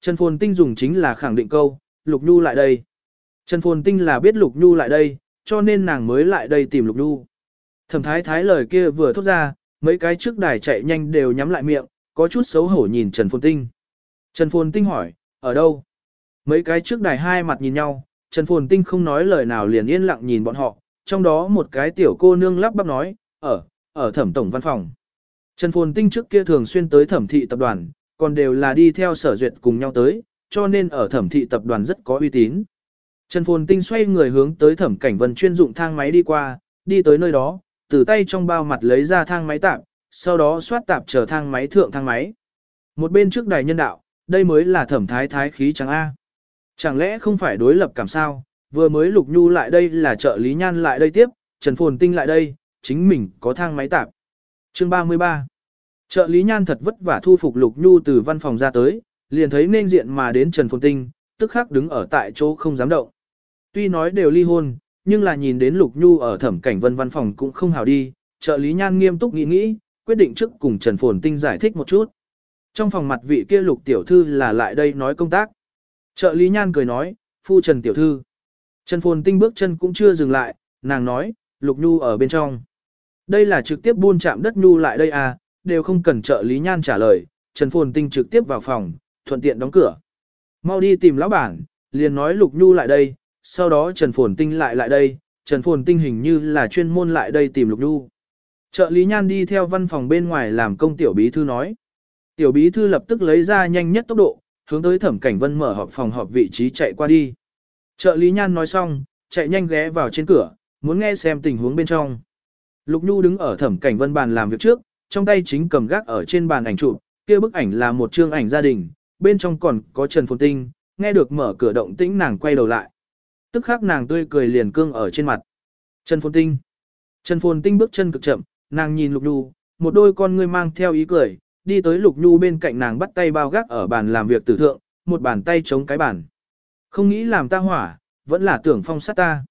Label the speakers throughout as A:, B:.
A: Trần Phồn Tinh dùng chính là khẳng định câu, Lục Nhu lại đây. Trần Phồn Tinh là biết Lục Nhu lại đây, cho nên nàng mới lại đây tìm Lục Nhu. Thẩm thái thái lời kia vừa thốt ra, mấy cái trước đài chạy nhanh đều nhắm lại miệng, có chút xấu hổ nhìn Trần Phồn Tinh. Trần Phồn Tinh hỏi, ở đâu? Mấy cái trước đài hai mặt nhìn nhau, Trần Phồn Tinh không nói lời nào liền yên lặng nhìn bọn họ, trong đó một cái tiểu cô nương lắp bắp nói, ở, ở thẩm tổng văn phòng. Trần Phồn Tinh trước kia thường xuyên tới thẩm thị tập đoàn, còn đều là đi theo sở duyệt cùng nhau tới, cho nên ở thẩm thị tập đoàn rất có uy tín. Trần Phồn Tinh xoay người hướng tới thẩm cảnh vân chuyên dụng thang máy đi qua, đi tới nơi đó, từ tay trong bao mặt lấy ra thang máy tạm, sau đó xoát tạp chờ thang máy thượng thang máy. Một bên trước đài nhân đạo, đây mới là thẩm thái thái khí trắng A. Chẳng lẽ không phải đối lập cảm sao, vừa mới Lục Nhu lại đây là trợ lý nhan lại đây tiếp, Trần Phồn Tinh lại đây, chính mình có thang máy tạp. Chương 33 Trợ lý nhan thật vất vả thu phục Lục Nhu từ văn phòng ra tới, liền thấy nên diện mà đến Trần Phồn Tinh, tức khắc đứng ở tại chỗ không dám động. Tuy nói đều ly hôn, nhưng là nhìn đến Lục Nhu ở thẩm cảnh vân văn phòng cũng không hào đi, trợ lý nhan nghiêm túc nghĩ nghĩ, quyết định trước cùng Trần Phồn Tinh giải thích một chút. Trong phòng mặt vị kia Lục Tiểu Thư là lại đây nói công tác. Trợ lý nhan cười nói, phu Trần Tiểu Thư. Trần Phồn Tinh bước chân cũng chưa dừng lại, nàng nói, Lục Nhu ở bên trong. Đây là trực tiếp buôn chạm đất Nhu lại đây à, đều không cần trợ lý nhan trả lời, Trần Phồn Tinh trực tiếp vào phòng, thuận tiện đóng cửa. Mau đi tìm lão bản, liền nói Lục Nhu lại đây, sau đó Trần Phồn Tinh lại lại đây, Trần Phồn Tinh hình như là chuyên môn lại đây tìm Lục Nhu. Trợ lý nhan đi theo văn phòng bên ngoài làm công tiểu bí thư nói. Tiểu bí thư lập tức lấy ra nhanh nhất tốc độ, hướng tới thẩm cảnh vân mở họp phòng họp vị trí chạy qua đi. Trợ lý nhan nói xong, chạy nhanh ghé vào trên cửa, muốn nghe xem tình huống bên trong. Lục Nhu đứng ở thẩm cảnh vân bàn làm việc trước, trong tay chính cầm gác ở trên bàn ảnh chụp, kia bức ảnh là một chương ảnh gia đình, bên trong còn có Trần Phồn Tinh, nghe được mở cửa động tĩnh nàng quay đầu lại. Tức khắc nàng tươi cười liền cương ở trên mặt. Trần Phồn Tinh. Trần Phồn Tinh bước chân cực chậm, nàng nhìn Lục Nhu, một đôi con ngươi mang theo ý cười, đi tới Lục Nhu bên cạnh nàng bắt tay bao gác ở bàn làm việc tử thượng, một bàn tay chống cái bàn. Không nghĩ làm ta hỏa, vẫn là tưởng phong sát ta.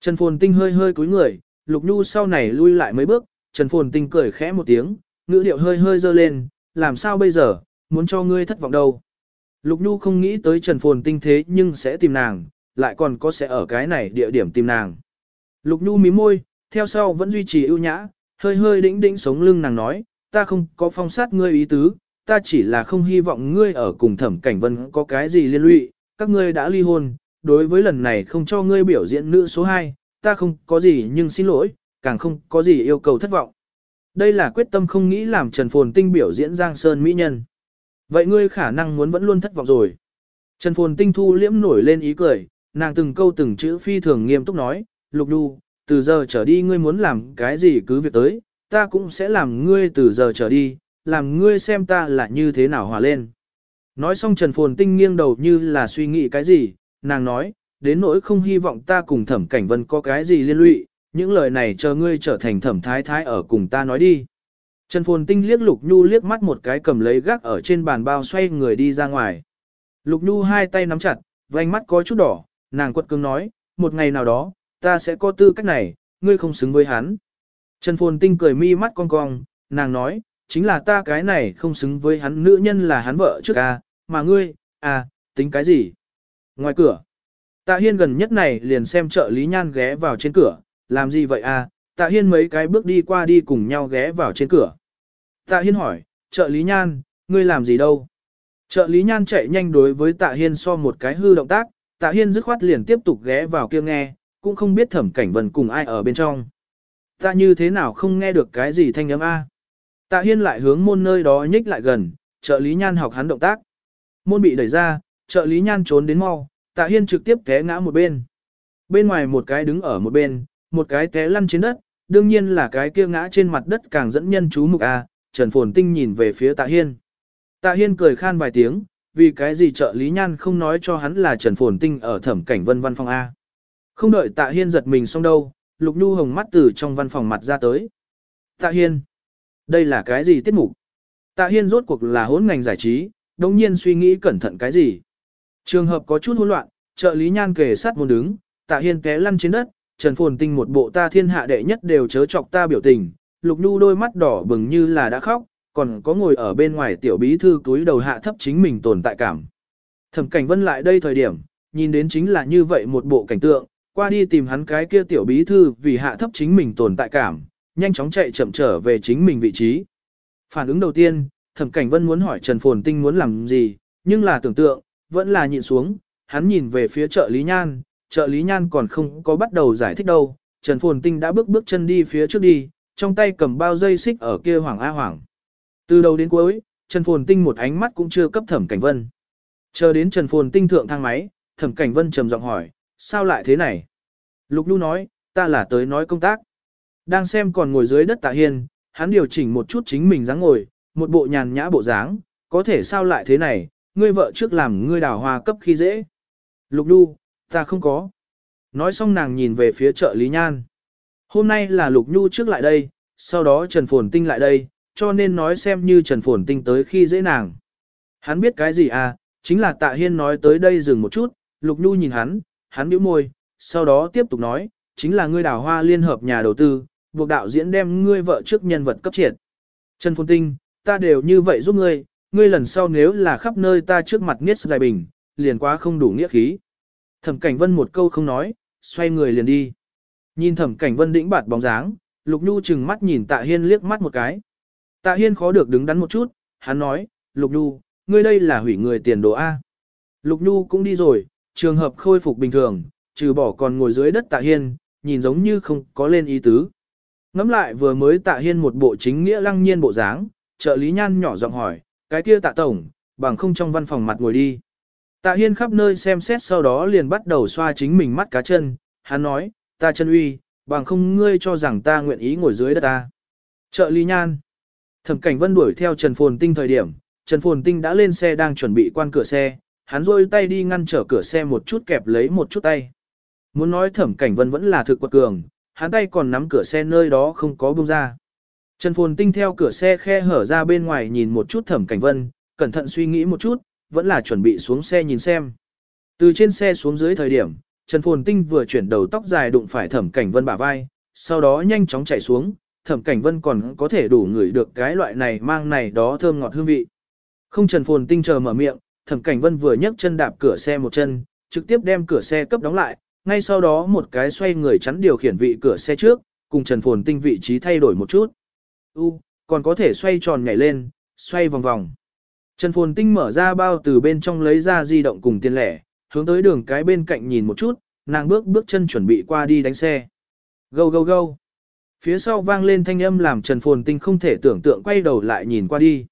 A: Trần Phồn Tinh hơi hơi cúi người, Lục Nhu sau này lui lại mấy bước, Trần Phồn Tinh cười khẽ một tiếng, ngữ điệu hơi hơi dơ lên, làm sao bây giờ, muốn cho ngươi thất vọng đâu. Lục Nhu không nghĩ tới Trần Phồn Tinh thế nhưng sẽ tìm nàng, lại còn có sẽ ở cái này địa điểm tìm nàng. Lục Nhu mím môi, theo sau vẫn duy trì ưu nhã, hơi hơi đĩnh đĩnh sống lưng nàng nói, ta không có phong sát ngươi ý tứ, ta chỉ là không hy vọng ngươi ở cùng thẩm cảnh vân có cái gì liên lụy, các ngươi đã ly hôn, đối với lần này không cho ngươi biểu diễn nữ số 2, ta không có gì nhưng xin lỗi, càng không có gì yêu cầu thất vọng. Đây là quyết tâm không nghĩ làm Trần Phồn Tinh biểu diễn Giang Sơn Mỹ Nhân. Vậy ngươi khả năng muốn vẫn luôn thất vọng rồi. Trần Phồn Tinh thu liễm nổi lên ý cười, nàng từng câu từng chữ phi thường nghiêm túc nói, Lục Đu, từ giờ trở đi ngươi muốn làm cái gì cứ việc tới, ta cũng sẽ làm ngươi từ giờ trở đi, làm ngươi xem ta là như thế nào hòa lên. Nói xong Trần Phồn Tinh nghiêng đầu như là suy nghĩ cái gì, nàng nói, đến nỗi không hy vọng ta cùng thẩm cảnh vân có cái gì liên lụy, những lời này chờ ngươi trở thành thẩm thái thái ở cùng ta nói đi. Trần Phồn Tinh liếc Lục Nhu liếc mắt một cái cầm lấy gác ở trên bàn bao xoay người đi ra ngoài. Lục Nhu hai tay nắm chặt, vành mắt có chút đỏ, nàng quật cứng nói, một ngày nào đó, ta sẽ có tư cách này, ngươi không xứng với hắn. Trần Phồn Tinh cười mi mắt cong cong, nàng nói, chính là ta cái này không xứng với hắn nữ nhân là hắn vợ trước à, mà ngươi, à, tính cái gì? Ngoài cửa, Tạ Hiên gần nhất này liền xem trợ lý nhan ghé vào trên cửa, làm gì vậy à, Tạ Hiên mấy cái bước đi qua đi cùng nhau ghé vào trên cửa. Tạ Hiên hỏi, trợ lý nhan, ngươi làm gì đâu? Trợ lý nhan chạy nhanh đối với Tạ Hiên so một cái hư động tác, Tạ Hiên dứt khoát liền tiếp tục ghé vào kia nghe, cũng không biết thẩm cảnh vân cùng ai ở bên trong. Ta như thế nào không nghe được cái gì thanh âm A. Tạ Hiên lại hướng môn nơi đó nhích lại gần, trợ lý nhan học hắn động tác. Môn bị đẩy ra, trợ lý nhan trốn đến mau, Tạ Hiên trực tiếp té ngã một bên. Bên ngoài một cái đứng ở một bên, một cái té lăn trên đất, đương nhiên là cái kia ngã trên mặt đất càng dẫn nhân chú mục A, Trần Phồn Tinh nhìn về phía Tạ Hiên. Tạ Hiên cười khan vài tiếng, vì cái gì trợ lý nhan không nói cho hắn là Trần Phồn Tinh ở thẩm cảnh vân văn phòng A. Không đợi Tạ Hiên giật mình xong đâu, Lục Nhu hồng mắt từ trong văn phòng mặt ra tới. Tạ Hiên, đây là cái gì tiết mục? Tạ Hiên rốt cuộc là hỗn ngành giải trí, đồng nhiên suy nghĩ cẩn thận cái gì. Trường hợp có chút hỗn loạn, trợ lý nhan kề sát một đứng, Tạ Hiên té lăn trên đất, Trần Phồn Tinh một bộ ta thiên hạ đệ nhất đều chớ chọc ta biểu tình, Lục Nhu đôi mắt đỏ bừng như là đã khóc, còn có ngồi ở bên ngoài tiểu bí thư túi đầu hạ thấp chính mình tồn tại cảm. Thẩm Cảnh Vân lại đây thời điểm, nhìn đến chính là như vậy một bộ cảnh tượng, qua đi tìm hắn cái kia tiểu bí thư vì hạ thấp chính mình tồn tại cảm, nhanh chóng chạy chậm trở về chính mình vị trí. Phản ứng đầu tiên, Thẩm Cảnh Vân muốn hỏi Trần Phồn Tinh muốn làm gì, nhưng là tưởng tượng, vẫn là nhịn xuống, hắn nhìn về phía chợ Lý Nhan, chợ Lý Nhan còn không có bắt đầu giải thích đâu, Trần Phồn Tinh đã bước bước chân đi phía trước đi, trong tay cầm bao dây xích ở kia Hoàng A Hoàng. Từ đầu đến cuối, Trần Phồn Tinh một ánh mắt cũng chưa cấp Thẩm Cảnh Vân. Chờ đến Trần Phồn Tinh thượng thang máy, Thẩm Cảnh Vân trầm giọng hỏi, sao lại thế này? Lục Nhu nói, ta là tới nói công tác. Đang xem còn ngồi dưới đất tạ hiên, hắn điều chỉnh một chút chính mình dáng ngồi, một bộ nhàn nhã bộ dáng, có thể sao lại thế này, ngươi vợ trước làm ngươi đào hoa cấp khi dễ. Lục Nhu, ta không có. Nói xong nàng nhìn về phía chợ Lý Nhan. Hôm nay là Lục Nhu trước lại đây, sau đó Trần Phồn Tinh lại đây, cho nên nói xem như Trần Phồn Tinh tới khi dễ nàng. Hắn biết cái gì à, chính là Tạ Hiên nói tới đây dừng một chút, Lục Nhu nhìn hắn, hắn bĩu môi, sau đó tiếp tục nói, chính là ngươi đào hoa liên hợp nhà đầu tư, buộc đạo diễn đem ngươi vợ trước nhân vật cấp triệt. Trần Phồn Tinh, ta đều như vậy giúp ngươi, ngươi lần sau nếu là khắp nơi ta trước mặt nghiết dài bình, liền quá không đủ nghĩa khí. Thẩm Cảnh Vân một câu không nói, xoay người liền đi. Nhìn Thẩm Cảnh Vân đĩnh bạt bóng dáng, Lục Nhu chừng mắt nhìn Tạ Hiên liếc mắt một cái. Tạ Hiên khó được đứng đắn một chút, hắn nói, Lục Nhu, ngươi đây là hủy người tiền đồ A. Lục Nhu cũng đi rồi, trường hợp khôi phục bình thường, trừ bỏ còn ngồi dưới đất Tạ Hiên, nhìn giống như không có lên ý tứ. Ngắm lại vừa mới Tạ Hiên một bộ chính nghĩa lăng nhiên bộ dáng, trợ lý nhan nhỏ giọng hỏi, cái kia Tạ Tổng, bằng không trong văn phòng mặt ngồi đi. Tạ Hiên khắp nơi xem xét sau đó liền bắt đầu xoa chính mình mắt cá chân, hắn nói, ta chân uy, bằng không ngươi cho rằng ta nguyện ý ngồi dưới đất ta. Trợ lý nhan. Thẩm cảnh vân đuổi theo Trần Phồn Tinh thời điểm, Trần Phồn Tinh đã lên xe đang chuẩn bị quan cửa xe, hắn rôi tay đi ngăn trở cửa xe một chút kẹp lấy một chút tay. Muốn nói thẩm cảnh vân vẫn là thực quật cường, hắn tay còn nắm cửa xe nơi đó không có buông ra. Trần Phồn Tinh theo cửa xe khe hở ra bên ngoài nhìn một chút thẩm cảnh vân, cẩn thận suy nghĩ một chút, vẫn là chuẩn bị xuống xe nhìn xem. Từ trên xe xuống dưới thời điểm, Trần Phồn Tinh vừa chuyển đầu tóc dài đụng phải thẩm cảnh vân bả vai, sau đó nhanh chóng chạy xuống, thẩm cảnh vân còn có thể đủ ngửi được cái loại này mang này đó thơm ngọt hương vị. Không Trần Phồn Tinh chờ mở miệng, thẩm cảnh vân vừa nhấc chân đạp cửa xe một chân, trực tiếp đem cửa xe cấp đóng lại, ngay sau đó một cái xoay người chắn điều khiển vị cửa xe trước, cùng Trần Phồn Tinh vị trí thay đổi một chút. U, còn có thể xoay tròn nhảy lên, xoay vòng vòng. Trần Phồn Tinh mở ra bao từ bên trong lấy ra di động cùng tiền lẻ, hướng tới đường cái bên cạnh nhìn một chút, nàng bước bước chân chuẩn bị qua đi đánh xe. Go go go. Phía sau vang lên thanh âm làm Trần Phồn Tinh không thể tưởng tượng quay đầu lại nhìn qua đi.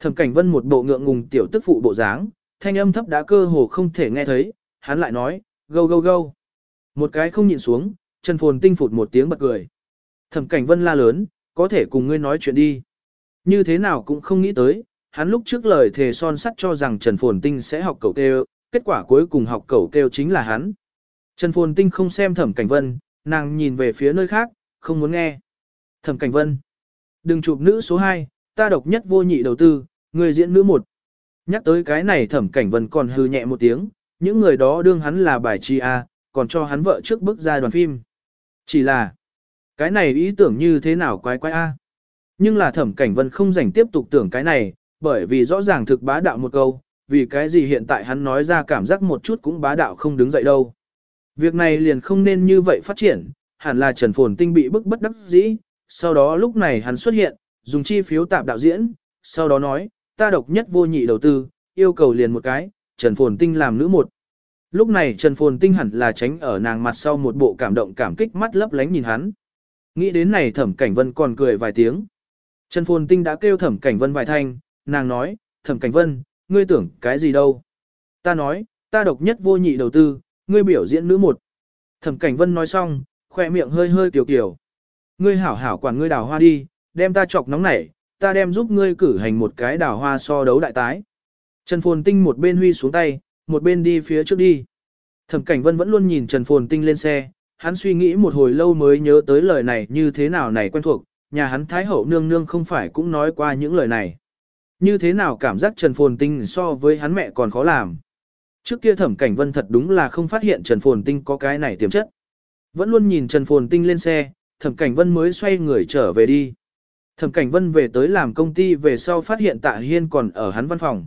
A: Thẩm Cảnh Vân một bộ ngượng ngùng tiểu tức phụ bộ dáng, thanh âm thấp đã cơ hồ không thể nghe thấy, hắn lại nói, go go go. Một cái không nhìn xuống, Trần Phồn Tinh phụt một tiếng bật cười. Thẩm Cảnh Vân la lớn, có thể cùng ngươi nói chuyện đi. Như thế nào cũng không nghĩ tới, hắn lúc trước lời thề son sắt cho rằng Trần Phồn Tinh sẽ học cầu kêu, kết quả cuối cùng học cầu kêu chính là hắn. Trần Phồn Tinh không xem Thẩm Cảnh Vân, nàng nhìn về phía nơi khác, không muốn nghe. Thẩm Cảnh Vân. Đừng chụp nữ số 2, ta độc nhất vô nhị đầu tư, người diễn nữ một. Nhắc tới cái này Thẩm Cảnh Vân còn hư nhẹ một tiếng, những người đó đương hắn là bài chi A, còn cho hắn vợ trước bước ra đoàn phim. Chỉ là, cái này ý tưởng như thế nào quái quái A. Nhưng là Thẩm Cảnh Vân không rảnh tiếp tục tưởng cái này, bởi vì rõ ràng thực bá đạo một câu, vì cái gì hiện tại hắn nói ra cảm giác một chút cũng bá đạo không đứng dậy đâu. Việc này liền không nên như vậy phát triển, hẳn là Trần Phồn Tinh bị bức bất đắc dĩ, sau đó lúc này hắn xuất hiện, dùng chi phiếu tạp đạo diễn, sau đó nói, ta độc nhất vô nhị đầu tư, yêu cầu liền một cái, Trần Phồn Tinh làm nữ một. Lúc này Trần Phồn Tinh hẳn là tránh ở nàng mặt sau một bộ cảm động cảm kích mắt lấp lánh nhìn hắn. Nghĩ đến này Thẩm Cảnh Vân còn cười vài tiếng. Trần Phồn Tinh đã kêu Thẩm Cảnh Vân vài thanh, nàng nói, Thẩm Cảnh Vân, ngươi tưởng cái gì đâu. Ta nói, ta độc nhất vô nhị đầu tư, ngươi biểu diễn nữ một. Thẩm Cảnh Vân nói xong, khoe miệng hơi hơi tiểu kiểu. Ngươi hảo hảo quản ngươi đào hoa đi, đem ta chọc nóng nảy, ta đem giúp ngươi cử hành một cái đào hoa so đấu đại tái. Trần Phồn Tinh một bên huy xuống tay, một bên đi phía trước đi. Thẩm Cảnh Vân vẫn luôn nhìn Trần Phồn Tinh lên xe, hắn suy nghĩ một hồi lâu mới nhớ tới lời này như thế nào này quen thuộc, nhà hắn Thái Hậu nương nương không phải cũng nói qua những lời này. Như thế nào cảm giác Trần Phồn Tinh so với hắn mẹ còn khó làm. Trước kia Thẩm Cảnh Vân thật đúng là không phát hiện Trần Phồn Tinh có cái này tiềm chất. Vẫn luôn nhìn Trần Phồn Tinh lên xe, Thẩm Cảnh Vân mới xoay người trở về đi. Thẩm Cảnh Vân về tới làm công ty về sau phát hiện Tạ Hiên còn ở hắn văn phòng.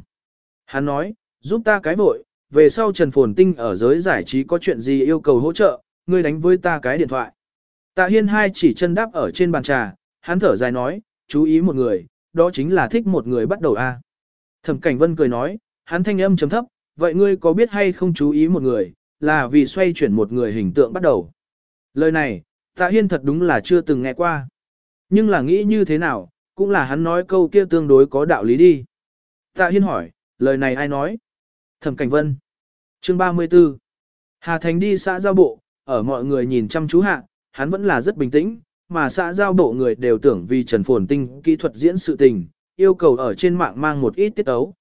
A: Hắn nói, giúp ta cái vội, về sau Trần Phồn Tinh ở giới giải trí có chuyện gì yêu cầu hỗ trợ, ngươi đánh với ta cái điện thoại. Tạ Hiên hai chỉ chân đáp ở trên bàn trà, hắn thở dài nói, chú ý một người, đó chính là thích một người bắt đầu a. Thẩm Cảnh Vân cười nói, hắn thanh âm chấm thấp, vậy ngươi có biết hay không chú ý một người, là vì xoay chuyển một người hình tượng bắt đầu. Lời này, Tạ Hiên thật đúng là chưa từng nghe qua. Nhưng là nghĩ như thế nào, cũng là hắn nói câu kia tương đối có đạo lý đi. Tạ Hiên hỏi, lời này ai nói? Thẩm Cảnh Vân. Chương 34. Hà Thành đi xã giao bộ, ở mọi người nhìn chăm chú hạ, hắn vẫn là rất bình tĩnh, mà xã giao bộ người đều tưởng vì Trần Phồn Tinh kỹ thuật diễn sự tình, yêu cầu ở trên mạng mang một ít tiết ấu.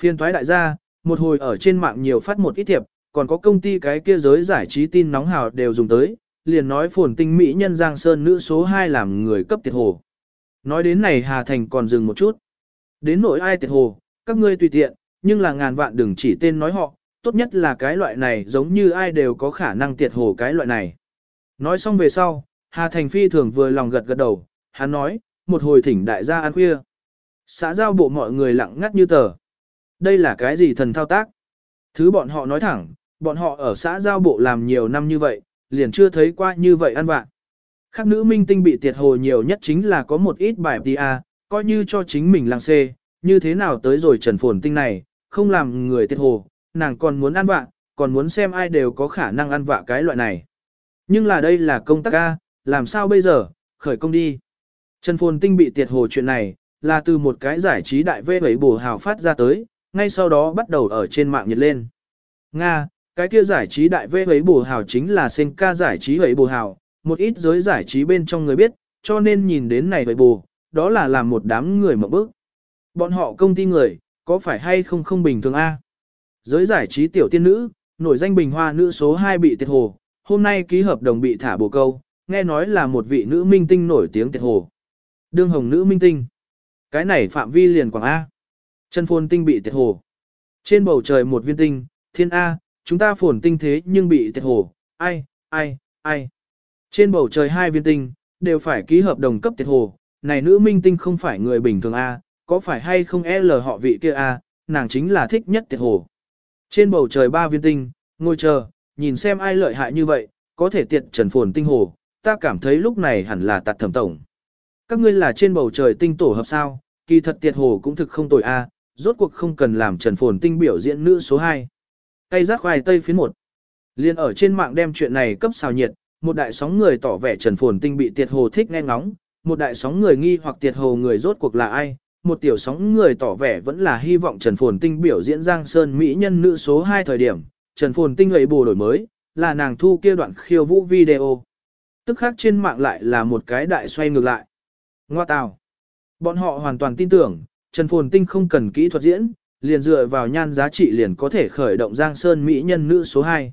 A: Phiên thoái đại gia, một hồi ở trên mạng nhiều phát một ít thiệp, còn có công ty cái kia giới giải trí tin nóng hào đều dùng tới, liền nói Phồn Tinh Mỹ nhân Giang Sơn nữ số 2 làm người cấp tiệt hồ. Nói đến này Hà Thành còn dừng một chút. Đến nỗi ai tiệt hồ, các ngươi tùy tiện, nhưng là ngàn vạn đừng chỉ tên nói họ, tốt nhất là cái loại này giống như ai đều có khả năng tiệt hồ cái loại này. Nói xong về sau, Hà Thành Phi thường vừa lòng gật gật đầu, hắn nói, một hồi thỉnh đại gia ăn khuya. Xã giao bộ mọi người lặng ngắt như tờ. Đây là cái gì thần thao tác? Thứ bọn họ nói thẳng, bọn họ ở xã giao bộ làm nhiều năm như vậy, liền chưa thấy qua như vậy ăn vạn. Khác nữ minh tinh bị tiệt hồ nhiều nhất chính là có một ít bài tia, coi như cho chính mình làng xê, như thế nào tới rồi trần phồn tinh này, không làm người tiệt hồ, nàng còn muốn ăn vạ, còn muốn xem ai đều có khả năng ăn vạ cái loại này. Nhưng là đây là công tác A, làm sao bây giờ, khởi công đi. Trần Phồn Tinh bị tiệt hồ chuyện này, là từ một cái giải trí đại vê vấy bổ hào phát ra tới, ngay sau đó bắt đầu ở trên mạng nhiệt lên. Nga, cái kia giải trí đại vê vấy bổ hào chính là sen ca giải trí vấy bổ hào, một ít giới giải trí bên trong người biết, cho nên nhìn đến này vấy bổ, đó là làm một đám người mộng bước. Bọn họ công ty người, có phải hay không không bình thường a? Giới giải trí tiểu tiên nữ, nổi danh bình hoa nữ số 2 bị tiệt hồ, hôm nay ký hợp đồng bị thả bồ câu, nghe nói là một vị nữ minh tinh nổi tiếng tiệt hồ. Đương hồng nữ minh tinh. Cái này phạm vi liền quảng A. Chân phồn tinh bị tiệt hồ. Trên bầu trời một viên tinh, thiên A, chúng ta phồn tinh thế nhưng bị tiệt hồ, ai, ai, ai. Trên bầu trời hai viên tinh, đều phải ký hợp đồng cấp tiệt hồ, này nữ minh tinh không phải người bình thường A, có phải hay không L họ vị kia A, nàng chính là thích nhất tiệt hồ. Trên bầu trời ba viên tinh, ngồi chờ, nhìn xem ai lợi hại như vậy, có thể tiệt trần phồn tinh hồ, ta cảm thấy lúc này hẳn là tạt thẩm tổng. Các ngươi là trên bầu trời tinh tổ hợp sao, kỳ thật tiệt hồ cũng thực không tồi a, rốt cuộc không cần làm trần phồn tinh biểu diễn nữ số 2. Cây rác khoai tây phiến 1. Liên ở trên mạng đem chuyện này cấp xào nhiệt, một đại sóng người tỏ vẻ trần phồn tinh bị tiệt hồ thích nghe ngóng, một đại sóng người nghi hoặc tiệt hồ người rốt cuộc là ai, một tiểu sóng người tỏ vẻ vẫn là hy vọng Trần Phồn Tinh biểu diễn Giang Sơn Mỹ nhân nữ số 2 thời điểm, Trần Phồn Tinh ấy bù đổi mới, là nàng thu kia đoạn khiêu vũ video. Tức khác trên mạng lại là một cái đại xoay ngược lại. Ngoa tào. Bọn họ hoàn toàn tin tưởng, Trần Phồn Tinh không cần kỹ thuật diễn, liền dựa vào nhan giá trị liền có thể khởi động Giang Sơn Mỹ nhân nữ số 2.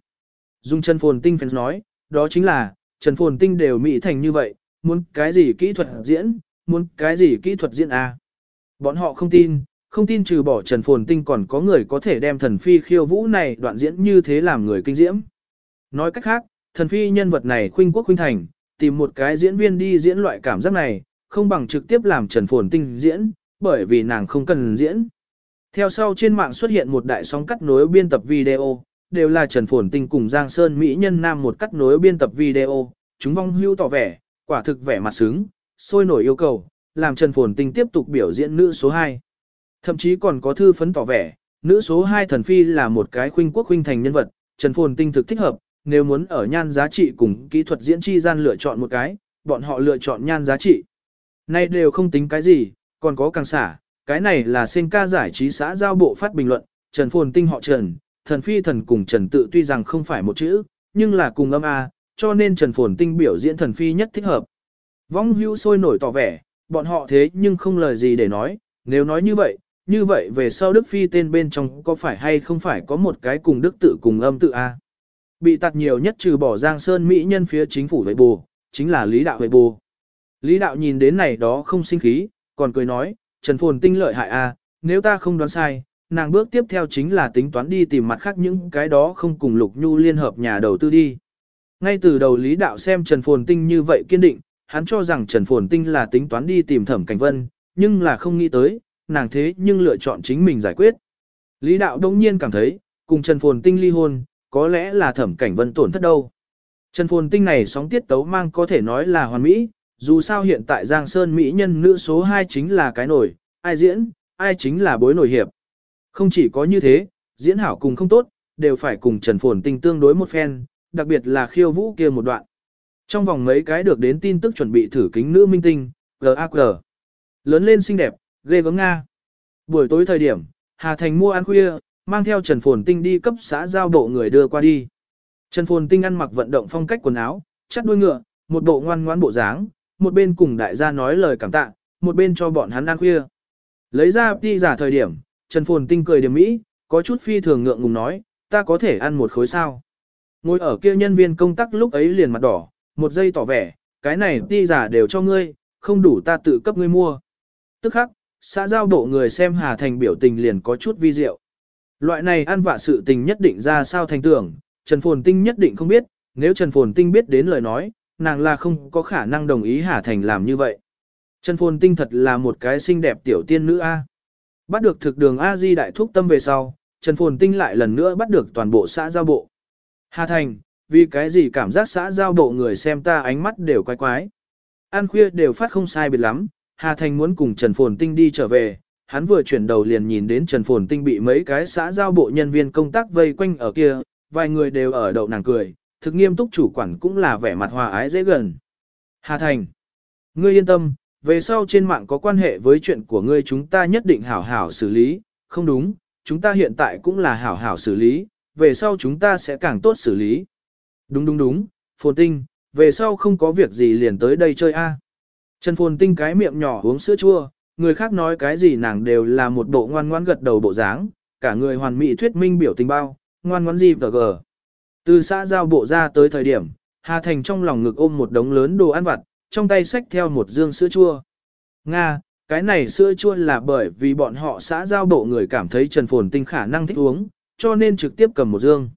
A: Dung Trần Phồn Tinh fans nói, đó chính là, Trần Phồn Tinh đều Mỹ thành như vậy, muốn cái gì kỹ thuật diễn, muốn cái gì kỹ thuật diễn à. Bọn họ không tin, không tin trừ bỏ Trần Phồn Tinh còn có người có thể đem thần phi khiêu vũ này đoạn diễn như thế làm người kinh diễm. Nói cách khác, thần phi nhân vật này khuynh quốc khuynh thành, tìm một cái diễn viên đi diễn loại cảm giác này, không bằng trực tiếp làm Trần Phồn Tinh diễn, bởi vì nàng không cần diễn. Theo sau trên mạng xuất hiện một đại sóng cắt nối biên tập video, đều là Trần Phồn Tinh cùng Giang Sơn Mỹ Nhân Nam một cắt nối biên tập video, chúng vong hưu tỏ vẻ, quả thực vẻ mặt sướng, sôi nổi yêu cầu, làm Trần Phồn Tinh tiếp tục biểu diễn nữ số 2. Thậm chí còn có thư phấn tỏ vẻ, nữ số 2 thần phi là một cái khuynh quốc khuynh thành nhân vật, Trần Phồn Tinh thực thích hợp, nếu muốn ở nhan giá trị cùng kỹ thuật diễn chi gian lựa chọn một cái, bọn họ lựa chọn nhan giá trị. Nay đều không tính cái gì, còn có càng xả, cái này là sen ca giải trí xã giao bộ phát bình luận, Trần Phồn Tinh họ Trần, thần phi thần cùng Trần tự tuy rằng không phải một chữ, nhưng là cùng âm A, cho nên Trần Phồn Tinh biểu diễn thần phi nhất thích hợp. Vong hưu sôi nổi tỏ vẻ, bọn họ thế nhưng không lời gì để nói, nếu nói như vậy, như vậy về sau Đức Phi tên bên trong có phải hay không phải có một cái cùng Đức tự cùng âm tự A. Bị tạt nhiều nhất trừ bỏ Giang Sơn Mỹ nhân phía chính phủ vệ bù, chính là Lý Đạo vệ bù. Lý Đạo nhìn đến này đó không sinh khí, còn cười nói, Trần Phồn tinh lợi hại A, nếu ta không đoán sai, nàng bước tiếp theo chính là tính toán đi tìm mặt khác những cái đó không cùng Lục Nhu liên hợp nhà đầu tư đi. Ngay từ đầu Lý Đạo xem Trần Phồn Tinh như vậy kiên định, hắn cho rằng Trần Phồn Tinh là tính toán đi tìm Thẩm Cảnh Vân, nhưng là không nghĩ tới, nàng thế nhưng lựa chọn chính mình giải quyết. Lý đạo đông nhiên cảm thấy, cùng Trần Phồn Tinh ly hôn, có lẽ là thẩm cảnh vân tổn thất đâu. Trần Phồn Tinh này sóng tiết tấu mang có thể nói là hoàn mỹ, dù sao hiện tại Giang Sơn Mỹ nhân nữ số 2 chính là cái nổi, ai diễn, ai chính là bối nổi hiệp. Không chỉ có như thế, diễn hảo cùng không tốt, đều phải cùng Trần Phồn Tinh tương đối một phen, đặc biệt là khiêu vũ kia một đoạn. Trong vòng mấy cái được đến tin tức chuẩn bị thử kính nữ minh tinh, GAG. Lớn lên xinh đẹp, ghê gớm Nga. Buổi tối thời điểm, Hà Thành mua ăn khuya, mang theo Trần Phồn Tinh đi cấp xã giao bộ người đưa qua đi. Trần Phồn Tinh ăn mặc vận động phong cách quần áo, chắt đuôi ngựa, một bộ ngoan ngoãn bộ dáng, một bên cùng đại gia nói lời cảm tạ, một bên cho bọn hắn ăn khuya. Lấy ra đi giả thời điểm, Trần Phồn Tinh cười điểm mỹ, có chút phi thường ngượng ngùng nói, ta có thể ăn một khối sao. Ngồi ở kia nhân viên công tác lúc ấy liền mặt đỏ, một giây tỏ vẻ, cái này đi giả đều cho ngươi, không đủ ta tự cấp ngươi mua. Tức khắc, xã giao bộ người xem Hà Thành biểu tình liền có chút vi diệu. Loại này ăn vạ sự tình nhất định ra sao thành tưởng, Trần Phồn Tinh nhất định không biết, nếu Trần Phồn Tinh biết đến lời nói, nàng là không có khả năng đồng ý Hà Thành làm như vậy. Trần Phồn Tinh thật là một cái xinh đẹp tiểu tiên nữ A. Bắt được thực đường A-di đại thúc tâm về sau, Trần Phồn Tinh lại lần nữa bắt được toàn bộ xã giao bộ. Hà Thành, vì cái gì cảm giác xã giao bộ người xem ta ánh mắt đều quái quái. An khuya đều phát không sai biệt lắm, Hà Thành muốn cùng Trần Phồn Tinh đi trở về, hắn vừa chuyển đầu liền nhìn đến Trần Phồn Tinh bị mấy cái xã giao bộ nhân viên công tác vây quanh ở kia, vài người đều ở đậu nàng cười, thực nghiêm túc chủ quản cũng là vẻ mặt hòa ái dễ gần. Hà Thành, ngươi yên tâm, về sau trên mạng có quan hệ với chuyện của ngươi chúng ta nhất định hảo hảo xử lý, không đúng, chúng ta hiện tại cũng là hảo hảo xử lý, về sau chúng ta sẽ càng tốt xử lý. Đúng đúng đúng, Phồn Tinh, về sau không có việc gì liền tới đây chơi a. Trần Phồn Tinh cái miệng nhỏ uống sữa chua, người khác nói cái gì nàng đều là một bộ ngoan ngoãn gật đầu bộ dáng, cả người hoàn mỹ thuyết minh biểu tình bao, ngoan ngoãn gì gờ. Từ xã giao bộ ra tới thời điểm, Hà Thành trong lòng ngực ôm một đống lớn đồ ăn vặt, trong tay xách theo một dương sữa chua. Nga, cái này sữa chua là bởi vì bọn họ xã giao bộ người cảm thấy Trần Phồn Tinh khả năng thích uống, cho nên trực tiếp cầm một dương.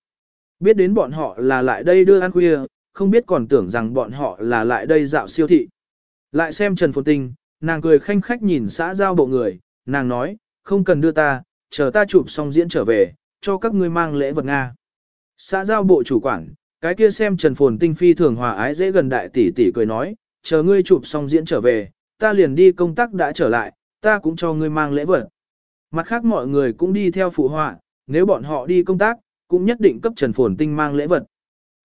A: Biết đến bọn họ là lại đây đưa ăn khuya, không biết còn tưởng rằng bọn họ là lại đây dạo siêu thị. Lại xem Trần Phồn Tinh, nàng cười khanh khách nhìn xã giao bộ người, nàng nói, không cần đưa ta, chờ ta chụp xong diễn trở về, cho các ngươi mang lễ vật Nga. Xã giao bộ chủ quản, cái kia xem Trần Phồn Tinh phi thường hòa ái dễ gần đại tỷ tỷ cười nói, chờ ngươi chụp xong diễn trở về, ta liền đi công tác đã trở lại, ta cũng cho ngươi mang lễ vật. Mặt khác mọi người cũng đi theo phụ họa, nếu bọn họ đi công tác, cũng nhất định cấp Trần Phồn Tinh mang lễ vật.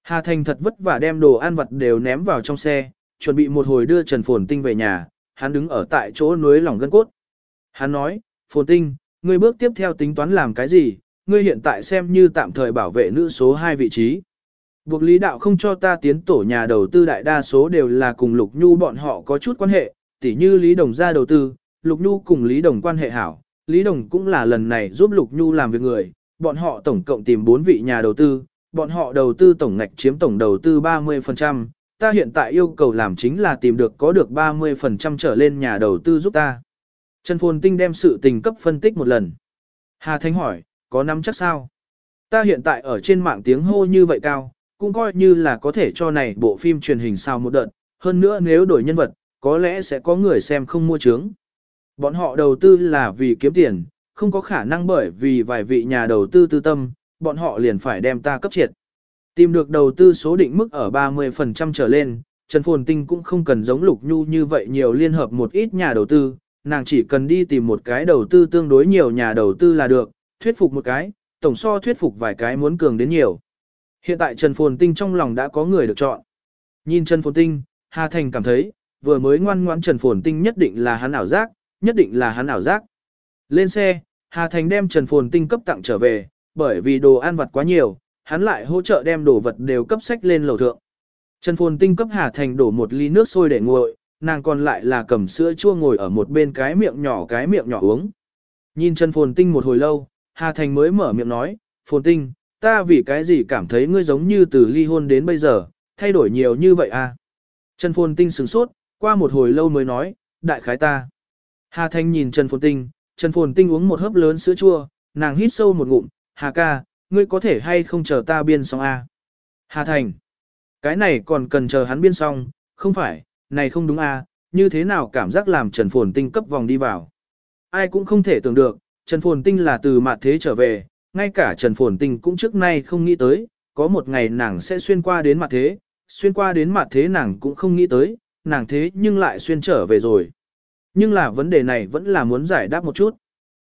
A: Hà Thành thật vất vả đem đồ ăn vật đều ném vào trong xe, chuẩn bị một hồi đưa Trần Phồn Tinh về nhà, hắn đứng ở tại chỗ núi lòng gân cốt. Hắn nói, Phồn Tinh, ngươi bước tiếp theo tính toán làm cái gì, ngươi hiện tại xem như tạm thời bảo vệ nữ số 2 vị trí. Buộc lý đạo không cho ta tiến tổ nhà đầu tư đại đa số đều là cùng Lục Nhu bọn họ có chút quan hệ, tỉ như Lý Đồng ra đầu tư, Lục Nhu cùng Lý Đồng quan hệ hảo, Lý Đồng cũng là lần này giúp Lục Nhu làm việc người, bọn họ tổng cộng tìm 4 vị nhà đầu tư, bọn họ đầu tư tổng ngạch chiếm tổng đầu tư 30%, ta hiện tại yêu cầu làm chính là tìm được có được 30% trở lên nhà đầu tư giúp ta. Trần Phồn Tinh đem sự tình cấp phân tích một lần. Hà Thánh hỏi, có nắm chắc sao? Ta hiện tại ở trên mạng tiếng hô như vậy cao, cũng coi như là có thể cho này bộ phim truyền hình sao một đợt, hơn nữa nếu đổi nhân vật, có lẽ sẽ có người xem không mua trướng. Bọn họ đầu tư là vì kiếm tiền, không có khả năng bởi vì vài vị nhà đầu tư tư tâm, bọn họ liền phải đem ta cấp triệt. Tìm được đầu tư số định mức ở 30% trở lên, Trần Phồn Tinh cũng không cần giống Lục Nhu như vậy nhiều liên hợp một ít nhà đầu tư, nàng chỉ cần đi tìm một cái đầu tư tương đối nhiều nhà đầu tư là được, thuyết phục một cái, tổng so thuyết phục vài cái muốn cường đến nhiều. Hiện tại Trần Phồn Tinh trong lòng đã có người được chọn. Nhìn Trần Phồn Tinh, Hà Thành cảm thấy, vừa mới ngoan ngoãn Trần Phồn Tinh nhất định là hắn ảo giác, nhất định là hắn ảo giác. Lên xe, Hà Thành đem Trần Phồn Tinh cấp tặng trở về, bởi vì đồ ăn vặt quá nhiều, hắn lại hỗ trợ đem đồ vật đều cấp sách lên lầu thượng. Trần Phồn Tinh cấp Hà Thành đổ một ly nước sôi để nguội, nàng còn lại là cầm sữa chua ngồi ở một bên cái miệng nhỏ cái miệng nhỏ uống. Nhìn Trần Phồn Tinh một hồi lâu, Hà Thành mới mở miệng nói, Phồn Tinh, ta vì cái gì cảm thấy ngươi giống như từ ly hôn đến bây giờ, thay đổi nhiều như vậy à? Trần Phồn Tinh sửng sốt, qua một hồi lâu mới nói, đại khái ta. Hà Thành nhìn Trần Phồn Tinh, Trần Phồn Tinh uống một hớp lớn sữa chua, nàng hít sâu một ngụm, Hà ca, ngươi có thể hay không chờ ta biên xong à? Hà Thành, cái này còn cần chờ hắn biên xong, không phải, này không đúng à, như thế nào cảm giác làm Trần Phồn Tinh cấp vòng đi vào. Ai cũng không thể tưởng được, Trần Phồn Tinh là từ mặt thế trở về, ngay cả Trần Phồn Tinh cũng trước nay không nghĩ tới, có một ngày nàng sẽ xuyên qua đến mặt thế, xuyên qua đến mặt thế nàng cũng không nghĩ tới, nàng thế nhưng lại xuyên trở về rồi. Nhưng là vấn đề này vẫn là muốn giải đáp một chút.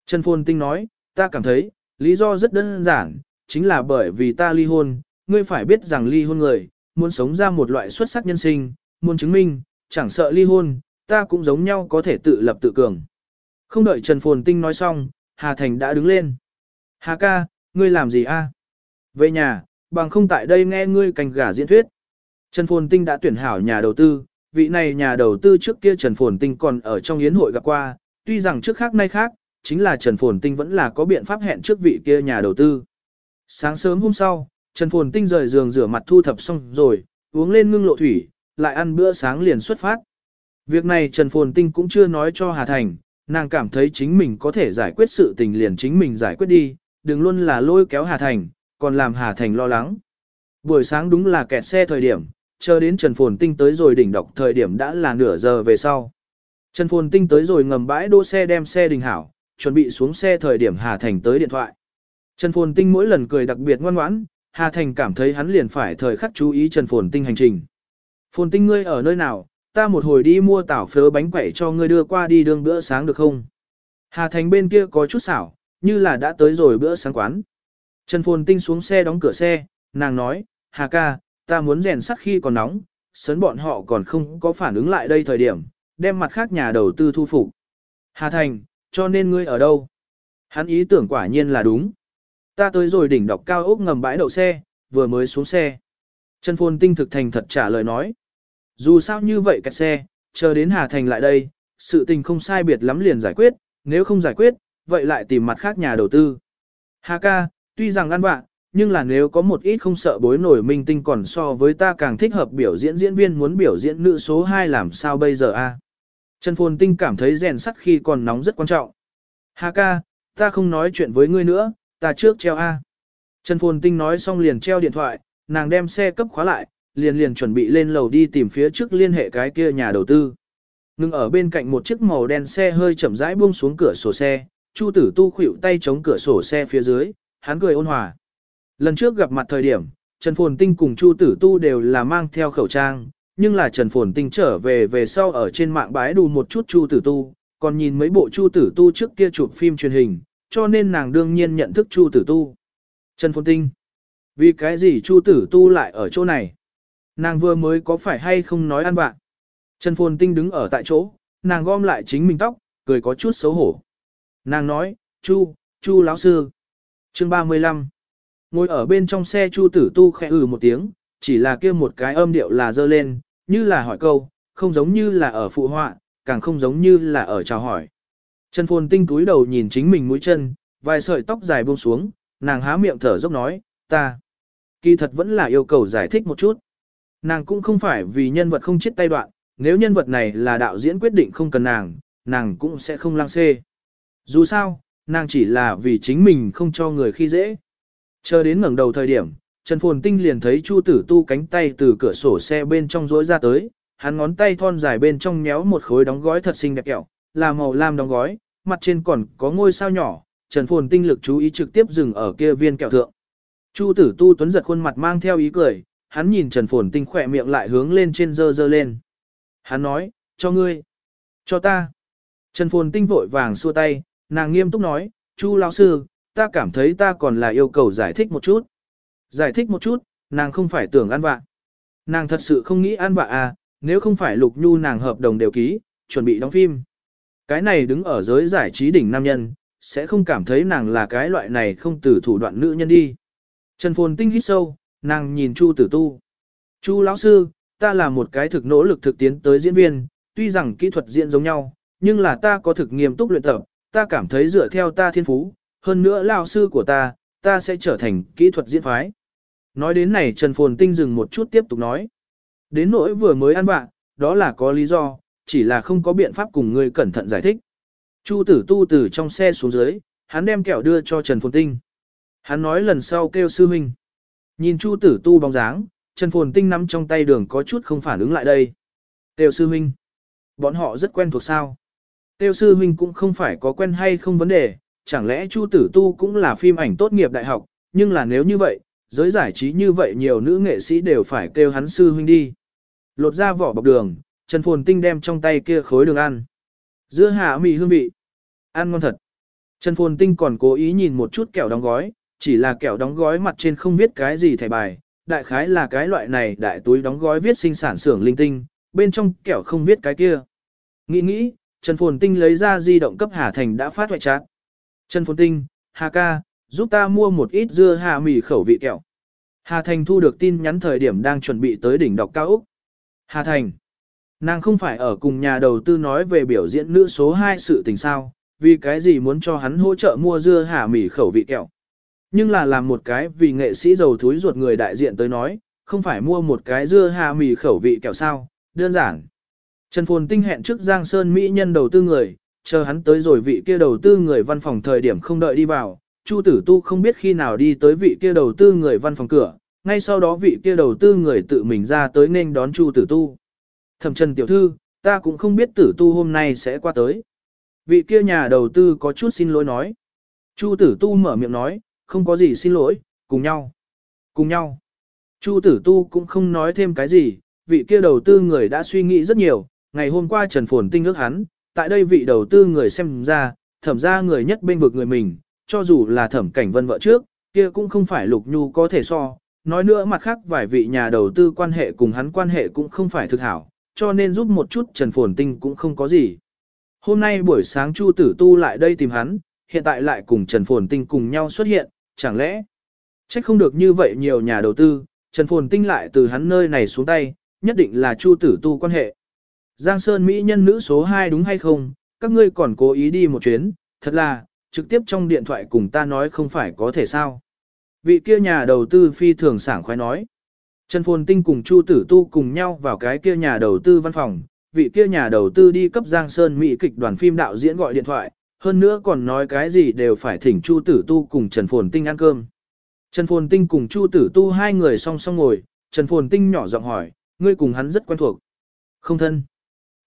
A: Trần Phồn Tinh nói, ta cảm thấy, lý do rất đơn giản, chính là bởi vì ta ly hôn, ngươi phải biết rằng ly hôn người, muốn sống ra một loại xuất sắc nhân sinh, muốn chứng minh, chẳng sợ ly hôn, ta cũng giống nhau có thể tự lập tự cường. Không đợi Trần Phồn Tinh nói xong, Hà Thành đã đứng lên. Hà ca, ngươi làm gì a? Về nhà, bằng không tại đây nghe ngươi cành gà diễn thuyết. Trần Phồn Tinh đã tuyển hảo nhà đầu tư, vị này nhà đầu tư trước kia Trần Phồn Tinh còn ở trong yến hội gặp qua, tuy rằng trước khác nay khác, chính là Trần Phồn Tinh vẫn là có biện pháp hẹn trước vị kia nhà đầu tư. Sáng sớm hôm sau, Trần Phồn Tinh rời giường rửa mặt thu thập xong rồi, uống lên ngưng lộ thủy, lại ăn bữa sáng liền xuất phát. Việc này Trần Phồn Tinh cũng chưa nói cho Hà Thành, nàng cảm thấy chính mình có thể giải quyết sự tình liền chính mình giải quyết đi, đừng luôn là lôi kéo Hà Thành, còn làm Hà Thành lo lắng. Buổi sáng đúng là kẹt xe thời điểm, chờ đến Trần Phồn Tinh tới rồi đỉnh đọc thời điểm đã là nửa giờ về sau. Trần Phồn Tinh tới rồi ngầm bãi đỗ xe đem xe đình hảo, chuẩn bị xuống xe thời điểm Hà Thành tới điện thoại. Trần Phồn Tinh mỗi lần cười đặc biệt ngoan ngoãn, Hà Thành cảm thấy hắn liền phải thời khắc chú ý Trần Phồn Tinh hành trình. Phồn Tinh ngươi ở nơi nào, ta một hồi đi mua tảo phớ bánh quẩy cho ngươi đưa qua đi đường bữa sáng được không? Hà Thành bên kia có chút xảo, như là đã tới rồi bữa sáng quán. Trần Phồn Tinh xuống xe đóng cửa xe, nàng nói, Hà ca, ta muốn rèn sắt khi còn nóng, sớn bọn họ còn không có phản ứng lại đây thời điểm, đem mặt khác nhà đầu tư thu phục. Hà Thành, cho nên ngươi ở đâu? Hắn ý tưởng quả nhiên là đúng. Ta tới rồi đỉnh đọc cao ốc ngầm bãi đậu xe, vừa mới xuống xe. Trần Phồn Tinh thực thành thật trả lời nói. Dù sao như vậy kẹt xe, chờ đến Hà Thành lại đây, sự tình không sai biệt lắm liền giải quyết, nếu không giải quyết, vậy lại tìm mặt khác nhà đầu tư. Hà ca, tuy rằng ăn bạn, nhưng là nếu có một ít không sợ bối nổi minh tinh còn so với ta càng thích hợp biểu diễn diễn viên muốn biểu diễn nữ số 2 làm sao bây giờ a? Trần Phồn Tinh cảm thấy rèn sắt khi còn nóng rất quan trọng. Hà ca, ta không nói chuyện với ngươi nữa, ta trước treo A. Trần Phồn Tinh nói xong liền treo điện thoại, nàng đem xe cấp khóa lại, liền liền chuẩn bị lên lầu đi tìm phía trước liên hệ cái kia nhà đầu tư. Ngưng ở bên cạnh một chiếc màu đen xe hơi chậm rãi buông xuống cửa sổ xe, Chu Tử Tu khuỵu tay chống cửa sổ xe phía dưới, hắn cười ôn hòa. Lần trước gặp mặt thời điểm, Trần Phồn Tinh cùng Chu Tử Tu đều là mang theo khẩu trang, nhưng là Trần Phồn Tinh trở về về sau ở trên mạng bái đù một chút Chu Tử Tu, còn nhìn mấy bộ Chu Tử Tu trước kia chụp phim truyền hình, cho nên nàng đương nhiên nhận thức Chu Tử Tu. Trần Phồn Tinh, vì cái gì Chu Tử Tu lại ở chỗ này? Nàng vừa mới có phải hay không nói ăn bạn? Trần Phồn Tinh đứng ở tại chỗ, nàng gom lại chính mình tóc, cười có chút xấu hổ. Nàng nói, Chu, Chu lão sư. Chương 35 Ngồi ở bên trong xe Chu Tử Tu khẽ ừ một tiếng, chỉ là kia một cái âm điệu là dơ lên, như là hỏi câu, không giống như là ở phụ họa, càng không giống như là ở chào hỏi. Trần Phồn Tinh túi đầu nhìn chính mình mũi chân, vài sợi tóc dài buông xuống, nàng há miệng thở dốc nói, ta. Kỳ thật vẫn là yêu cầu giải thích một chút. Nàng cũng không phải vì nhân vật không chết tay đoạn, nếu nhân vật này là đạo diễn quyết định không cần nàng, nàng cũng sẽ không lang xê. Dù sao, nàng chỉ là vì chính mình không cho người khi dễ. Chờ đến ngẩng đầu thời điểm, Trần Phồn Tinh liền thấy Chu Tử Tu cánh tay từ cửa sổ xe bên trong rỗi ra tới, hắn ngón tay thon dài bên trong nhéo một khối đóng gói thật xinh đẹp kẹo, là màu lam đóng gói, mặt trên còn có ngôi sao nhỏ, Trần Phồn Tinh lực chú ý trực tiếp dừng ở kia viên kẹo thượng. Chu Tử Tu tuấn giật khuôn mặt mang theo ý cười, hắn nhìn Trần Phồn Tinh khỏe miệng lại hướng lên trên dơ dơ lên. Hắn nói, cho ngươi, cho ta. Trần Phồn Tinh vội vàng xua tay, nàng nghiêm túc nói, Chu lão sư, ta cảm thấy ta còn là yêu cầu giải thích một chút. Giải thích một chút, nàng không phải tưởng ăn vạ. Nàng thật sự không nghĩ ăn vạ à, nếu không phải Lục Nhu nàng hợp đồng đều ký, chuẩn bị đóng phim. Cái này đứng ở giới giải trí đỉnh nam nhân, sẽ không cảm thấy nàng là cái loại này không từ thủ đoạn nữ nhân đi. Trần Phồn Tinh hít sâu, nàng nhìn Chu Tử Tu. Chu lão sư, ta là một cái thực nỗ lực thực tiến tới diễn viên, tuy rằng kỹ thuật diễn giống nhau, nhưng là ta có thực nghiêm túc luyện tập, ta cảm thấy dựa theo ta thiên phú, hơn nữa lão sư của ta, ta sẽ trở thành kỹ thuật diễn phái. Nói đến này Trần Phồn Tinh dừng một chút tiếp tục nói. Đến nỗi vừa mới ăn bạn, đó là có lý do, chỉ là không có biện pháp cùng ngươi cẩn thận giải thích. Chu tử tu từ trong xe xuống dưới, hắn đem kẹo đưa cho Trần Phồn Tinh. Hắn nói lần sau kêu sư huynh. Nhìn Chu tử tu bóng dáng, Trần Phồn Tinh nắm trong tay đường có chút không phản ứng lại đây. Tiêu sư huynh. Bọn họ rất quen thuộc sao. Tiêu sư huynh cũng không phải có quen hay không vấn đề, chẳng lẽ Chu Tử Tu cũng là phim ảnh tốt nghiệp đại học, nhưng là nếu như vậy, giới giải trí như vậy nhiều nữ nghệ sĩ đều phải kêu hắn sư huynh đi. Lột ra vỏ bọc đường, Trần Phồn Tinh đem trong tay kia khối đường ăn. Dưa hạ mì hương vị. Ăn ngon thật. Trần Phồn Tinh còn cố ý nhìn một chút kẹo đóng gói, chỉ là kẹo đóng gói mặt trên không viết cái gì thẻ bài, đại khái là cái loại này đại túi đóng gói viết sinh sản xưởng linh tinh, bên trong kẹo không viết cái kia. Nghĩ nghĩ, Trần Phồn Tinh lấy ra di động cấp Hà Thành đã phát hoại chát. Trần Phồn Tinh, Hà ca, giúp ta mua một ít dưa hạ mì khẩu vị kẹo. Hà Thành thu được tin nhắn thời điểm đang chuẩn bị tới đỉnh đọc cao Úc. Hà Thành, nàng không phải ở cùng nhà đầu tư nói về biểu diễn nữ số 2 sự tình sao, vì cái gì muốn cho hắn hỗ trợ mua dưa hà mì khẩu vị kẹo. Nhưng là làm một cái vì nghệ sĩ giàu thúi ruột người đại diện tới nói, không phải mua một cái dưa hà mì khẩu vị kẹo sao, đơn giản. Trần Phồn Tinh hẹn trước Giang Sơn Mỹ nhân đầu tư người, chờ hắn tới rồi vị kia đầu tư người văn phòng thời điểm không đợi đi vào, Chu Tử Tu không biết khi nào đi tới vị kia đầu tư người văn phòng cửa, ngay sau đó vị kia đầu tư người tự mình ra tới nên đón Chu Tử Tu. Thẩm Trần tiểu thư, ta cũng không biết Tử Tu hôm nay sẽ qua tới. Vị kia nhà đầu tư có chút xin lỗi nói. Chu Tử Tu mở miệng nói, không có gì xin lỗi, cùng nhau. Cùng nhau. Chu Tử Tu cũng không nói thêm cái gì, vị kia đầu tư người đã suy nghĩ rất nhiều, ngày hôm qua Trần Phồn Tinh ước hắn, tại đây vị đầu tư người xem ra, thẩm ra người nhất bên vực người mình, cho dù là thẩm cảnh vân vợ trước, kia cũng không phải Lục Nhu có thể so. Nói nữa mặt khác vài vị nhà đầu tư quan hệ cùng hắn quan hệ cũng không phải thực hảo, cho nên giúp một chút Trần Phồn Tinh cũng không có gì. Hôm nay buổi sáng Chu Tử Tu lại đây tìm hắn, hiện tại lại cùng Trần Phồn Tinh cùng nhau xuất hiện, chẳng lẽ trách không được như vậy nhiều nhà đầu tư, Trần Phồn Tinh lại từ hắn nơi này xuống tay, nhất định là Chu Tử Tu quan hệ. Giang Sơn Mỹ nhân nữ số 2 đúng hay không, các ngươi còn cố ý đi một chuyến, thật là, trực tiếp trong điện thoại cùng ta nói không phải có thể sao. Vị kia nhà đầu tư phi thường sảng khoái nói. Trần Phồn Tinh cùng Chu Tử Tu cùng nhau vào cái kia nhà đầu tư văn phòng, vị kia nhà đầu tư đi cấp Giang Sơn Mỹ kịch đoàn phim đạo diễn gọi điện thoại, hơn nữa còn nói cái gì đều phải thỉnh Chu Tử Tu cùng Trần Phồn Tinh ăn cơm. Trần Phồn Tinh cùng Chu Tử Tu hai người song song ngồi, Trần Phồn Tinh nhỏ giọng hỏi, ngươi cùng hắn rất quen thuộc. Không thân.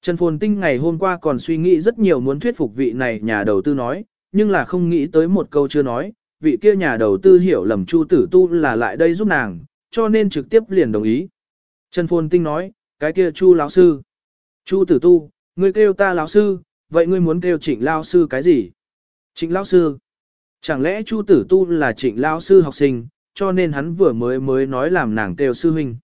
A: Trần Phồn Tinh ngày hôm qua còn suy nghĩ rất nhiều muốn thuyết phục vị này nhà đầu tư nói, nhưng là không nghĩ tới một câu chưa nói, vị kia nhà đầu tư hiểu lầm Chu Tử Tu là lại đây giúp nàng, cho nên trực tiếp liền đồng ý. Trần Phồn Tinh nói, cái kia Chu lão sư. Chu Tử Tu, ngươi kêu ta lão sư, vậy ngươi muốn kêu Trịnh lão sư cái gì? Trịnh lão sư. Chẳng lẽ Chu Tử Tu là Trịnh lão sư học sinh, cho nên hắn vừa mới mới nói làm nàng kêu sư huynh.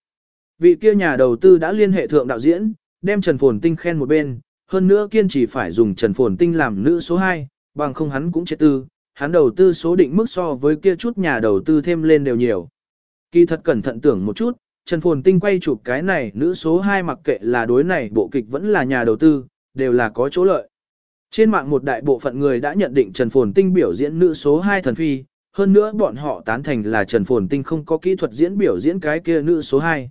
A: Vị kia nhà đầu tư đã liên hệ thượng đạo diễn, đem Trần Phồn Tinh khen một bên, hơn nữa kiên trì phải dùng Trần Phồn Tinh làm nữ số 2, bằng không hắn cũng chết tư, hắn đầu tư số định mức so với kia chút nhà đầu tư thêm lên đều nhiều. Kỳ thật cẩn thận tưởng một chút, Trần Phồn Tinh quay chụp cái này nữ số 2 mặc kệ là đối này bộ kịch vẫn là nhà đầu tư, đều là có chỗ lợi. Trên mạng một đại bộ phận người đã nhận định Trần Phồn Tinh biểu diễn nữ số 2 thần phi, hơn nữa bọn họ tán thành là Trần Phồn Tinh không có kỹ thuật diễn biểu diễn cái kia nữ số 2.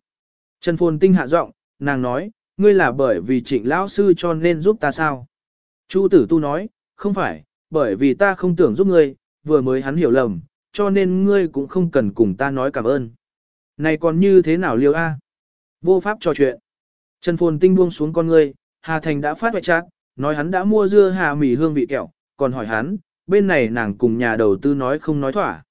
A: Trần Phồn Tinh hạ giọng, nàng nói, ngươi là bởi vì trịnh lão sư cho nên giúp ta sao? Chu tử tu nói, không phải, bởi vì ta không tưởng giúp ngươi, vừa mới hắn hiểu lầm, cho nên ngươi cũng không cần cùng ta nói cảm ơn. Này còn như thế nào liêu a? Vô pháp trò chuyện. Trần Phồn Tinh buông xuống con ngươi, Hà Thành đã phát hoại chát, nói hắn đã mua dưa hà mì hương vị kẹo, còn hỏi hắn, bên này nàng cùng nhà đầu tư nói không nói thỏa.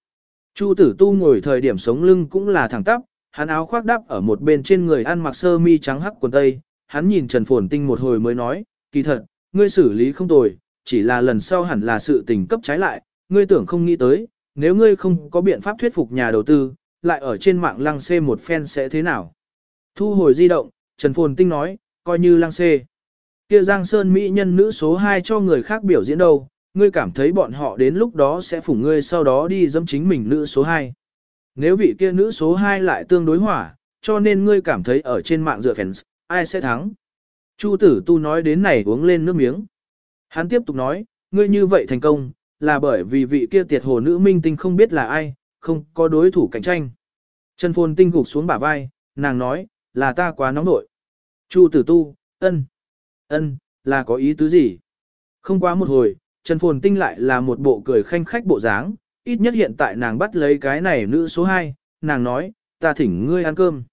A: Chu tử tu ngồi thời điểm sống lưng cũng là thẳng tắp, hắn áo khoác đắp ở một bên trên người ăn mặc sơ mi trắng hắc quần tây, hắn nhìn Trần Phồn Tinh một hồi mới nói, kỳ thật, ngươi xử lý không tồi, chỉ là lần sau hẳn là sự tình cấp trái lại, ngươi tưởng không nghĩ tới, nếu ngươi không có biện pháp thuyết phục nhà đầu tư, lại ở trên mạng lăng xê một phen sẽ thế nào. Thu hồi di động, Trần Phồn Tinh nói, coi như lăng xê. Kia Giang Sơn Mỹ nhân nữ số 2 cho người khác biểu diễn đâu, ngươi cảm thấy bọn họ đến lúc đó sẽ phủ ngươi sau đó đi dâm chính mình nữ số 2. Nếu vị kia nữ số 2 lại tương đối hỏa, cho nên ngươi cảm thấy ở trên mạng dựa fans, ai sẽ thắng? Chu tử tu nói đến này uống lên nước miếng. Hắn tiếp tục nói, ngươi như vậy thành công, là bởi vì vị kia tiệt hồ nữ minh tinh không biết là ai, không có đối thủ cạnh tranh. Trần Phồn tinh gục xuống bả vai, nàng nói, là ta quá nóng nội. Chu tử tu, ân, ân, là có ý tứ gì? Không quá một hồi, Trần Phồn tinh lại là một bộ cười khanh khách bộ dáng, ít nhất hiện tại nàng bắt lấy cái này nữ số 2, nàng nói, ta thỉnh ngươi ăn cơm.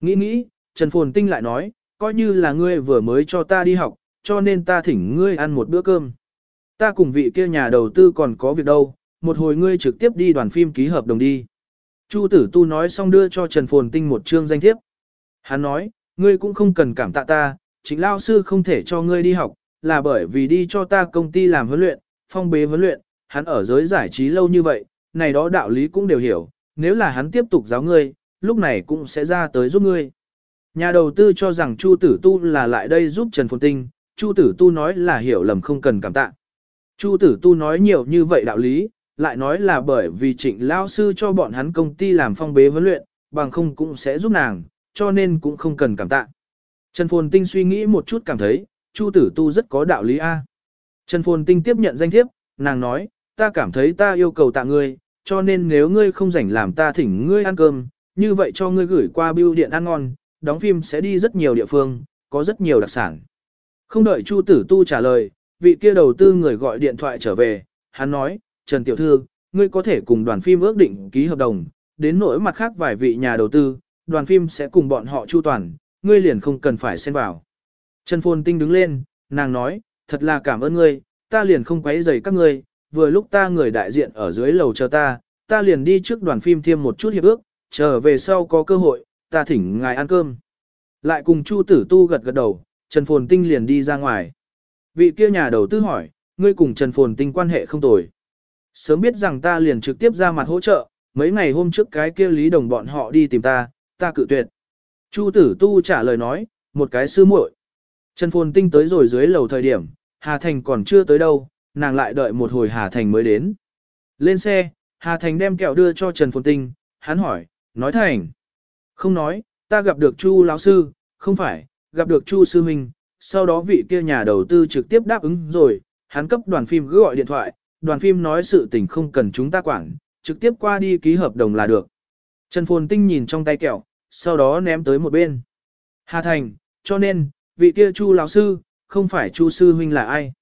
A: Nghĩ nghĩ, Trần Phồn Tinh lại nói, coi như là ngươi vừa mới cho ta đi học, cho nên ta thỉnh ngươi ăn một bữa cơm. Ta cùng vị kia nhà đầu tư còn có việc đâu, một hồi ngươi trực tiếp đi đoàn phim ký hợp đồng đi. Chu tử tu nói xong đưa cho Trần Phồn Tinh một chương danh thiếp. Hắn nói, ngươi cũng không cần cảm tạ ta, chính lao sư không thể cho ngươi đi học, là bởi vì đi cho ta công ty làm huấn luyện, phong bế huấn luyện, hắn ở giới giải trí lâu như vậy, này đó đạo lý cũng đều hiểu, nếu là hắn tiếp tục giáo ngươi, lúc này cũng sẽ ra tới giúp ngươi. Nhà đầu tư cho rằng Chu Tử Tu là lại đây giúp Trần Phồn Tinh, Chu Tử Tu nói là hiểu lầm không cần cảm tạ. Chu Tử Tu nói nhiều như vậy đạo lý, lại nói là bởi vì trịnh lao sư cho bọn hắn công ty làm phong bế huấn luyện, bằng không cũng sẽ giúp nàng, cho nên cũng không cần cảm tạ. Trần Phồn Tinh suy nghĩ một chút cảm thấy, Chu Tử Tu rất có đạo lý A. Trần Phồn Tinh tiếp nhận danh thiếp, nàng nói, ta cảm thấy ta yêu cầu tạ ngươi, cho nên nếu ngươi không rảnh làm ta thỉnh ngươi ăn cơm, như vậy cho ngươi gửi qua bưu điện ăn ngon, đóng phim sẽ đi rất nhiều địa phương, có rất nhiều đặc sản. Không đợi Chu Tử Tu trả lời, vị kia đầu tư người gọi điện thoại trở về, hắn nói, Trần Tiểu Thư, ngươi có thể cùng đoàn phim ước định ký hợp đồng, đến nỗi mặt khác vài vị nhà đầu tư, đoàn phim sẽ cùng bọn họ chu toàn, ngươi liền không cần phải xen vào. Trần Phồn Tinh đứng lên, nàng nói, thật là cảm ơn ngươi, ta liền không quấy rầy các ngươi, vừa lúc ta người đại diện ở dưới lầu chờ ta, ta liền đi trước đoàn phim thêm một chút hiệp ước, trở về sau có cơ hội, ta thỉnh ngài ăn cơm. Lại cùng Chu Tử Tu gật gật đầu, Trần Phồn Tinh liền đi ra ngoài. Vị kia nhà đầu tư hỏi, ngươi cùng Trần Phồn Tinh quan hệ không tồi. Sớm biết rằng ta liền trực tiếp ra mặt hỗ trợ, mấy ngày hôm trước cái kia Lý Đồng bọn họ đi tìm ta, ta cự tuyệt. Chu Tử Tu trả lời nói, một cái sư muội. Trần Phồn Tinh tới rồi dưới lầu thời điểm, Hà Thành còn chưa tới đâu, nàng lại đợi một hồi Hà Thành mới đến. Lên xe, Hà Thành đem kẹo đưa cho Trần Phồn Tinh, hắn hỏi, nói Thành. Không nói, ta gặp được Chu lão sư, không phải, gặp được Chu sư huynh, sau đó vị kia nhà đầu tư trực tiếp đáp ứng rồi, hắn cấp đoàn phim cứ gọi điện thoại, đoàn phim nói sự tình không cần chúng ta quản, trực tiếp qua đi ký hợp đồng là được. Trần Phồn Tinh nhìn trong tay kẹo, sau đó ném tới một bên. Hà Thành, cho nên, vị kia Chu lão sư, không phải Chu sư huynh là ai.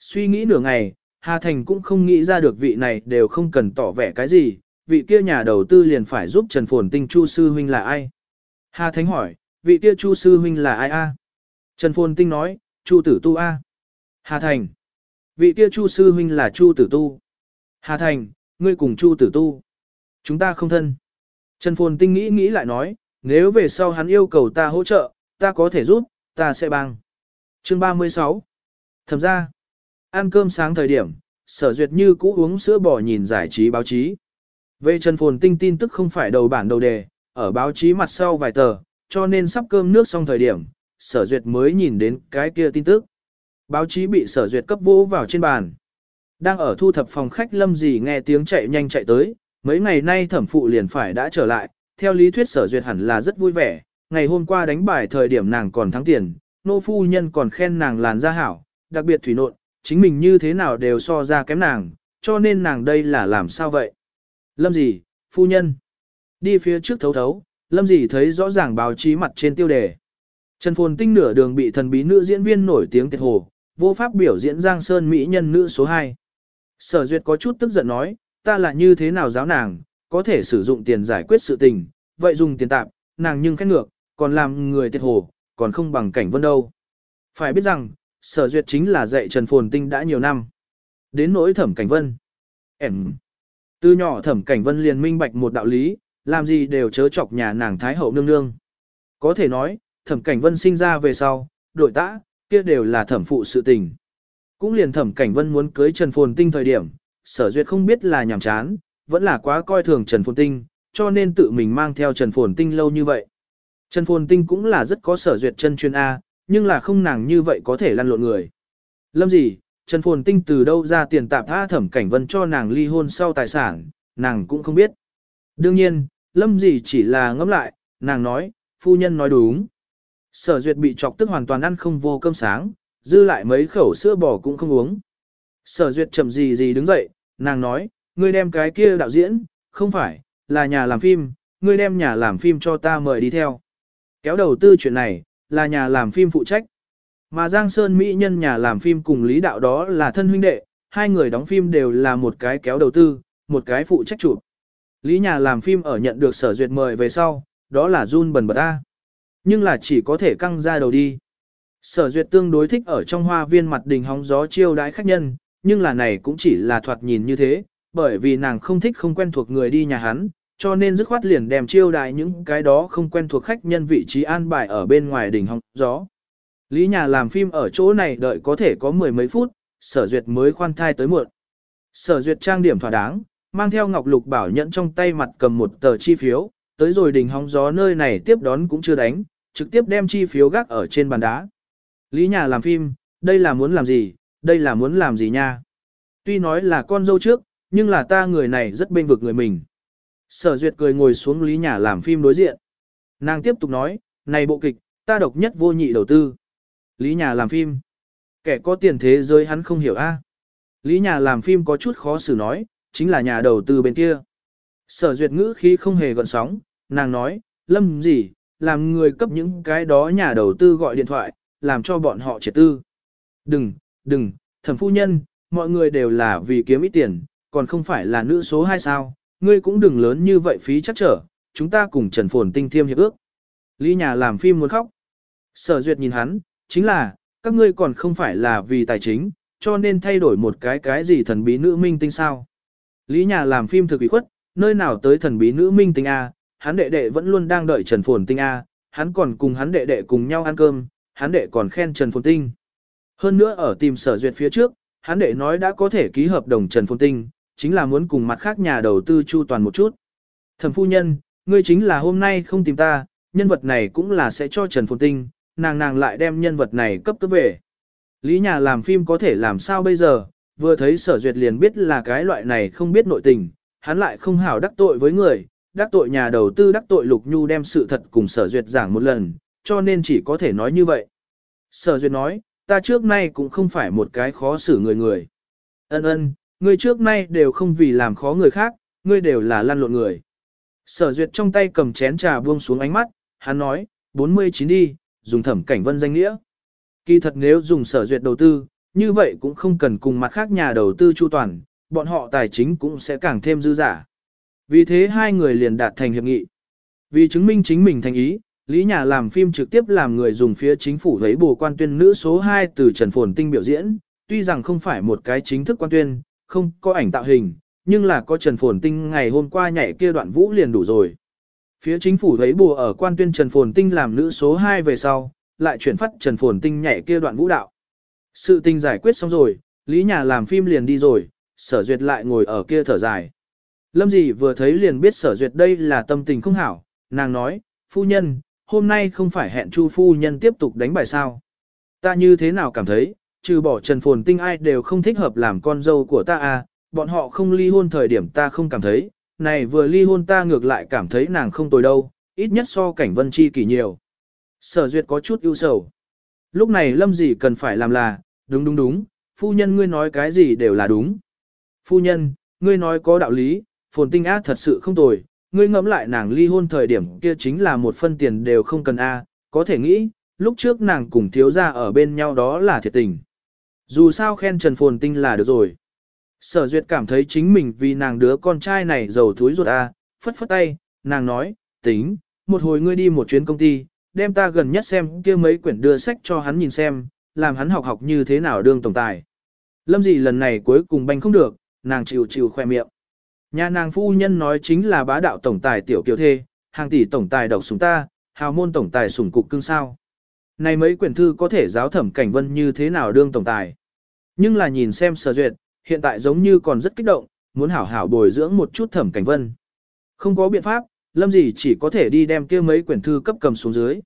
A: Suy nghĩ nửa ngày, Hà Thành cũng không nghĩ ra được vị này đều không cần tỏ vẻ cái gì, vị kia nhà đầu tư liền phải giúp Trần Phồn Tinh Chu sư huynh là ai. Hà Thành hỏi, vị kia Chu sư huynh là ai a? Trần Phồn Tinh nói, Chu tử tu a. Hà Thành, vị kia Chu sư huynh là Chu tử tu. Hà Thành, ngươi cùng Chu tử tu. Chúng ta không thân. Trần Phồn Tinh nghĩ nghĩ lại nói, nếu về sau hắn yêu cầu ta hỗ trợ, ta có thể giúp, ta sẽ bằng. Chương 36 Thẩm ra, ăn cơm sáng thời điểm, sở duyệt như cũ uống sữa bò nhìn giải trí báo chí. Về Trần Phồn Tinh tin tức không phải đầu bản đầu đề, ở báo chí mặt sau vài tờ, cho nên sắp cơm nước xong thời điểm, sở duyệt mới nhìn đến cái kia tin tức. Báo chí bị sở duyệt cấp vô vào trên bàn. Đang ở thu thập phòng khách lâm gì nghe tiếng chạy nhanh chạy tới, mấy ngày nay thẩm phụ liền phải đã trở lại, theo lý thuyết sở duyệt hẳn là rất vui vẻ, ngày hôm qua đánh bài thời điểm nàng còn thắng tiền, nô phu nhân còn khen nàng làn da hảo, đặc biệt thủy nộn, chính mình như thế nào đều so ra kém nàng, cho nên nàng đây là làm sao vậy? Lâm gì, phu nhân? Đi phía trước thấu thấu, lâm gì thấy rõ ràng báo chí mặt trên tiêu đề. Trần Phồn Tinh nửa đường bị thần bí nữ diễn viên nổi tiếng tiệt hồ, vô pháp biểu diễn Giang Sơn Mỹ nhân nữ số 2. Sở Duyệt có chút tức giận nói, ta là như thế nào giáo nàng, có thể sử dụng tiền giải quyết sự tình, vậy dùng tiền tạm, nàng nhưng khét ngược, còn làm người tiệt hồ, còn không bằng cảnh vân đâu. Phải biết rằng, sở duyệt chính là dạy Trần Phồn Tinh đã nhiều năm. Đến nỗi thẩm cảnh vân. Em. Từ nhỏ thẩm cảnh vân liền minh bạch một đạo lý, làm gì đều chớ chọc nhà nàng Thái Hậu nương nương. Có thể nói, thẩm cảnh vân sinh ra về sau, đội tã, kia đều là thẩm phụ sự tình. Cũng liền thẩm cảnh vân muốn cưới Trần Phồn Tinh thời điểm, sở duyệt không biết là nhàm chán, vẫn là quá coi thường Trần Phồn Tinh, cho nên tự mình mang theo Trần Phồn Tinh lâu như vậy. Trần Phồn Tinh cũng là rất có sở duyệt chân chuyên A, nhưng là không nàng như vậy có thể lăn lộn người. Lâm gì, Trần Phồn Tinh từ đâu ra tiền tạp tha thẩm cảnh vân cho nàng ly hôn sau tài sản, nàng cũng không biết. Đương nhiên, Lâm gì chỉ là ngẫm lại, nàng nói, phu nhân nói đúng. Sở duyệt bị chọc tức hoàn toàn ăn không vô cơm sáng, dư lại mấy khẩu sữa bò cũng không uống. Sở duyệt chậm gì gì đứng dậy, nàng nói, ngươi đem cái kia đạo diễn, không phải, là nhà làm phim, ngươi đem nhà làm phim cho ta mời đi theo. Kéo đầu tư chuyện này, là nhà làm phim phụ trách. Mà Giang Sơn Mỹ nhân nhà làm phim cùng Lý Đạo đó là thân huynh đệ, hai người đóng phim đều là một cái kéo đầu tư, một cái phụ trách chụp. Lý nhà làm phim ở nhận được sở duyệt mời về sau, đó là run bần bật ta. Nhưng là chỉ có thể căng ra đầu đi. Sở duyệt tương đối thích ở trong hoa viên mặt đình hóng gió chiêu đãi khách nhân, nhưng là này cũng chỉ là thoạt nhìn như thế, bởi vì nàng không thích không quen thuộc người đi nhà hắn, cho nên dứt khoát liền đem chiêu đãi những cái đó không quen thuộc khách nhân vị trí an bài ở bên ngoài đình hóng gió. Lý nhà làm phim ở chỗ này đợi có thể có mười mấy phút, sở duyệt mới khoan thai tới muộn. Sở duyệt trang điểm thỏa đáng, mang theo ngọc lục bảo nhẫn trong tay mặt cầm một tờ chi phiếu, tới rồi đỉnh hóng gió nơi này tiếp đón cũng chưa đánh, trực tiếp đem chi phiếu gác ở trên bàn đá. Lý nhà làm phim, đây là muốn làm gì, đây là muốn làm gì nha. Tuy nói là con dâu trước, nhưng là ta người này rất bên vực người mình. Sở duyệt cười ngồi xuống lý nhà làm phim đối diện. Nàng tiếp tục nói, này bộ kịch, ta độc nhất vô nhị đầu tư. Lý nhà làm phim. Kẻ có tiền thế giới hắn không hiểu a. Lý nhà làm phim có chút khó xử nói, chính là nhà đầu tư bên kia. Sở duyệt ngữ khi không hề gọn sóng, nàng nói, lâm gì, làm người cấp những cái đó nhà đầu tư gọi điện thoại, làm cho bọn họ triệt tư. Đừng, đừng, thẩm phu nhân, mọi người đều là vì kiếm ít tiền, còn không phải là nữ số 2 sao, ngươi cũng đừng lớn như vậy phí chắc trở, chúng ta cùng Trần Phồn Tinh thiêm hiệp ước. Lý nhà làm phim muốn khóc. Sở duyệt nhìn hắn, chính là, các ngươi còn không phải là vì tài chính, cho nên thay đổi một cái cái gì thần bí nữ minh tinh sao. Lý nhà làm phim thực ủy khuất, nơi nào tới thần bí nữ minh tinh A, hắn đệ đệ vẫn luôn đang đợi Trần Phồn Tinh A, hắn còn cùng hắn đệ đệ cùng nhau ăn cơm, hắn đệ còn khen Trần Phồn Tinh. Hơn nữa ở tìm sở duyệt phía trước, hắn đệ nói đã có thể ký hợp đồng Trần Phồn Tinh, chính là muốn cùng mặt khác nhà đầu tư chu toàn một chút. Thẩm phu nhân, ngươi chính là hôm nay không tìm ta, nhân vật này cũng là sẽ cho Trần Phồn Tinh, nàng nàng lại đem nhân vật này cấp cấp về. Lý nhà làm phim có thể làm sao bây giờ, vừa thấy sở duyệt liền biết là cái loại này không biết nội tình, hắn lại không hảo đắc tội với người, đắc tội nhà đầu tư đắc tội Lục Nhu đem sự thật cùng sở duyệt giảng một lần, cho nên chỉ có thể nói như vậy. Sở duyệt nói, ta trước nay cũng không phải một cái khó xử người người. Ân ân, ngươi trước nay đều không vì làm khó người khác, ngươi đều là lăn lộn người. Sở duyệt trong tay cầm chén trà buông xuống ánh mắt, hắn nói, 49 đi, dùng thẩm cảnh vân danh nghĩa. Kỳ thật nếu dùng sở duyệt đầu tư, như vậy cũng không cần cùng mặt khác nhà đầu tư chu toàn, bọn họ tài chính cũng sẽ càng thêm dư giả. Vì thế hai người liền đạt thành hiệp nghị. Vì chứng minh chính mình thành ý, Lý Nhà làm phim trực tiếp làm người dùng phía chính phủ thấy bồ quan tuyên nữ số 2 từ Trần Phồn Tinh biểu diễn, tuy rằng không phải một cái chính thức quan tuyên, không có ảnh tạo hình, nhưng là có Trần Phồn Tinh ngày hôm qua nhảy kia đoạn vũ liền đủ rồi. Phía chính phủ thấy bù ở quan tuyên Trần Phồn Tinh làm nữ số 2 về sau, lại chuyển phát Trần Phồn Tinh nhảy kia đoạn vũ đạo. Sự tình giải quyết xong rồi, Lý Nhà làm phim liền đi rồi, sở duyệt lại ngồi ở kia thở dài. Lâm dì vừa thấy liền biết sở duyệt đây là tâm tình không hảo, nàng nói, phu nhân, hôm nay không phải hẹn chu phu nhân tiếp tục đánh bài sao. Ta như thế nào cảm thấy, trừ bỏ Trần Phồn Tinh ai đều không thích hợp làm con dâu của ta à, bọn họ không ly hôn thời điểm ta không cảm thấy, này vừa ly hôn ta ngược lại cảm thấy nàng không tồi đâu, ít nhất so cảnh vân chi kỳ nhiều. Sở duyệt có chút ưu sầu. Lúc này lâm dì cần phải làm là, đúng đúng đúng, phu nhân ngươi nói cái gì đều là đúng. Phu nhân, ngươi nói có đạo lý, phồn tinh á thật sự không tồi, ngươi ngẫm lại nàng ly hôn thời điểm kia chính là một phân tiền đều không cần a, có thể nghĩ, lúc trước nàng cùng thiếu gia ở bên nhau đó là thiệt tình. Dù sao khen Trần Phồn Tinh là được rồi. Sở Duyệt cảm thấy chính mình vì nàng đứa con trai này giàu thúi ruột a, phất phất tay, nàng nói, tính, một hồi ngươi đi một chuyến công ty, đem ta gần nhất xem kia mấy quyển đưa sách cho hắn nhìn xem, làm hắn học học như thế nào đương tổng tài. Lâm Dị lần này cuối cùng banh không được, nàng chịu chịu khoe miệng. Nhà nàng phu nhân nói chính là bá đạo tổng tài tiểu kiều thê, hàng tỷ tổng tài độc sủng ta, hào môn tổng tài sủng cục cưng sao. Này mấy quyển thư có thể giáo thẩm cảnh vân như thế nào đương tổng tài. Nhưng là nhìn xem sở duyệt, hiện tại giống như còn rất kích động, muốn hảo hảo bồi dưỡng một chút thẩm cảnh vân. Không có biện pháp, lâm gì chỉ có thể đi đem kia mấy quyển thư cấp cầm xuống dưới.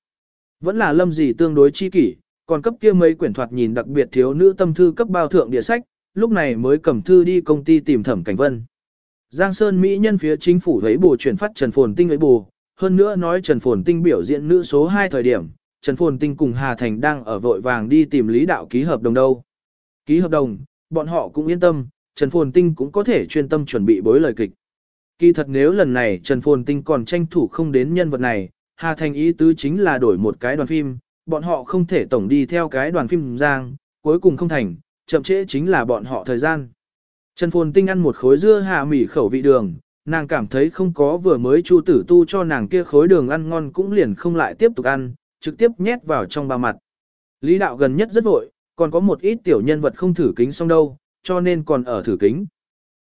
A: Vẫn là lâm gì tương đối chi kỷ, còn cấp kia mấy quyển thoạt nhìn đặc biệt thiếu nữ tâm thư cấp bao thượng địa sách, lúc này mới cầm thư đi công ty tìm thẩm cảnh vân. Giang Sơn Mỹ nhân phía chính phủ thấy bù chuyển phát Trần Phồn Tinh ấy bù, hơn nữa nói Trần Phồn Tinh biểu diễn nữ số 2 thời điểm, Trần Phồn Tinh cùng Hà Thành đang ở vội vàng đi tìm Lý Đạo ký hợp đồng đâu. Ký hợp đồng, bọn họ cũng yên tâm, Trần Phồn Tinh cũng có thể chuyên tâm chuẩn bị bối lời kịch. Kỳ thật nếu lần này Trần Phồn Tinh còn tranh thủ không đến nhân vật này, Hà Thành ý tứ chính là đổi một cái đoàn phim, bọn họ không thể tổng đi theo cái đoàn phim Giang, cuối cùng không thành, chậm trễ chính là bọn họ thời gian. Trần Phồn Tinh ăn một khối dưa hạ mỉ khẩu vị đường, nàng cảm thấy không có vừa mới chu tử tu cho nàng kia khối đường ăn ngon cũng liền không lại tiếp tục ăn, trực tiếp nhét vào trong ba mặt. Lý đạo gần nhất rất vội, còn có một ít tiểu nhân vật không thử kính xong đâu, cho nên còn ở thử kính.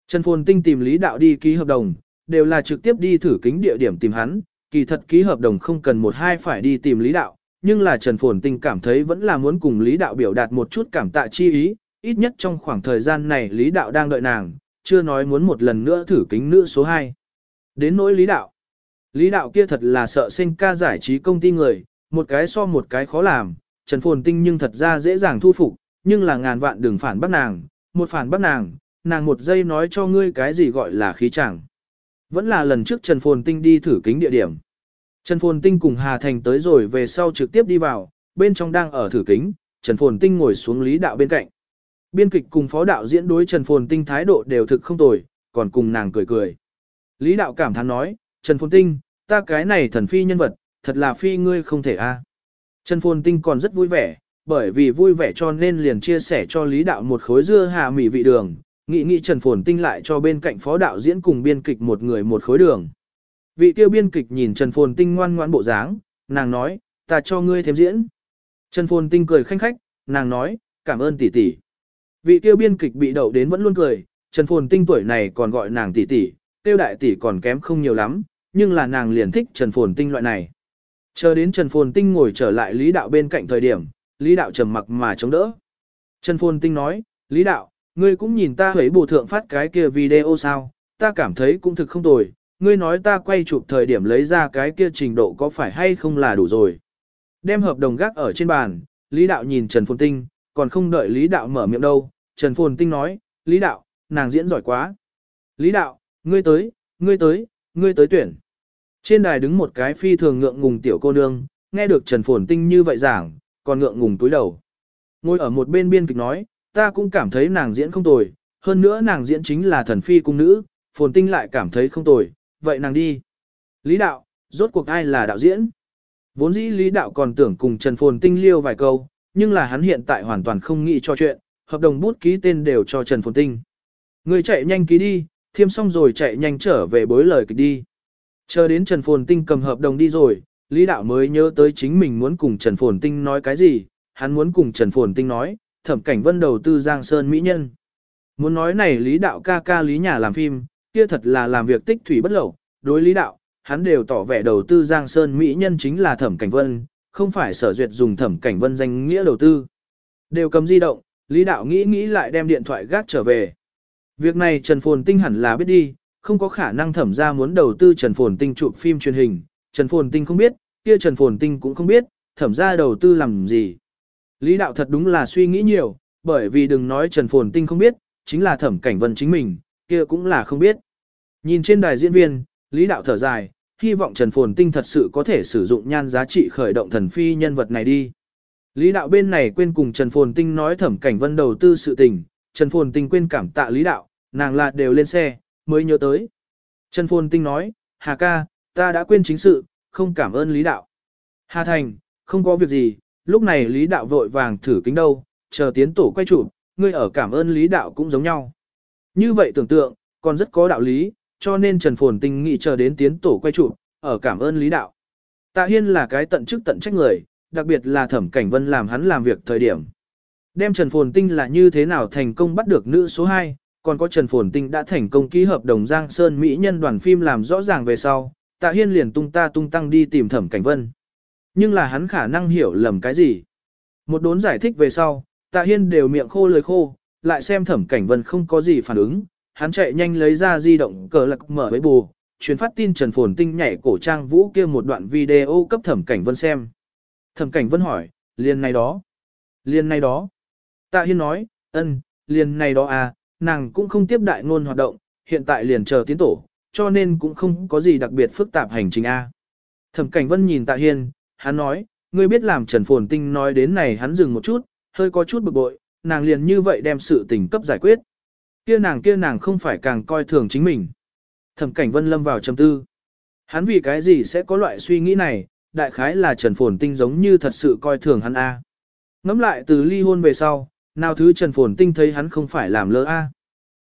A: Trần Phồn Tinh tìm Lý Đạo đi ký hợp đồng, đều là trực tiếp đi thử kính địa điểm tìm hắn, kỳ thật ký hợp đồng không cần một hai phải đi tìm Lý Đạo, nhưng là Trần Phồn Tinh cảm thấy vẫn là muốn cùng Lý Đạo biểu đạt một chút cảm tạ chi ý, ít nhất trong khoảng thời gian này Lý Đạo đang đợi nàng, chưa nói muốn một lần nữa thử kính nữ số 2. Đến nỗi Lý Đạo. Lý Đạo kia thật là sợ sinh ca giải trí công ty người, một cái so một cái khó làm, Trần Phồn Tinh nhưng thật ra dễ dàng thu phục, nhưng là ngàn vạn đừng phản bắt nàng, một phản bắt nàng, nàng một giây nói cho ngươi cái gì gọi là khí chẳng. Vẫn là lần trước Trần Phồn Tinh đi thử kính địa điểm. Trần Phồn Tinh cùng Hà Thành tới rồi về sau trực tiếp đi vào, bên trong đang ở thử kính, Trần Phồn Tinh ngồi xuống Lý Đạo bên cạnh. Biên kịch cùng phó đạo diễn đối Trần Phồn Tinh thái độ đều thực không tồi, còn cùng nàng cười cười. Lý Đạo cảm thán nói, Trần Phồn Tinh, ta cái này thần phi nhân vật, thật là phi ngươi không thể a. Trần Phồn Tinh còn rất vui vẻ, bởi vì vui vẻ cho nên liền chia sẻ cho Lý Đạo một khối dưa hà mì vị đường, nghĩ nghĩ Trần Phồn Tinh lại cho bên cạnh phó đạo diễn cùng biên kịch một người một khối đường. Vị tiêu biên kịch nhìn Trần Phồn Tinh ngoan ngoãn bộ dáng, nàng nói, ta cho ngươi thêm diễn. Trần Phồn Tinh cười khanh khách, nàng nói, cảm ơn tỷ tỷ. Vị tiêu biên kịch bị đậu đến vẫn luôn cười, Trần Phồn Tinh tuổi này còn gọi nàng tỷ tỷ, tiêu đại tỷ còn kém không nhiều lắm, nhưng là nàng liền thích Trần Phồn Tinh loại này. Chờ đến Trần Phồn Tinh ngồi trở lại Lý Đạo bên cạnh thời điểm, Lý Đạo trầm mặc mà chống đỡ. Trần Phồn Tinh nói, Lý Đạo, ngươi cũng nhìn ta hấy bổ thượng phát cái kia video sao, ta cảm thấy cũng thực không tồi, ngươi nói ta quay chụp thời điểm lấy ra cái kia trình độ có phải hay không là đủ rồi. Đem hợp đồng gác ở trên bàn, Lý Đạo nhìn Trần Phồn Tinh, còn không đợi Lý Đạo mở miệng đâu, Trần Phồn Tinh nói, Lý Đạo, nàng diễn giỏi quá. Lý Đạo, ngươi tới, ngươi tới, ngươi tới tuyển. Trên đài đứng một cái phi thường ngượng ngùng tiểu cô nương, nghe được Trần Phồn Tinh như vậy giảng, còn ngượng ngùng túi đầu. Ngồi ở một bên biên kịch nói, ta cũng cảm thấy nàng diễn không tồi, hơn nữa nàng diễn chính là thần phi cung nữ, Phồn Tinh lại cảm thấy không tồi, vậy nàng đi. Lý đạo, rốt cuộc ai là đạo diễn? Vốn dĩ Lý đạo còn tưởng cùng Trần Phồn Tinh liêu vài câu, nhưng là hắn hiện tại hoàn toàn không nghĩ cho chuyện, hợp đồng bút ký tên đều cho Trần Phồn Tinh. Người chạy nhanh ký đi, thiêm xong rồi chạy nhanh trở về bối lời kịch đi. Chờ đến Trần Phồn Tinh cầm hợp đồng đi rồi, Lý Đạo mới nhớ tới chính mình muốn cùng Trần Phồn Tinh nói cái gì, hắn muốn cùng Trần Phồn Tinh nói, thẩm cảnh vân đầu tư Giang Sơn Mỹ Nhân. Muốn nói này Lý Đạo ca ca Lý nhà làm phim, kia thật là làm việc tích thủy bất lậu, đối Lý Đạo, hắn đều tỏ vẻ đầu tư Giang Sơn Mỹ Nhân chính là thẩm cảnh vân, không phải sở duyệt dùng thẩm cảnh vân danh nghĩa đầu tư. Đều cầm di động, Lý Đạo nghĩ nghĩ lại đem điện thoại gác trở về. Việc này Trần Phồn Tinh hẳn là biết đi, không có khả năng thẩm ra muốn đầu tư Trần Phồn Tinh chụp phim truyền hình, Trần Phồn Tinh không biết, kia Trần Phồn Tinh cũng không biết, thẩm ra đầu tư làm gì. Lý đạo thật đúng là suy nghĩ nhiều, bởi vì đừng nói Trần Phồn Tinh không biết, chính là thẩm cảnh vân chính mình, kia cũng là không biết. Nhìn trên đài diễn viên, Lý đạo thở dài, hy vọng Trần Phồn Tinh thật sự có thể sử dụng nhan giá trị khởi động thần phi nhân vật này đi. Lý đạo bên này quên cùng Trần Phồn Tinh nói thẩm cảnh vân đầu tư sự tình, Trần Phồn Tinh quên cảm tạ Lý đạo, nàng là đều lên xe, mới nhớ tới. Trần Phồn Tinh nói, Hà ca, ta đã quên chính sự, không cảm ơn Lý Đạo. Hà Thành, không có việc gì, lúc này Lý Đạo vội vàng thử kính đâu, chờ tiến tổ quay chụp, ngươi ở cảm ơn Lý Đạo cũng giống nhau. Như vậy tưởng tượng, còn rất có đạo lý, cho nên Trần Phồn Tinh nghĩ chờ đến tiến tổ quay trụ ở cảm ơn Lý Đạo. Tạ Hiên là cái tận chức tận trách người, đặc biệt là Thẩm Cảnh Vân làm hắn làm việc thời điểm. Đem Trần Phồn Tinh là như thế nào thành công bắt được nữ số 2, còn có Trần Phồn Tinh đã thành công ký hợp đồng Giang Sơn Mỹ nhân đoàn phim làm rõ ràng về sau, Tạ Hiên liền tung ta tung tăng đi tìm Thẩm Cảnh Vân. Nhưng là hắn khả năng hiểu lầm cái gì. Một đốn giải thích về sau, Tạ Hiên đều miệng khô lời khô, lại xem Thẩm Cảnh Vân không có gì phản ứng, hắn chạy nhanh lấy ra di động cờ lạc mở với bù, truyền phát tin Trần Phồn Tinh nhảy cổ trang vũ kia một đoạn video cấp Thẩm Cảnh Vân xem. Thẩm Cảnh Vân hỏi, liền này đó. Liền này đó. Tạ Hiên nói, ân, liền này đó à, nàng cũng không tiếp đại ngôn hoạt động, hiện tại liền chờ tiến tổ, cho nên cũng không có gì đặc biệt phức tạp hành trình A. Thẩm Cảnh Vân nhìn Tạ Hiên, hắn nói, ngươi biết làm Trần Phồn Tinh nói đến này hắn dừng một chút, hơi có chút bực bội, nàng liền như vậy đem sự tình cấp giải quyết. Kia nàng kia nàng không phải càng coi thường chính mình. Thẩm Cảnh Vân lâm vào trầm tư. Hắn vì cái gì sẽ có loại suy nghĩ này, đại khái là Trần Phồn Tinh giống như thật sự coi thường hắn A. Ngắm lại từ ly hôn về sau, nào thứ Trần Phồn Tinh thấy hắn không phải làm lơ a.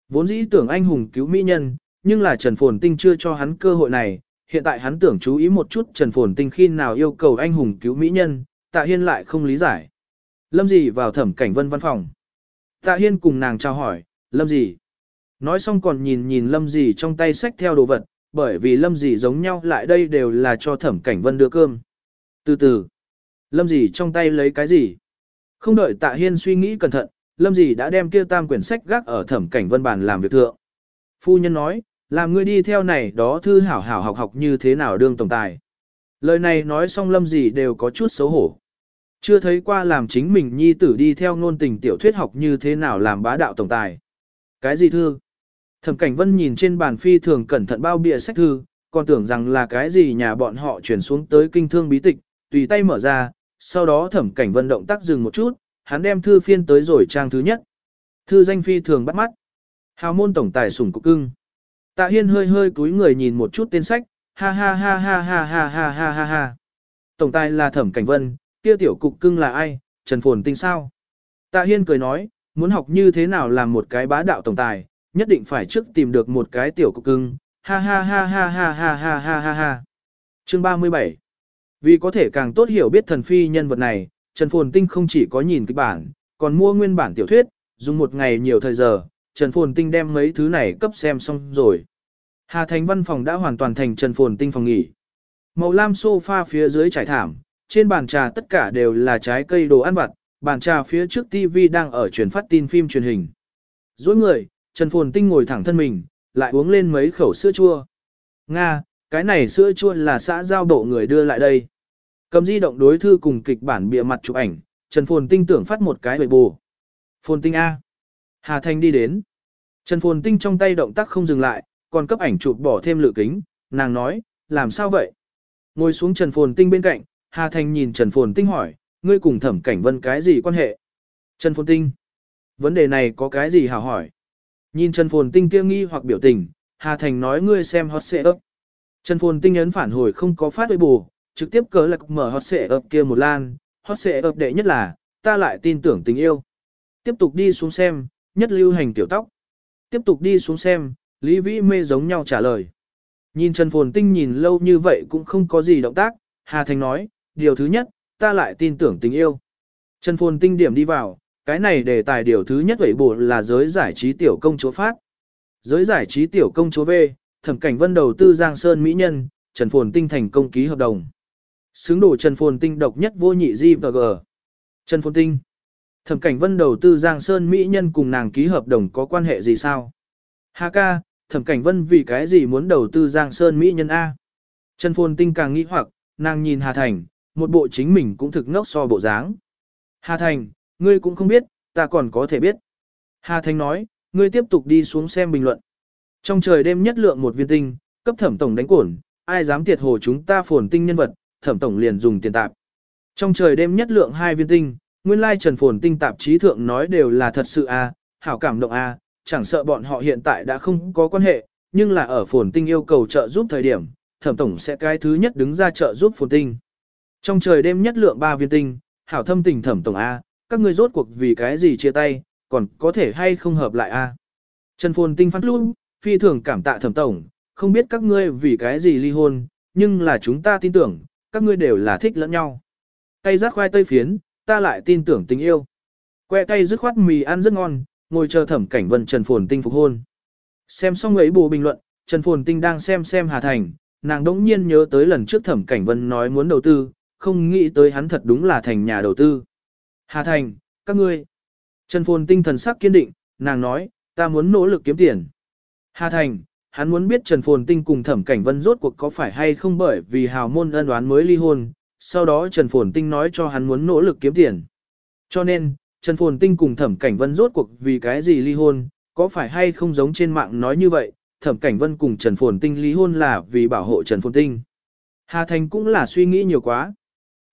A: Vốn dĩ tưởng anh hùng cứu mỹ nhân, nhưng là Trần Phồn Tinh chưa cho hắn cơ hội này, hiện tại hắn tưởng chú ý một chút Trần Phồn Tinh khi nào yêu cầu anh hùng cứu mỹ nhân, Tạ Hiên lại không lý giải. Lâm gì vào thẩm cảnh vân văn phòng. Tạ Hiên cùng nàng chào hỏi, Lâm gì? Nói xong còn nhìn nhìn lâm gì trong tay sách theo đồ vật, bởi vì lâm gì giống nhau lại đây đều là cho thẩm cảnh vân đưa cơm. Từ từ, lâm gì trong tay lấy cái gì? Không đợi tạ hiên suy nghĩ cẩn thận, lâm gì đã đem kia tam quyển sách gác ở thẩm cảnh vân bàn làm việc thượng. Phu nhân nói, làm ngươi đi theo này đó thư hảo hảo học học như thế nào đương tổng tài. Lời này nói xong lâm gì đều có chút xấu hổ. Chưa thấy qua làm chính mình nhi tử đi theo ngôn tình tiểu thuyết học như thế nào làm bá đạo tổng tài. Cái gì thư? Thẩm Cảnh Vân nhìn trên bàn phi thường cẩn thận bao bìa sách thư, còn tưởng rằng là cái gì nhà bọn họ chuyển xuống tới kinh thương bí tịch, tùy tay mở ra, sau đó Thẩm Cảnh Vân động tác dừng một chút, hắn đem thư phiên tới rồi trang thứ nhất. Thư danh phi thường bắt mắt. Hào môn tổng tài sủng cục cưng. Tạ Hiên hơi hơi cúi người nhìn một chút tên sách, ha ha ha ha ha ha ha ha ha ha. Tổng tài là Thẩm Cảnh Vân, kia tiểu cục cưng là ai, Trần Phồn Tinh sao? Tạ Hiên cười nói, muốn học như thế nào làm một cái bá đạo tổng tài, nhất định phải trước tìm được một cái tiểu cục cưng, ha ha ha ha ha ha ha ha ha ha. Chương 37 Vì có thể càng tốt hiểu biết thần phi nhân vật này, Trần Phồn Tinh không chỉ có nhìn kịch bản, còn mua nguyên bản tiểu thuyết, dùng một ngày nhiều thời giờ, Trần Phồn Tinh đem mấy thứ này cấp xem xong rồi. Hà Thành văn phòng đã hoàn toàn thành Trần Phồn Tinh phòng nghỉ. Màu lam sofa phía dưới trải thảm, trên bàn trà tất cả đều là trái cây đồ ăn vặt, bàn trà phía trước TV đang ở truyền phát tin phim truyền hình. Dối người, Trần Phồn Tinh ngồi thẳng thân mình, lại uống lên mấy khẩu sữa chua. Nga, cái này sữa chua là xã giao bộ người đưa lại đây. Cầm di động đối thư cùng kịch bản bìa mặt chụp ảnh, Trần Phồn Tinh tưởng phát một cái bệ bù. Phồn Tinh A. Hà Thanh đi đến. Trần Phồn Tinh trong tay động tác không dừng lại, còn cấp ảnh chụp bỏ thêm lự kính, nàng nói, làm sao vậy? Ngồi xuống Trần Phồn Tinh bên cạnh, Hà Thanh nhìn Trần Phồn Tinh hỏi, ngươi cùng thẩm cảnh vân cái gì quan hệ? Trần Phồn Tinh. Vấn đề này có cái gì hào hỏi? Nhìn Trần Phồn Tinh kia nghi hoặc biểu tình, Hà Thành nói ngươi xem hot xệ ấp. Trần Phồn Tinh ấn phản hồi không có phát huệ bù, trực tiếp cớ lạc mở hot xệ ấp kia một lan, hot xệ ấp đệ nhất là, ta lại tin tưởng tình yêu. Tiếp tục đi xuống xem, nhất lưu hành tiểu tóc. Tiếp tục đi xuống xem, Lý Vĩ mê giống nhau trả lời. Nhìn Trần Phồn Tinh nhìn lâu như vậy cũng không có gì động tác, Hà Thành nói, điều thứ nhất, ta lại tin tưởng tình yêu. Trần Phồn Tinh điểm đi vào, cái này đề tài điều thứ nhất vậy bộ là giới giải trí tiểu công chúa phát. Giới giải trí tiểu công chúa V, thẩm cảnh vân đầu tư Giang Sơn Mỹ Nhân, Trần Phồn Tinh thành công ký hợp đồng. Xứng đủ Trần Phồn Tinh độc nhất vô nhị GVG. Trần Phồn Tinh. Thẩm cảnh vân đầu tư Giang Sơn Mỹ Nhân cùng nàng ký hợp đồng có quan hệ gì sao? Hà ca, thẩm cảnh vân vì cái gì muốn đầu tư Giang Sơn Mỹ Nhân A? Trần Phồn Tinh càng nghĩ hoặc, nàng nhìn Hà Thành, một bộ chính mình cũng thực ngốc so bộ dáng. Hà Thành, ngươi cũng không biết, ta còn có thể biết. Hà Thành nói, ngươi tiếp tục đi xuống xem bình luận. Trong trời đêm nhất lượng một viên tinh, cấp thẩm tổng đánh cổn, ai dám tiệt hồ chúng ta phồn tinh nhân vật, thẩm tổng liền dùng tiền tạp. Trong trời đêm nhất lượng hai viên tinh, nguyên lai trần phồn tinh tạp chí thượng nói đều là thật sự a, hảo cảm động a, chẳng sợ bọn họ hiện tại đã không có quan hệ, nhưng là ở phồn tinh yêu cầu trợ giúp thời điểm, thẩm tổng sẽ cái thứ nhất đứng ra trợ giúp phồn tinh. Trong trời đêm nhất lượng ba viên tinh, hảo thâm tình thẩm tổng A, các ngươi rốt cuộc vì cái gì chia tay, còn có thể hay không hợp lại A. Trần Phồn tinh phát luôn, phi thường cảm tạ thẩm tổng, không biết các ngươi vì cái gì ly hôn, nhưng là chúng ta tin tưởng, các ngươi đều là thích lẫn nhau. Cây rắc khoai tây phiến, ta lại tin tưởng tình yêu. Que cây dứt khoát mì ăn rất ngon, ngồi chờ thẩm cảnh vân Trần Phồn tinh phục hôn. Xem xong ấy bù bình luận, Trần Phồn tinh đang xem xem Hà Thành, nàng đỗng nhiên nhớ tới lần trước thẩm cảnh vân nói muốn đầu tư, không nghĩ tới hắn thật đúng là thành nhà đầu tư. Hà Thành, các ngươi. Trần Phồn tinh thần sắc kiên định, nàng nói, ta muốn nỗ lực kiếm tiền. Hà Thành, hắn muốn biết Trần Phồn tinh cùng thẩm cảnh vân rốt cuộc có phải hay không bởi vì hào môn ân đoán mới ly hôn, sau đó Trần Phồn tinh nói cho hắn muốn nỗ lực kiếm tiền. Cho nên, Trần Phồn tinh cùng thẩm cảnh vân rốt cuộc vì cái gì ly hôn, có phải hay không giống trên mạng nói như vậy, thẩm cảnh vân cùng Trần Phồn tinh ly hôn là vì bảo hộ Trần Phồn tinh. Hà Thành cũng là suy nghĩ nhiều quá.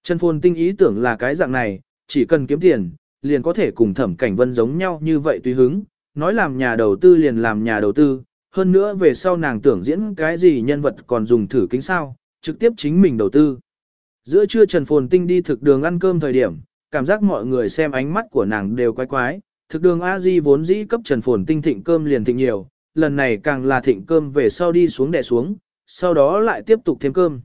A: Trần Phồn Tinh ý tưởng là cái dạng này, chỉ cần kiếm tiền, liền có thể cùng thẩm cảnh vân giống nhau như vậy tùy hứng, nói làm nhà đầu tư liền làm nhà đầu tư, hơn nữa về sau nàng tưởng diễn cái gì nhân vật còn dùng thử kính sao, trực tiếp chính mình đầu tư. Giữa trưa Trần Phồn Tinh đi thực đường ăn cơm thời điểm, cảm giác mọi người xem ánh mắt của nàng đều quái quái, thực đường a di vốn dĩ cấp Trần Phồn Tinh thịnh cơm liền thịnh nhiều, lần này càng là thịnh cơm về sau đi xuống đè xuống, sau đó lại tiếp tục thêm cơm.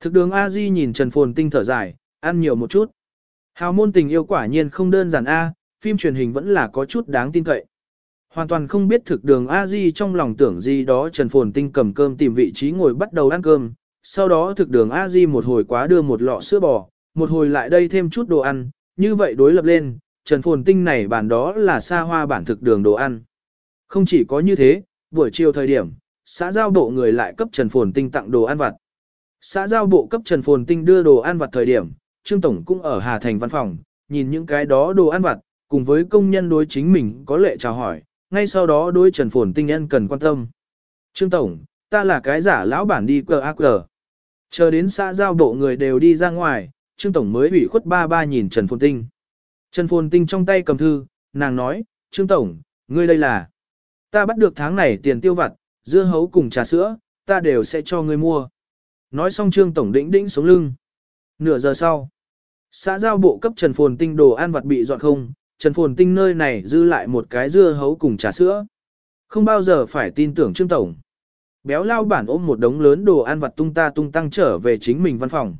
A: Thực đường A Di nhìn Trần Phồn Tinh thở dài, ăn nhiều một chút. Hào môn tình yêu quả nhiên không đơn giản A, phim truyền hình vẫn là có chút đáng tin cậy. Hoàn toàn không biết thực đường a di trong lòng tưởng gì đó Trần Phồn Tinh cầm cơm tìm vị trí ngồi bắt đầu ăn cơm, sau đó thực đường a di một hồi quá đưa một lọ sữa bò, một hồi lại đây thêm chút đồ ăn, như vậy đối lập lên, Trần Phồn Tinh này bản đó là xa hoa bản thực đường đồ ăn. Không chỉ có như thế, buổi chiều thời điểm, xã giao bộ người lại cấp Trần Phồn Tinh tặng đồ ăn vặt. Xã giao bộ cấp Trần Phồn Tinh đưa đồ ăn vặt thời điểm, Trương Tổng cũng ở Hà Thành văn phòng, nhìn những cái đó đồ ăn vặt, cùng với công nhân đối chính mình có lệ chào hỏi, ngay sau đó đối Trần Phồn Tinh nhân cần quan tâm. Trương Tổng, ta là cái giả lão bản đi cờ ác cờ. Chờ đến xã giao bộ người đều đi ra ngoài, Trương Tổng mới ủy khuất ba ba nhìn Trần Phồn Tinh. Trần Phồn Tinh trong tay cầm thư, nàng nói, Trương Tổng, ngươi đây là. Ta bắt được tháng này tiền tiêu vặt, dưa hấu cùng trà sữa, ta đều sẽ cho ngươi mua. Nói xong Trương Tổng đĩnh đĩnh xuống lưng. Nửa giờ sau, xã giao bộ cấp Trần Phồn Tinh đồ ăn vặt bị dọn không, Trần Phồn Tinh nơi này dư lại một cái dưa hấu cùng trà sữa. Không bao giờ phải tin tưởng Trương Tổng. Béo lao bản ôm một đống lớn đồ ăn vặt tung ta tung tăng trở về chính mình văn phòng.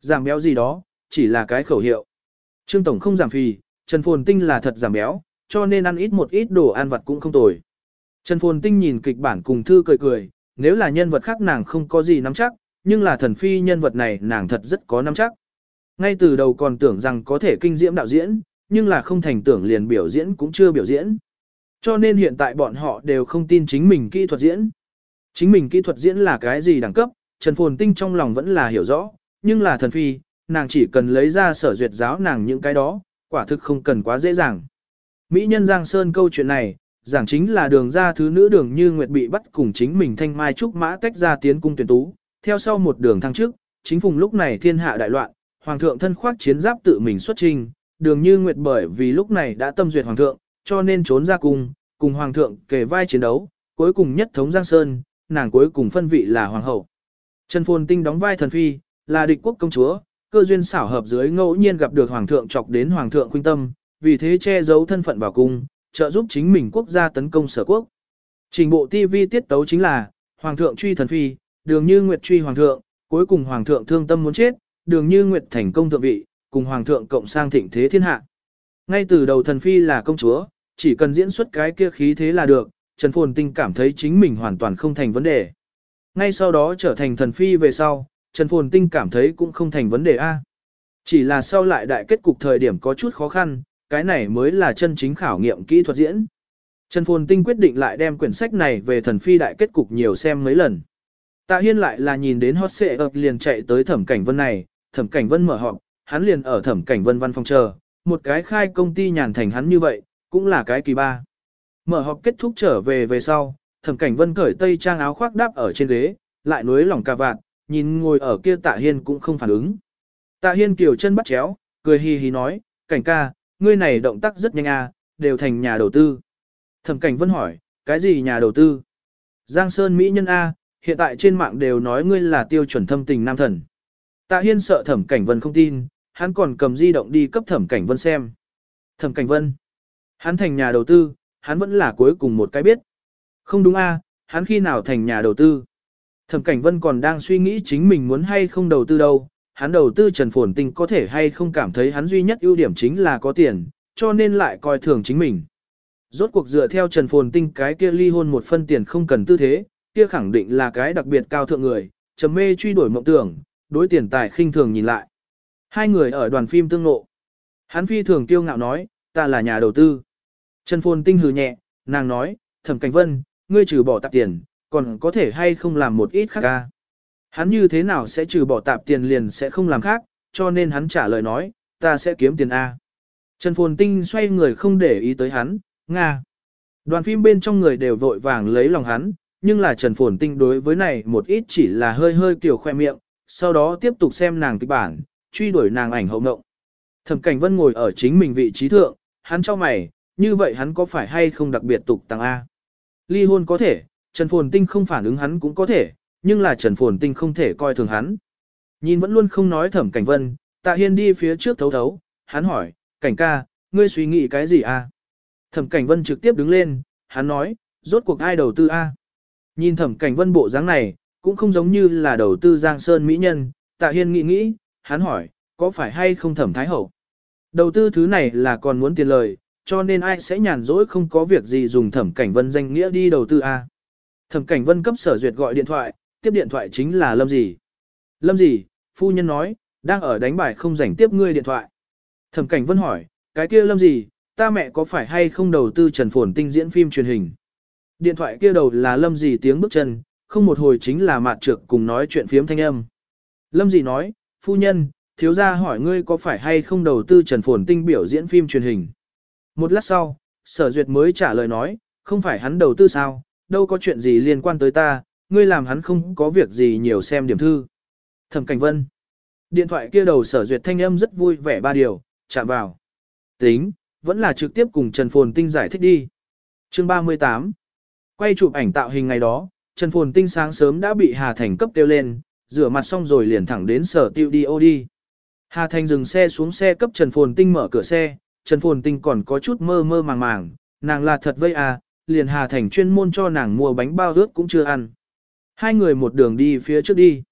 A: Giảm béo gì đó, chỉ là cái khẩu hiệu. Trương Tổng không giảm phì, Trần Phồn Tinh là thật giảm béo, cho nên ăn ít một ít đồ ăn vặt cũng không tồi. Trần Phồn Tinh nhìn kịch bản cùng thư cười cười, nếu là nhân vật khác nàng không có gì nắm chắc, nhưng là thần phi nhân vật này nàng thật rất có nắm chắc. Ngay từ đầu còn tưởng rằng có thể kinh diễm đạo diễn, nhưng là không thành tưởng liền biểu diễn cũng chưa biểu diễn. Cho nên hiện tại bọn họ đều không tin chính mình kỹ thuật diễn. Chính mình kỹ thuật diễn là cái gì đẳng cấp, Trần Phồn Tinh trong lòng vẫn là hiểu rõ, nhưng là thần phi, nàng chỉ cần lấy ra sở duyệt giáo nàng những cái đó, quả thực không cần quá dễ dàng. Mỹ nhân Giang Sơn câu chuyện này, giảng chính là đường ra thứ nữ đường như Nguyệt bị bắt cùng chính mình thanh mai trúc mã tách ra tiến cung tuyển tú, theo sau một đường thăng trước, chính phùng lúc này thiên hạ đại loạn, hoàng thượng thân khoác chiến giáp tự mình xuất trình, đường như Nguyệt bởi vì lúc này đã tâm duyệt hoàng thượng, cho nên trốn ra cung, cùng hoàng thượng kề vai chiến đấu, cuối cùng nhất thống Giang Sơn, nàng cuối cùng phân vị là hoàng hậu. Trần Phồn Tinh đóng vai thần phi, là địch quốc công chúa, cơ duyên xảo hợp dưới ngẫu nhiên gặp được hoàng thượng chọc đến hoàng thượng khuynh tâm, vì thế che giấu thân phận vào cung, trợ giúp chính mình quốc gia tấn công sở quốc. Trình bộ TV tiết tấu chính là, hoàng thượng truy thần phi, đường như nguyệt truy hoàng thượng, cuối cùng hoàng thượng thương tâm muốn chết, đường như nguyệt thành công thượng vị, cùng hoàng thượng cộng sang thịnh thế thiên hạ. Ngay từ đầu thần phi là công chúa, chỉ cần diễn xuất cái kia khí thế là được, Trần Phồn Tinh cảm thấy chính mình hoàn toàn không thành vấn đề. Ngay sau đó trở thành thần phi về sau, Trần Phồn Tinh cảm thấy cũng không thành vấn đề A. Chỉ là sau lại đại kết cục thời điểm có chút khó khăn, cái này mới là chân chính khảo nghiệm kỹ thuật diễn. Trần Phồn Tinh quyết định lại đem quyển sách này về thần phi đại kết cục nhiều xem mấy lần. Tạ Hiên lại là nhìn đến hot xệ ập liền chạy tới thẩm cảnh vân này, thẩm cảnh vân mở họp, hắn liền ở thẩm cảnh vân văn phòng chờ, một cái khai công ty nhàn thành hắn như vậy, cũng là cái kỳ ba. Mở họp kết thúc trở về về sau, thẩm cảnh vân cởi tây trang áo khoác đáp ở trên ghế, lại nuối lòng cà vạt, nhìn ngồi ở kia tạ hiên cũng không phản ứng. Tạ hiên kiều chân bắt chéo, cười hì hì nói, cảnh ca, ngươi này động tác rất nhanh à, đều thành nhà đầu tư. Thẩm cảnh vân hỏi, cái gì nhà đầu tư? Giang Sơn Mỹ nhân A, hiện tại trên mạng đều nói ngươi là tiêu chuẩn thâm tình nam thần. Tạ Hiên sợ thẩm cảnh vân không tin, hắn còn cầm di động đi cấp thẩm cảnh vân xem. Thẩm cảnh vân, hắn thành nhà đầu tư, hắn vẫn là cuối cùng một cái biết. Không đúng a, hắn khi nào thành nhà đầu tư? Thẩm cảnh vân còn đang suy nghĩ chính mình muốn hay không đầu tư đâu, hắn đầu tư Trần Phồn Tinh có thể hay không cảm thấy hắn duy nhất ưu điểm chính là có tiền, cho nên lại coi thường chính mình. Rốt cuộc dựa theo Trần Phồn Tinh cái kia ly hôn một phân tiền không cần tư thế, kia khẳng định là cái đặc biệt cao thượng người, trầm mê truy đuổi mộng tưởng, đối tiền tài khinh thường nhìn lại. Hai người ở đoàn phim tương ngộ. Hắn phi thường kiêu ngạo nói, ta là nhà đầu tư. Trần Phồn Tinh hừ nhẹ, nàng nói, thẩm cảnh vân, ngươi trừ bỏ tạp tiền, còn có thể hay không làm một ít khác ca. Hắn như thế nào sẽ trừ bỏ tạp tiền liền sẽ không làm khác, cho nên hắn trả lời nói, ta sẽ kiếm tiền A. Trần Phồn Tinh xoay người không để ý tới hắn, Nga. Đoàn phim bên trong người đều vội vàng lấy lòng hắn, nhưng là Trần Phồn Tinh đối với này một ít chỉ là hơi hơi kiểu khoe miệng, sau đó tiếp tục xem nàng kịch bản, truy đuổi nàng ảnh hậu ngộng. Thẩm Cảnh Vân ngồi ở chính mình vị trí thượng, hắn cho mày, như vậy hắn có phải hay không đặc biệt tục tăng A. Ly hôn có thể, Trần Phồn Tinh không phản ứng hắn cũng có thể, nhưng là Trần Phồn Tinh không thể coi thường hắn. Nhìn vẫn luôn không nói Thẩm Cảnh Vân, Tạ Hiên đi phía trước thấu thấu, hắn hỏi, Cảnh ca, ngươi suy nghĩ cái gì a? Thẩm Cảnh Vân trực tiếp đứng lên, hắn nói, rốt cuộc ai đầu tư a? Nhìn Thẩm Cảnh Vân bộ dáng này, cũng không giống như là đầu tư Giang Sơn Mỹ Nhân, Tạ Hiên nghĩ nghĩ, hắn hỏi, có phải hay không Thẩm Thái Hậu? Đầu tư thứ này là còn muốn tiền lời, cho nên ai sẽ nhàn rỗi không có việc gì dùng thẩm cảnh vân danh nghĩa đi đầu tư a. Thẩm cảnh vân cấp sở duyệt gọi điện thoại, tiếp điện thoại chính là Lâm gì. Lâm gì, phu nhân nói, đang ở đánh bài không rảnh tiếp ngươi điện thoại. Thẩm cảnh vân hỏi, cái kia Lâm gì, ta mẹ có phải hay không đầu tư trần phồn tinh diễn phim truyền hình. Điện thoại kia đầu là Lâm Dì tiếng bước chân, không một hồi chính là mạt trược cùng nói chuyện phiếm thanh âm. Lâm Dì nói, phu nhân, thiếu gia hỏi ngươi có phải hay không đầu tư trần phồn tinh biểu diễn phim truyền hình. Một lát sau, sở duyệt mới trả lời nói, không phải hắn đầu tư sao, đâu có chuyện gì liên quan tới ta, ngươi làm hắn không có việc gì nhiều xem điểm thư. Thẩm Cảnh Vân. Điện thoại kia đầu sở duyệt thanh âm rất vui vẻ ba điều, chạm vào. Tính, vẫn là trực tiếp cùng Trần Phồn Tinh giải thích đi. Chương 38. Quay chụp ảnh tạo hình ngày đó, Trần Phồn Tinh sáng sớm đã bị Hà Thành cấp tiêu lên, rửa mặt xong rồi liền thẳng đến sở tiêu đi ô đi. Hà Thành dừng xe xuống xe cấp Trần Phồn Tinh mở cửa xe, Trần Phồn Tinh còn có chút mơ mơ màng màng, nàng là thật vây à, liền Hà Thành chuyên môn cho nàng mua bánh bao ướt cũng chưa ăn. Hai người một đường đi phía trước đi.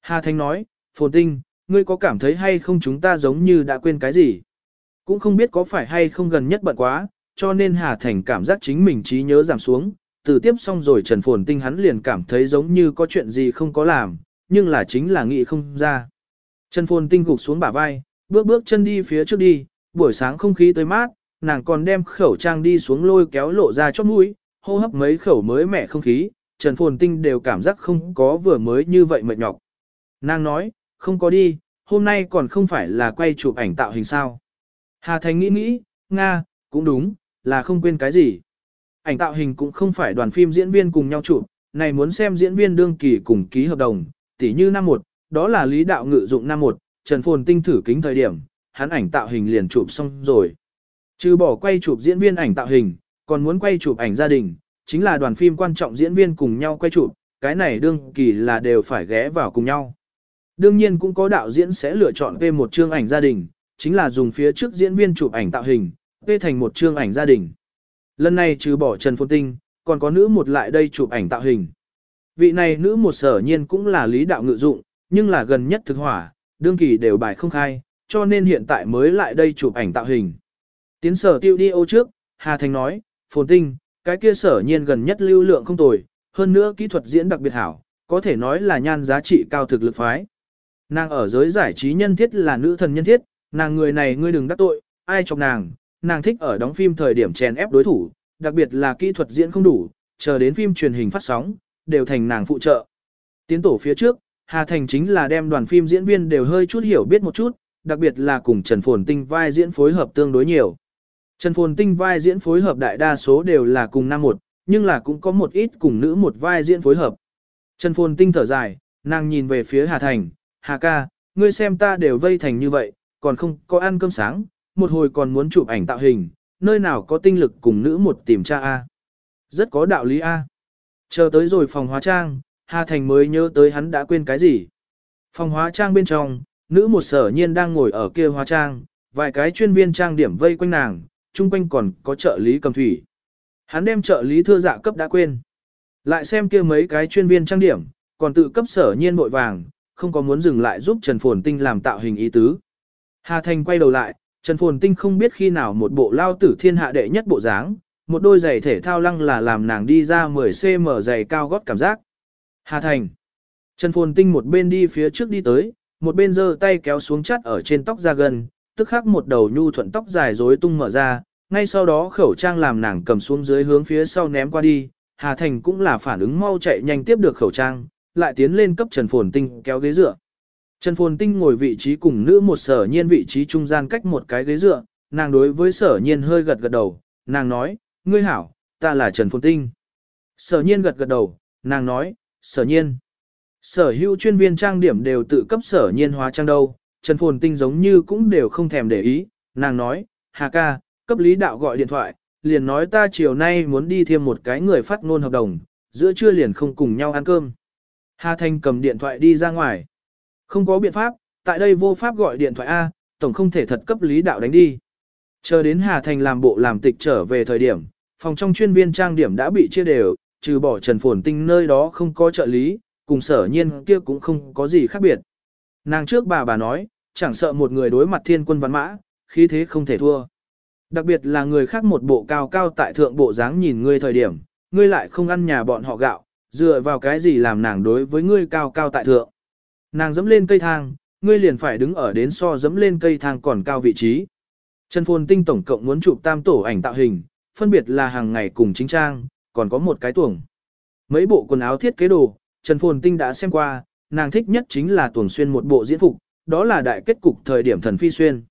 A: Hà Thành nói, Phồn Tinh, ngươi có cảm thấy hay không chúng ta giống như đã quên cái gì? Cũng không biết có phải hay không gần nhất bận quá, cho nên Hà Thành cảm giác chính mình trí nhớ giảm xuống. Từ tiếp xong rồi Trần Phồn Tinh hắn liền cảm thấy giống như có chuyện gì không có làm, nhưng là chính là nghĩ không ra. Trần Phồn Tinh gục xuống bả vai, bước bước chân đi phía trước đi, buổi sáng không khí tới mát, nàng còn đem khẩu trang đi xuống lôi kéo lộ ra chót mũi, hô hấp mấy khẩu mới mẻ không khí, Trần Phồn Tinh đều cảm giác không có vừa mới như vậy mệt nhọc. Nàng nói, không có đi, hôm nay còn không phải là quay chụp ảnh tạo hình sao. Hà Thành nghĩ nghĩ, Nga, cũng đúng, là không quên cái gì. Ảnh tạo hình cũng không phải đoàn phim diễn viên cùng nhau chụp, này muốn xem diễn viên đương kỳ cùng ký hợp đồng, tỉ như năm một, đó là lý đạo ngự dụng năm một, Trần Phồn Tinh thử kính thời điểm, hắn ảnh tạo hình liền chụp xong rồi. Trừ bỏ quay chụp diễn viên ảnh tạo hình, còn muốn quay chụp ảnh gia đình, chính là đoàn phim quan trọng diễn viên cùng nhau quay chụp, cái này đương kỳ là đều phải ghé vào cùng nhau. Đương nhiên cũng có đạo diễn sẽ lựa chọn về một chương ảnh gia đình, chính là dùng phía trước diễn viên chụp ảnh tạo hình, về thành một chương ảnh gia đình. Lần này trừ bỏ Trần Phồn Tinh, còn có nữ một lại đây chụp ảnh tạo hình. Vị này nữ một sở nhiên cũng là lý đạo ngự dụng, nhưng là gần nhất thực hỏa, đương kỳ đều bài không khai, cho nên hiện tại mới lại đây chụp ảnh tạo hình. Tiến sở tiêu đi ô trước, Hà Thành nói, phồn tinh, cái kia sở nhiên gần nhất lưu lượng không tồi, hơn nữa kỹ thuật diễn đặc biệt hảo, có thể nói là nhan giá trị cao thực lực phái. Nàng ở giới giải trí nhân thiết là nữ thần nhân thiết, nàng người này ngươi đừng đắc tội, ai chọc nàng, nàng thích ở đóng phim thời điểm chèn ép đối thủ, đặc biệt là kỹ thuật diễn không đủ, chờ đến phim truyền hình phát sóng, đều thành nàng phụ trợ. Tiến tổ phía trước, Hà Thành chính là đem đoàn phim diễn viên đều hơi chút hiểu biết một chút, đặc biệt là cùng Trần Phồn Tinh vai diễn phối hợp tương đối nhiều. Trần Phồn Tinh vai diễn phối hợp đại đa số đều là cùng nam một, nhưng là cũng có một ít cùng nữ một vai diễn phối hợp. Trần Phồn Tinh thở dài, nàng nhìn về phía Hà Thành, Hà ca, ngươi xem ta đều vây thành như vậy, còn không có ăn cơm sáng, một hồi còn muốn chụp ảnh tạo hình, nơi nào có tinh lực cùng nữ một tìm cha A. Rất có đạo lý A. Chờ tới rồi phòng hóa trang, Hà Thành mới nhớ tới hắn đã quên cái gì. Phòng hóa trang bên trong, nữ một sở nhiên đang ngồi ở kia hóa trang, vài cái chuyên viên trang điểm vây quanh nàng, chung quanh còn có trợ lý cầm thủy. Hắn đem trợ lý thưa dạ cấp đã quên. Lại xem kia mấy cái chuyên viên trang điểm, còn tự cấp sở nhiên bội vàng, không có muốn dừng lại giúp Trần Phồn Tinh làm tạo hình ý tứ. Hà Thành quay đầu lại, Trần Phồn Tinh không biết khi nào một bộ lao tử thiên hạ đệ nhất bộ dáng, một đôi giày thể thao lăng là làm nàng đi ra 10cm giày cao gót cảm giác. Hà Thành. Trần Phồn Tinh một bên đi phía trước đi tới, một bên giơ tay kéo xuống chắt ở trên tóc ra gần, tức khắc một đầu nhu thuận tóc dài rối tung mở ra, ngay sau đó khẩu trang làm nàng cầm xuống dưới hướng phía sau ném qua đi, Hà Thành cũng là phản ứng mau chạy nhanh tiếp được khẩu trang, lại tiến lên cấp Trần Phồn Tinh kéo ghế dựa. Trần Phồn Tinh ngồi vị trí cùng nữ một sở nhiên vị trí trung gian cách một cái ghế dựa, nàng đối với sở nhiên hơi gật gật đầu, nàng nói, ngươi hảo, ta là Trần Phồn Tinh. Sở nhiên gật gật đầu, nàng nói, sở nhiên. Sở hữu chuyên viên trang điểm đều tự cấp sở nhiên hóa trang đâu, Trần Phồn Tinh giống như cũng đều không thèm để ý, nàng nói, Hà ca, cấp lý đạo gọi điện thoại, liền nói ta chiều nay muốn đi thêm một cái người phát ngôn hợp đồng, giữa trưa liền không cùng nhau ăn cơm. Hà Thanh cầm điện thoại đi ra ngoài. Không có biện pháp, tại đây vô pháp gọi điện thoại A, tổng không thể thật cấp lý đạo đánh đi. Chờ đến Hà Thành làm bộ làm tịch trở về thời điểm, phòng trong chuyên viên trang điểm đã bị chia đều, trừ bỏ Trần Phồn Tinh nơi đó không có trợ lý, cùng sở nhiên kia cũng không có gì khác biệt. Nàng trước bà bà nói, chẳng sợ một người đối mặt thiên quân văn mã, khí thế không thể thua. Đặc biệt là người khác một bộ cao cao tại thượng bộ dáng nhìn ngươi thời điểm, ngươi lại không ăn nhà bọn họ gạo, dựa vào cái gì làm nàng đối với ngươi cao cao tại thượng. Nàng dẫm lên cây thang, ngươi liền phải đứng ở đến so dẫm lên cây thang còn cao vị trí. Trần Phồn Tinh tổng cộng muốn chụp tam tổ ảnh tạo hình, phân biệt là hàng ngày cùng chính trang, còn có một cái tuồng. Mấy bộ quần áo thiết kế đồ, Trần Phồn Tinh đã xem qua, nàng thích nhất chính là tuồng xuyên một bộ diễn phục, đó là đại kết cục thời điểm thần phi xuyên.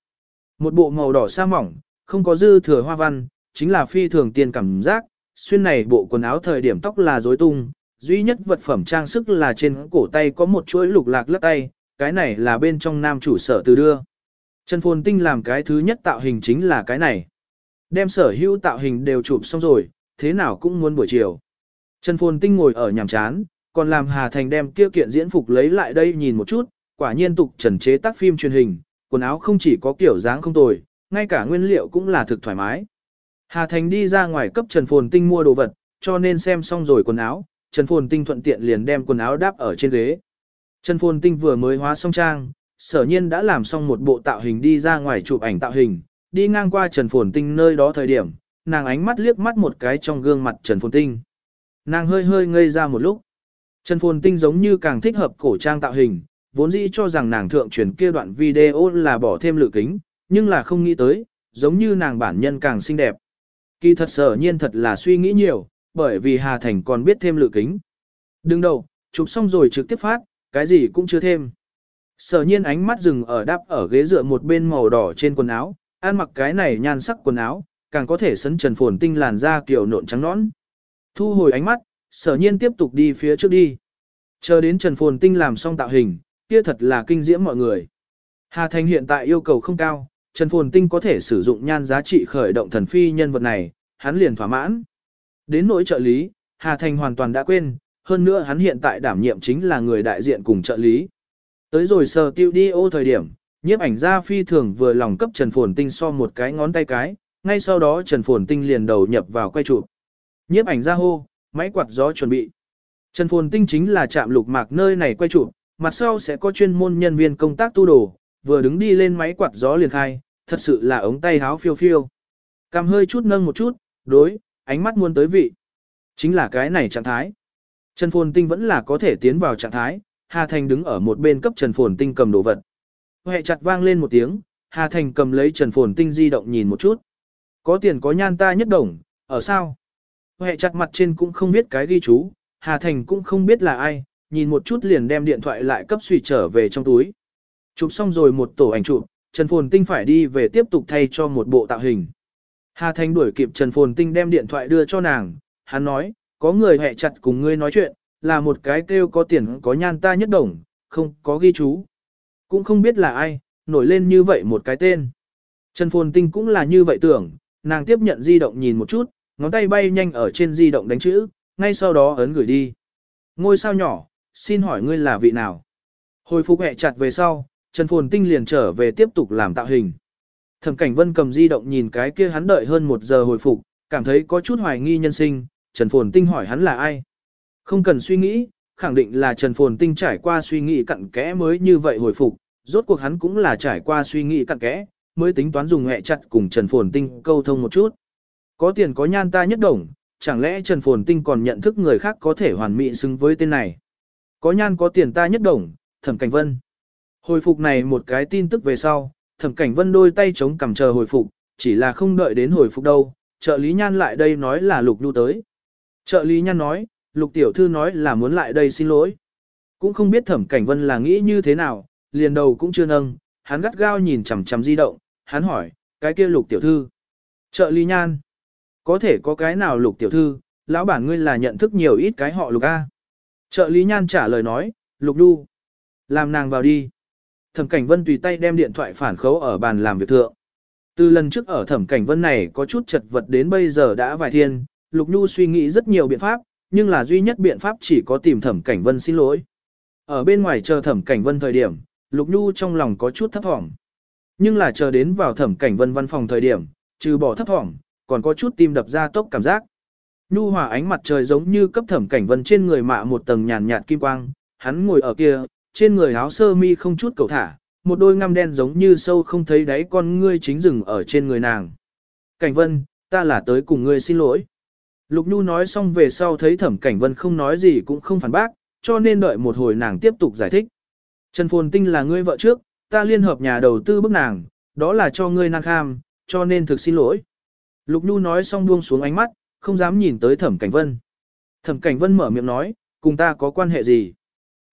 A: Một bộ màu đỏ sa mỏng, không có dư thừa hoa văn, chính là phi thường tiền cảm giác, xuyên này bộ quần áo thời điểm tóc là rối tung, duy nhất vật phẩm trang sức là trên cổ tay có một chuỗi lục lạc lắc tay, cái này là bên trong nam chủ sở từ đưa. Trần Phồn Tinh làm cái thứ nhất tạo hình chính là cái này. Đem sở hữu tạo hình đều chụp xong rồi, thế nào cũng muốn buổi chiều. Trần Phồn Tinh ngồi ở nhàm chán, còn làm Hà Thành đem kia kiện diễn phục lấy lại đây nhìn một chút, quả nhiên tục trần chế tác phim truyền hình, quần áo không chỉ có kiểu dáng không tồi, ngay cả nguyên liệu cũng là thực thoải mái. Hà Thành đi ra ngoài cấp Trần Phồn Tinh mua đồ vật, cho nên xem xong rồi quần áo, Trần Phồn Tinh thuận tiện liền đem quần áo đáp ở trên ghế. Trần Phồn Tinh vừa mới hóa xong trang, sở nhiên đã làm xong một bộ tạo hình đi ra ngoài chụp ảnh tạo hình, đi ngang qua Trần Phồn Tinh nơi đó thời điểm, nàng ánh mắt liếc mắt một cái trong gương mặt Trần Phồn Tinh. Nàng hơi hơi ngây ra một lúc. Trần Phồn Tinh giống như càng thích hợp cổ trang tạo hình, vốn dĩ cho rằng nàng thượng truyền kia đoạn video là bỏ thêm lự kính, nhưng là không nghĩ tới, giống như nàng bản nhân càng xinh đẹp. Kỳ thật sở nhiên thật là suy nghĩ nhiều, bởi vì Hà Thành còn biết thêm lự kính. Đừng đầu, chụp xong rồi trực tiếp phát, cái gì cũng chưa thêm. Sở nhiên ánh mắt dừng ở đáp ở ghế dựa một bên màu đỏ trên quần áo, ăn mặc cái này nhan sắc quần áo, càng có thể sấn trần phồn tinh làn da kiểu nộn trắng nõn. Thu hồi ánh mắt, sở nhiên tiếp tục đi phía trước đi. Chờ đến trần phồn tinh làm xong tạo hình, kia thật là kinh diễm mọi người. Hà Thành hiện tại yêu cầu không cao, Trần Phồn Tinh có thể sử dụng nhan giá trị khởi động thần phi nhân vật này, hắn liền thỏa mãn. Đến nỗi trợ lý, Hà Thành hoàn toàn đã quên, hơn nữa hắn hiện tại đảm nhiệm chính là người đại diện cùng trợ lý. Tới rồi sờ tiêu đi ô thời điểm, nhiếp ảnh gia phi thường vừa lòng cấp Trần Phồn Tinh so một cái ngón tay cái, ngay sau đó Trần Phồn Tinh liền đầu nhập vào quay chụp. Nhiếp ảnh gia hô, máy quạt gió chuẩn bị. Trần Phồn Tinh chính là chạm lục mạc nơi này quay chụp, mặt sau sẽ có chuyên môn nhân viên công tác tu đồ, vừa đứng đi lên máy quạt gió liền khai, thật sự là ống tay háo phiêu phiêu. Cầm hơi chút nâng một chút, đối, ánh mắt muôn tới vị. Chính là cái này trạng thái. Trần Phồn Tinh vẫn là có thể tiến vào trạng thái, Hà Thành đứng ở một bên cấp Trần Phồn Tinh cầm đồ vật. Hệ chặt vang lên một tiếng, Hà Thành cầm lấy Trần Phồn Tinh di động nhìn một chút. Có tiền có nhan ta nhất đồng, ở sao? Hệ chặt mặt trên cũng không biết cái ghi chú, Hà Thành cũng không biết là ai, nhìn một chút liền đem điện thoại lại cấp suy trở về trong túi. Chụp xong rồi một tổ ảnh chụp, Trần Phồn Tinh phải đi về tiếp tục thay cho một bộ tạo hình. Hà Thành đuổi kịp Trần Phồn Tinh đem điện thoại đưa cho nàng, hắn nói, có người hẹ chặt cùng ngươi nói chuyện, là một cái kêu có tiền có nhan ta nhất đồng, không có ghi chú. Cũng không biết là ai, nổi lên như vậy một cái tên. Trần Phồn Tinh cũng là như vậy tưởng, nàng tiếp nhận di động nhìn một chút, ngón tay bay nhanh ở trên di động đánh chữ, ngay sau đó ấn gửi đi. Ngôi sao nhỏ, xin hỏi ngươi là vị nào? Hồi phục hẹ chặt về sau, Trần Phồn Tinh liền trở về tiếp tục làm tạo hình. Thẩm Cảnh Vân cầm di động nhìn cái kia hắn đợi hơn một giờ hồi phục, cảm thấy có chút hoài nghi nhân sinh, Trần Phồn Tinh hỏi hắn là ai. Không cần suy nghĩ, khẳng định là Trần Phồn Tinh trải qua suy nghĩ cặn kẽ mới như vậy hồi phục, rốt cuộc hắn cũng là trải qua suy nghĩ cặn kẽ, mới tính toán dùng hẹ chặt cùng Trần Phồn Tinh câu thông một chút. Có tiền có nhan ta nhất đồng, chẳng lẽ Trần Phồn Tinh còn nhận thức người khác có thể hoàn mỹ xứng với tên này. Có nhan có tiền ta nhất đồng, Thẩm Cảnh Vân. Hồi phục này một cái tin tức về sau, thẩm cảnh vân đôi tay chống cằm chờ hồi phục, chỉ là không đợi đến hồi phục đâu, trợ lý nhan lại đây nói là lục nhu tới. Trợ lý nhan nói, lục tiểu thư nói là muốn lại đây xin lỗi. Cũng không biết thẩm cảnh vân là nghĩ như thế nào, liền đầu cũng chưa nâng, hắn gắt gao nhìn chằm chằm di động, hắn hỏi, cái kia lục tiểu thư. Trợ lý nhan, có thể có cái nào lục tiểu thư, lão bản ngươi là nhận thức nhiều ít cái họ lục A. Trợ lý nhan trả lời nói, lục đu. Làm nàng vào đi. Thẩm Cảnh Vân tùy tay đem điện thoại phản khấu ở bàn làm việc thượng. Từ lần trước ở Thẩm Cảnh Vân này có chút chật vật đến bây giờ đã vài thiên, Lục Nhu suy nghĩ rất nhiều biện pháp, nhưng là duy nhất biện pháp chỉ có tìm Thẩm Cảnh Vân xin lỗi. Ở bên ngoài chờ Thẩm Cảnh Vân thời điểm, Lục Nhu trong lòng có chút thấp thỏm. Nhưng là chờ đến vào Thẩm Cảnh Vân văn phòng thời điểm, trừ bỏ thấp thỏm, còn có chút tim đập ra tốc cảm giác. Nhu hòa ánh mặt trời giống như cấp Thẩm Cảnh Vân trên người mạ một tầng nhàn nhạt kim quang, hắn ngồi ở kia, trên người áo sơ mi không chút cầu thả, một đôi ngăm đen giống như sâu không thấy đáy con ngươi chính rừng ở trên người nàng. Cảnh Vân, ta là tới cùng ngươi xin lỗi. Lục Nhu nói xong về sau thấy Thẩm Cảnh Vân không nói gì cũng không phản bác, cho nên đợi một hồi nàng tiếp tục giải thích. Trần Phồn Tinh là ngươi vợ trước, ta liên hợp nhà đầu tư bức nàng, đó là cho ngươi năng kham, cho nên thực xin lỗi. Lục Nhu nói xong buông xuống ánh mắt, không dám nhìn tới Thẩm Cảnh Vân. Thẩm Cảnh Vân mở miệng nói, cùng ta có quan hệ gì?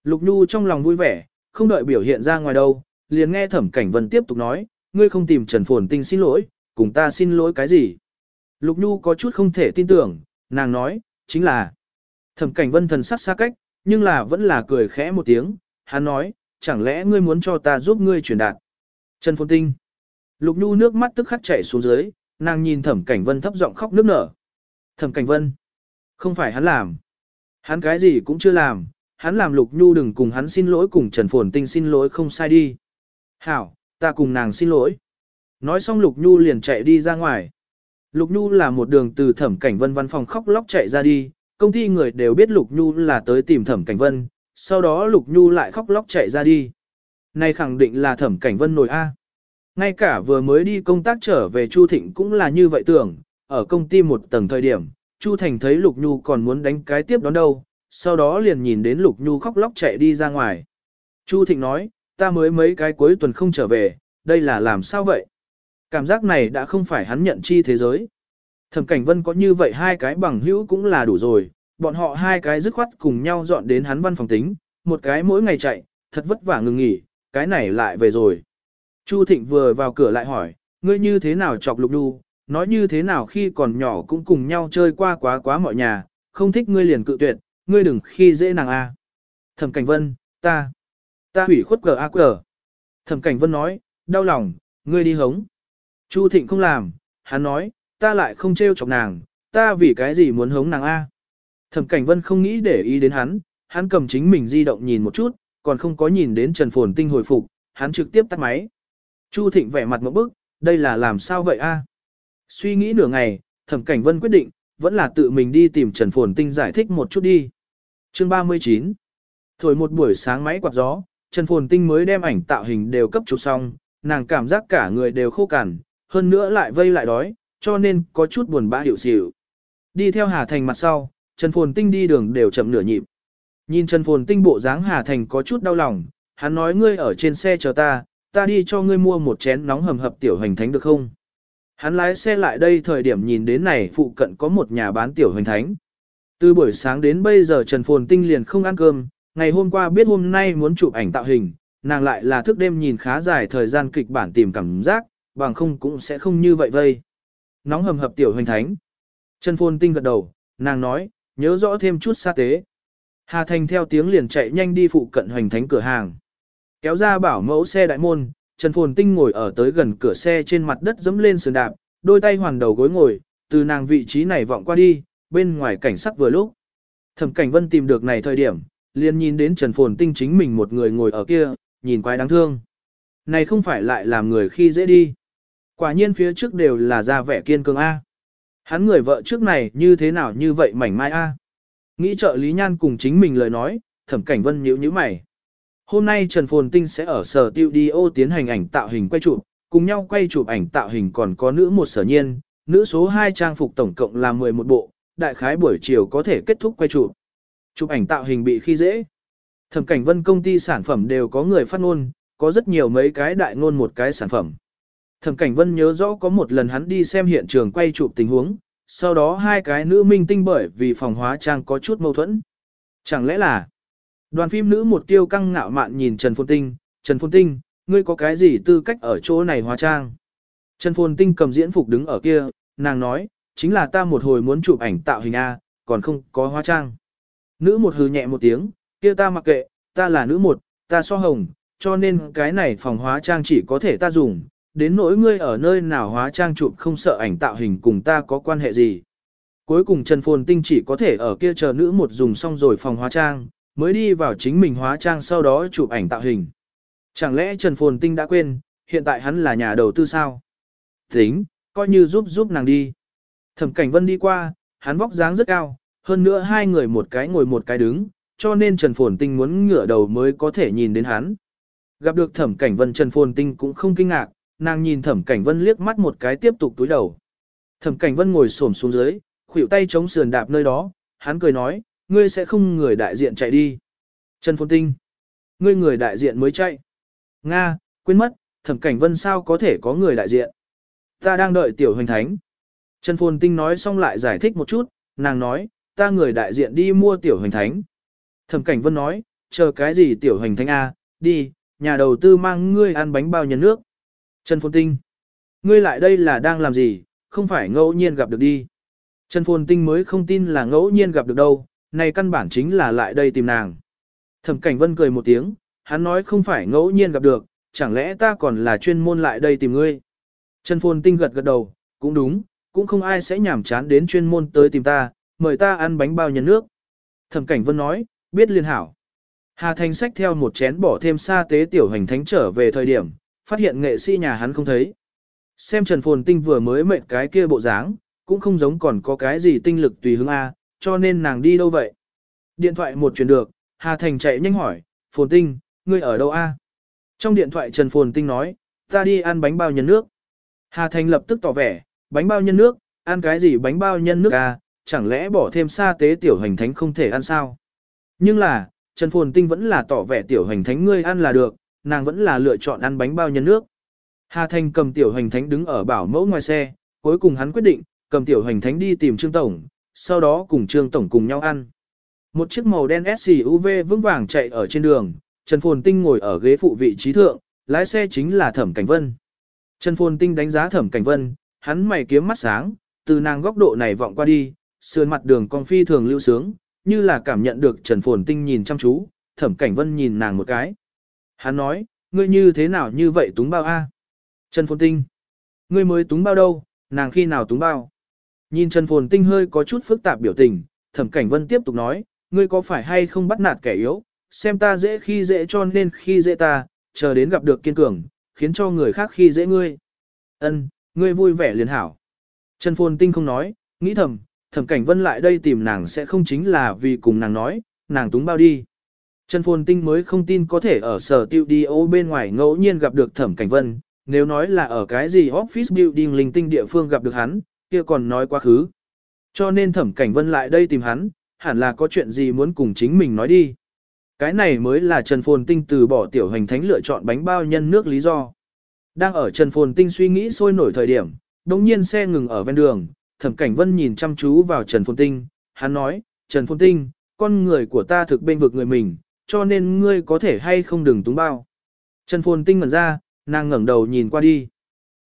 A: Lục Nhu trong lòng vui vẻ, không đợi biểu hiện ra ngoài đâu, liền nghe Thẩm Cảnh Vân tiếp tục nói, ngươi không tìm Trần Phồn Tinh xin lỗi, cùng ta xin lỗi cái gì? Lục Nhu có chút không thể tin tưởng, nàng nói, chính là. Thẩm Cảnh Vân thần sắc xa cách, nhưng là vẫn là cười khẽ một tiếng, hắn nói, chẳng lẽ ngươi muốn cho ta giúp ngươi truyền đạt? Trần Phồn Tinh. Lục Nhu nước mắt tức khắc chảy xuống dưới, nàng nhìn Thẩm Cảnh Vân thấp giọng khóc nức nở. Thẩm Cảnh Vân. Không phải hắn làm. Hắn cái gì cũng chưa làm, hắn làm Lục Nhu đừng cùng hắn xin lỗi cùng Trần Phồn Tinh xin lỗi không sai đi. Hảo, ta cùng nàng xin lỗi. Nói xong Lục Nhu liền chạy đi ra ngoài. Lục Nhu là một đường từ Thẩm Cảnh Vân văn phòng khóc lóc chạy ra đi, công ty người đều biết Lục Nhu là tới tìm Thẩm Cảnh Vân, sau đó Lục Nhu lại khóc lóc chạy ra đi. Này khẳng định là Thẩm Cảnh Vân nổi A. Ngay cả vừa mới đi công tác trở về Chu Thịnh cũng là như vậy tưởng, ở công ty một tầng thời điểm, Chu Thành thấy Lục Nhu còn muốn đánh cái tiếp đón đâu, sau đó liền nhìn đến Lục Nhu khóc lóc chạy đi ra ngoài. Chu Thịnh nói, ta mới mấy cái cuối tuần không trở về, đây là làm sao vậy? Cảm giác này đã không phải hắn nhận chi thế giới. Thẩm Cảnh Vân có như vậy hai cái bằng hữu cũng là đủ rồi, bọn họ hai cái dứt khoát cùng nhau dọn đến hắn văn phòng tính, một cái mỗi ngày chạy, thật vất vả ngừng nghỉ, cái này lại về rồi. Chu Thịnh vừa vào cửa lại hỏi, ngươi như thế nào chọc lục nhu nói như thế nào khi còn nhỏ cũng cùng nhau chơi qua quá quá mọi nhà, không thích ngươi liền cự tuyệt, ngươi đừng khi dễ nàng a. Thẩm Cảnh Vân, ta, ta hủy khuất cờ a cờ. Thẩm Cảnh Vân nói, đau lòng, ngươi đi hống. Chu Thịnh không làm, hắn nói, ta lại không trêu chọc nàng, ta vì cái gì muốn hống nàng a? Thẩm Cảnh Vân không nghĩ để ý đến hắn, hắn cầm chính mình di động nhìn một chút, còn không có nhìn đến Trần Phồn Tinh hồi phục, hắn trực tiếp tắt máy. Chu Thịnh vẻ mặt một bức, đây là làm sao vậy a? Suy nghĩ nửa ngày, Thẩm Cảnh Vân quyết định, vẫn là tự mình đi tìm Trần Phồn Tinh giải thích một chút đi. Chương 39 Thổi một buổi sáng máy quạt gió, Trần Phồn Tinh mới đem ảnh tạo hình đều cấp chụp xong, nàng cảm giác cả người đều khô cằn, hơn nữa lại vây lại đói, cho nên có chút buồn bã hiểu xỉu. Đi theo Hà Thành mặt sau, Trần Phồn Tinh đi đường đều chậm nửa nhịp. Nhìn Trần Phồn Tinh bộ dáng Hà Thành có chút đau lòng, hắn nói ngươi ở trên xe chờ ta, ta đi cho ngươi mua một chén nóng hầm hập tiểu hành thánh được không? Hắn lái xe lại đây thời điểm nhìn đến này phụ cận có một nhà bán tiểu hành thánh. Từ buổi sáng đến bây giờ Trần Phồn Tinh liền không ăn cơm, ngày hôm qua biết hôm nay muốn chụp ảnh tạo hình, nàng lại là thức đêm nhìn khá dài thời gian kịch bản tìm cảm giác, bằng không cũng sẽ không như vậy vây. Nóng hầm hập tiểu hoành thánh. Trần Phồn Tinh gật đầu, nàng nói, nhớ rõ thêm chút sa tế. Hà Thành theo tiếng liền chạy nhanh đi phụ cận hoành thánh cửa hàng. Kéo ra bảo mẫu xe đại môn, Trần Phồn Tinh ngồi ở tới gần cửa xe trên mặt đất dẫm lên sườn đạp, đôi tay hoàn đầu gối ngồi, từ nàng vị trí này vọng qua đi, bên ngoài cảnh sắc vừa lúc. Thẩm Cảnh Vân tìm được này thời điểm, liền nhìn đến Trần Phồn Tinh chính mình một người ngồi ở kia, nhìn quái đáng thương. Này không phải lại làm người khi dễ đi. Quả nhiên phía trước đều là ra vẻ kiên cường A. Hắn người vợ trước này như thế nào như vậy mảnh mai A. Nghĩ trợ Lý Nhan cùng chính mình lời nói, thẩm cảnh vân nhíu nhíu mày. Hôm nay Trần Phồn Tinh sẽ ở sở tiêu đi ô tiến hành ảnh tạo hình quay chụp, cùng nhau quay chụp ảnh tạo hình còn có nữ một sở nhiên, nữ số 2 trang phục tổng cộng là 11 bộ, đại khái buổi chiều có thể kết thúc quay chụp. Chụp ảnh tạo hình bị khi dễ. Thẩm cảnh vân công ty sản phẩm đều có người phát ngôn, có rất nhiều mấy cái đại ngôn một cái sản phẩm. Thẩm Cảnh Vân nhớ rõ có một lần hắn đi xem hiện trường quay chụp tình huống, sau đó hai cái nữ minh tinh bởi vì phòng hóa trang có chút mâu thuẫn. Chẳng lẽ là đoàn phim nữ một tiêu căng ngạo mạn nhìn Trần Phồn Tinh, Trần Phồn Tinh, ngươi có cái gì tư cách ở chỗ này hóa trang? Trần Phồn Tinh cầm diễn phục đứng ở kia, nàng nói, chính là ta một hồi muốn chụp ảnh tạo hình A, còn không có hóa trang. Nữ một hừ nhẹ một tiếng, kia ta mặc kệ, ta là nữ một, ta so hồng, cho nên cái này phòng hóa trang chỉ có thể ta dùng, đến nỗi ngươi ở nơi nào hóa trang chụp không sợ ảnh tạo hình cùng ta có quan hệ gì. Cuối cùng Trần Phồn Tinh chỉ có thể ở kia chờ nữ một dùng xong rồi phòng hóa trang, mới đi vào chính mình hóa trang sau đó chụp ảnh tạo hình. Chẳng lẽ Trần Phồn Tinh đã quên, hiện tại hắn là nhà đầu tư sao? Tính, coi như giúp giúp nàng đi. Thẩm Cảnh Vân đi qua, hắn vóc dáng rất cao, hơn nữa hai người một cái ngồi một cái đứng, cho nên Trần Phồn Tinh muốn ngửa đầu mới có thể nhìn đến hắn. Gặp được Thẩm Cảnh Vân Trần Phồn Tinh cũng không kinh ngạc, nàng nhìn thẩm cảnh vân liếc mắt một cái tiếp tục túi đầu. Thẩm Cảnh Vân ngồi xổm xuống dưới, khuỷu tay chống sườn đạp nơi đó, hắn cười nói, ngươi sẽ không người đại diện chạy đi. Trần Phồn Tinh, ngươi người đại diện mới chạy. Nga, quên mất, Thẩm Cảnh Vân sao có thể có người đại diện. Ta đang đợi tiểu hoành thánh. Trần Phồn Tinh nói xong lại giải thích một chút, nàng nói, ta người đại diện đi mua tiểu hành thánh. Thẩm Cảnh Vân nói, chờ cái gì tiểu hành thánh A, đi, nhà đầu tư mang ngươi ăn bánh bao nhân nước. Trần Phồn Tinh, ngươi lại đây là đang làm gì, không phải ngẫu nhiên gặp được đi. Trần Phồn Tinh mới không tin là ngẫu nhiên gặp được đâu, này căn bản chính là lại đây tìm nàng. Thẩm Cảnh Vân cười một tiếng, hắn nói không phải ngẫu nhiên gặp được, chẳng lẽ ta còn là chuyên môn lại đây tìm ngươi. Trần Phồn Tinh gật gật đầu, cũng đúng, cũng không ai sẽ nhảm chán đến chuyên môn tới tìm ta, mời ta ăn bánh bao nhân nước. Thẩm Cảnh Vân nói, biết liên hảo. Hà Thành sách theo một chén bỏ thêm sa tế tiểu hành thánh trở về thời điểm, phát hiện nghệ sĩ nhà hắn không thấy. Xem Trần Phồn Tinh vừa mới mệt cái kia bộ dáng, cũng không giống còn có cái gì tinh lực tùy hứng A, cho nên nàng đi đâu vậy? Điện thoại một chuyển được, Hà Thành chạy nhanh hỏi, Phồn Tinh, ngươi ở đâu A? Trong điện thoại Trần Phồn Tinh nói, ta đi ăn bánh bao nhân nước. Hà Thành lập tức tỏ vẻ, bánh bao nhân nước, ăn cái gì bánh bao nhân nước à? chẳng lẽ bỏ thêm sa tế tiểu hành thánh không thể ăn sao? Nhưng là, Trần Phồn Tinh vẫn là tỏ vẻ tiểu hành thánh ngươi ăn là được, nàng vẫn là lựa chọn ăn bánh bao nhân nước. Hà Thành cầm tiểu hành thánh đứng ở bảo mẫu ngoài xe, cuối cùng hắn quyết định, cầm tiểu hành thánh đi tìm Trương Tổng, sau đó cùng Trương Tổng cùng nhau ăn. Một chiếc màu đen SUV vững vàng chạy ở trên đường, Trần Phồn Tinh ngồi ở ghế phụ vị trí thượng, lái xe chính là Thẩm Cảnh Vân. Trần Phồn Tinh đánh giá Thẩm Cảnh Vân, hắn mày kiếm mắt sáng, từ nàng góc độ này vọng qua đi, sườn mặt đường con phi thường lưu sướng, như là cảm nhận được Trần Phồn Tinh nhìn chăm chú, Thẩm Cảnh Vân nhìn nàng một cái. Hắn nói, ngươi như thế nào như vậy túng bao a? Trần Phồn Tinh, ngươi mới túng bao đâu, nàng khi nào túng bao? Nhìn Trần Phồn Tinh hơi có chút phức tạp biểu tình, Thẩm Cảnh Vân tiếp tục nói, ngươi có phải hay không bắt nạt kẻ yếu, xem ta dễ khi dễ cho nên khi dễ ta, chờ đến gặp được kiên cường, khiến cho người khác khi dễ ngươi. Ân, ngươi vui vẻ liền hảo. Trần Phồn Tinh không nói, nghĩ thầm, Thẩm Cảnh Vân lại đây tìm nàng sẽ không chính là vì cùng nàng nói, nàng túng bao đi. Trần Phồn Tinh mới không tin có thể ở sở tiêu đi ô bên ngoài ngẫu nhiên gặp được Thẩm Cảnh Vân, nếu nói là ở cái gì office building linh tinh địa phương gặp được hắn, kia còn nói quá khứ. Cho nên Thẩm Cảnh Vân lại đây tìm hắn, hẳn là có chuyện gì muốn cùng chính mình nói đi. Cái này mới là Trần Phồn Tinh từ bỏ tiểu hành thánh lựa chọn bánh bao nhân nước lý do. Đang ở Trần Phồn Tinh suy nghĩ sôi nổi thời điểm, đồng nhiên xe ngừng ở ven đường, Thẩm Cảnh Vân nhìn chăm chú vào Trần Phồn Tinh, hắn nói, Trần Phồn Tinh, con người của ta thực bên vực người mình, cho nên ngươi có thể hay không đừng túng bao. Trần Phồn Tinh ngẩn ra, nàng ngẩng đầu nhìn qua đi.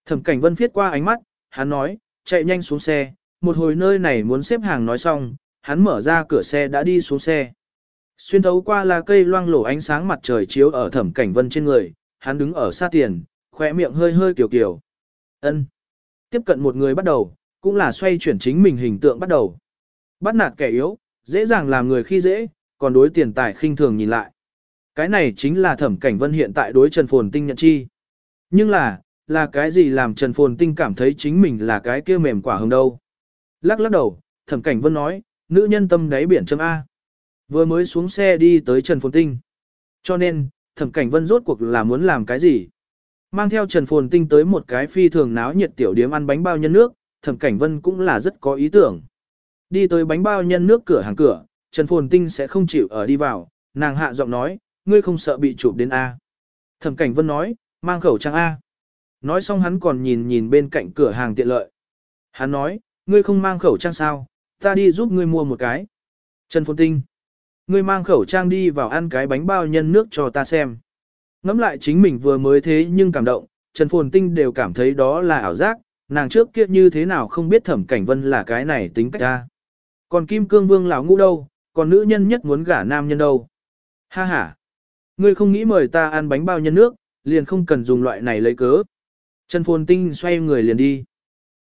A: Thẩm Cảnh Vân viết qua ánh mắt, hắn nói, chạy nhanh xuống xe, một hồi nơi này muốn xếp hàng nói xong, hắn mở ra cửa xe đã đi xuống xe. Xuyên thấu qua là cây loang lổ ánh sáng mặt trời chiếu ở Thẩm Cảnh Vân trên người, hắn đứng ở xa tiền, khỏe miệng hơi hơi kiểu kiểu. Ân. Tiếp cận một người bắt đầu, cũng là xoay chuyển chính mình hình tượng bắt đầu. Bắt nạt kẻ yếu, dễ dàng làm người khi dễ, còn đối tiền tài khinh thường nhìn lại. Cái này chính là thẩm cảnh vân hiện tại đối Trần Phồn Tinh nhận chi. Nhưng là, là cái gì làm Trần Phồn Tinh cảm thấy chính mình là cái kia mềm quả hồng đâu. Lắc lắc đầu, thẩm cảnh vân nói, nữ nhân tâm đáy biển châm A. Vừa mới xuống xe đi tới Trần Phồn Tinh. Cho nên, thẩm cảnh vân rốt cuộc là muốn làm cái gì? Mang theo Trần Phồn Tinh tới một cái phi thường náo nhiệt tiểu điếm ăn bánh bao nhân nước, thẩm cảnh vân cũng là rất có ý tưởng. Đi tới bánh bao nhân nước cửa hàng cửa, Trần Phồn Tinh sẽ không chịu ở đi vào, nàng hạ giọng nói, ngươi không sợ bị chụp đến A. Thẩm cảnh vân nói, mang khẩu trang A. Nói xong hắn còn nhìn nhìn bên cạnh cửa hàng tiện lợi. Hắn nói, ngươi không mang khẩu trang sao, ta đi giúp ngươi mua một cái. Trần Phồn Tinh, ngươi mang khẩu trang đi vào ăn cái bánh bao nhân nước cho ta xem. Ngắm lại chính mình vừa mới thế nhưng cảm động, Trần Phồn Tinh đều cảm thấy đó là ảo giác, nàng trước kia như thế nào không biết thẩm cảnh vân là cái này tính cách ra. Còn Kim Cương Vương lão ngũ đâu, còn nữ nhân nhất muốn gả nam nhân đâu. Ha ha, ngươi không nghĩ mời ta ăn bánh bao nhân nước, liền không cần dùng loại này lấy cớ. Trần Phồn Tinh xoay người liền đi.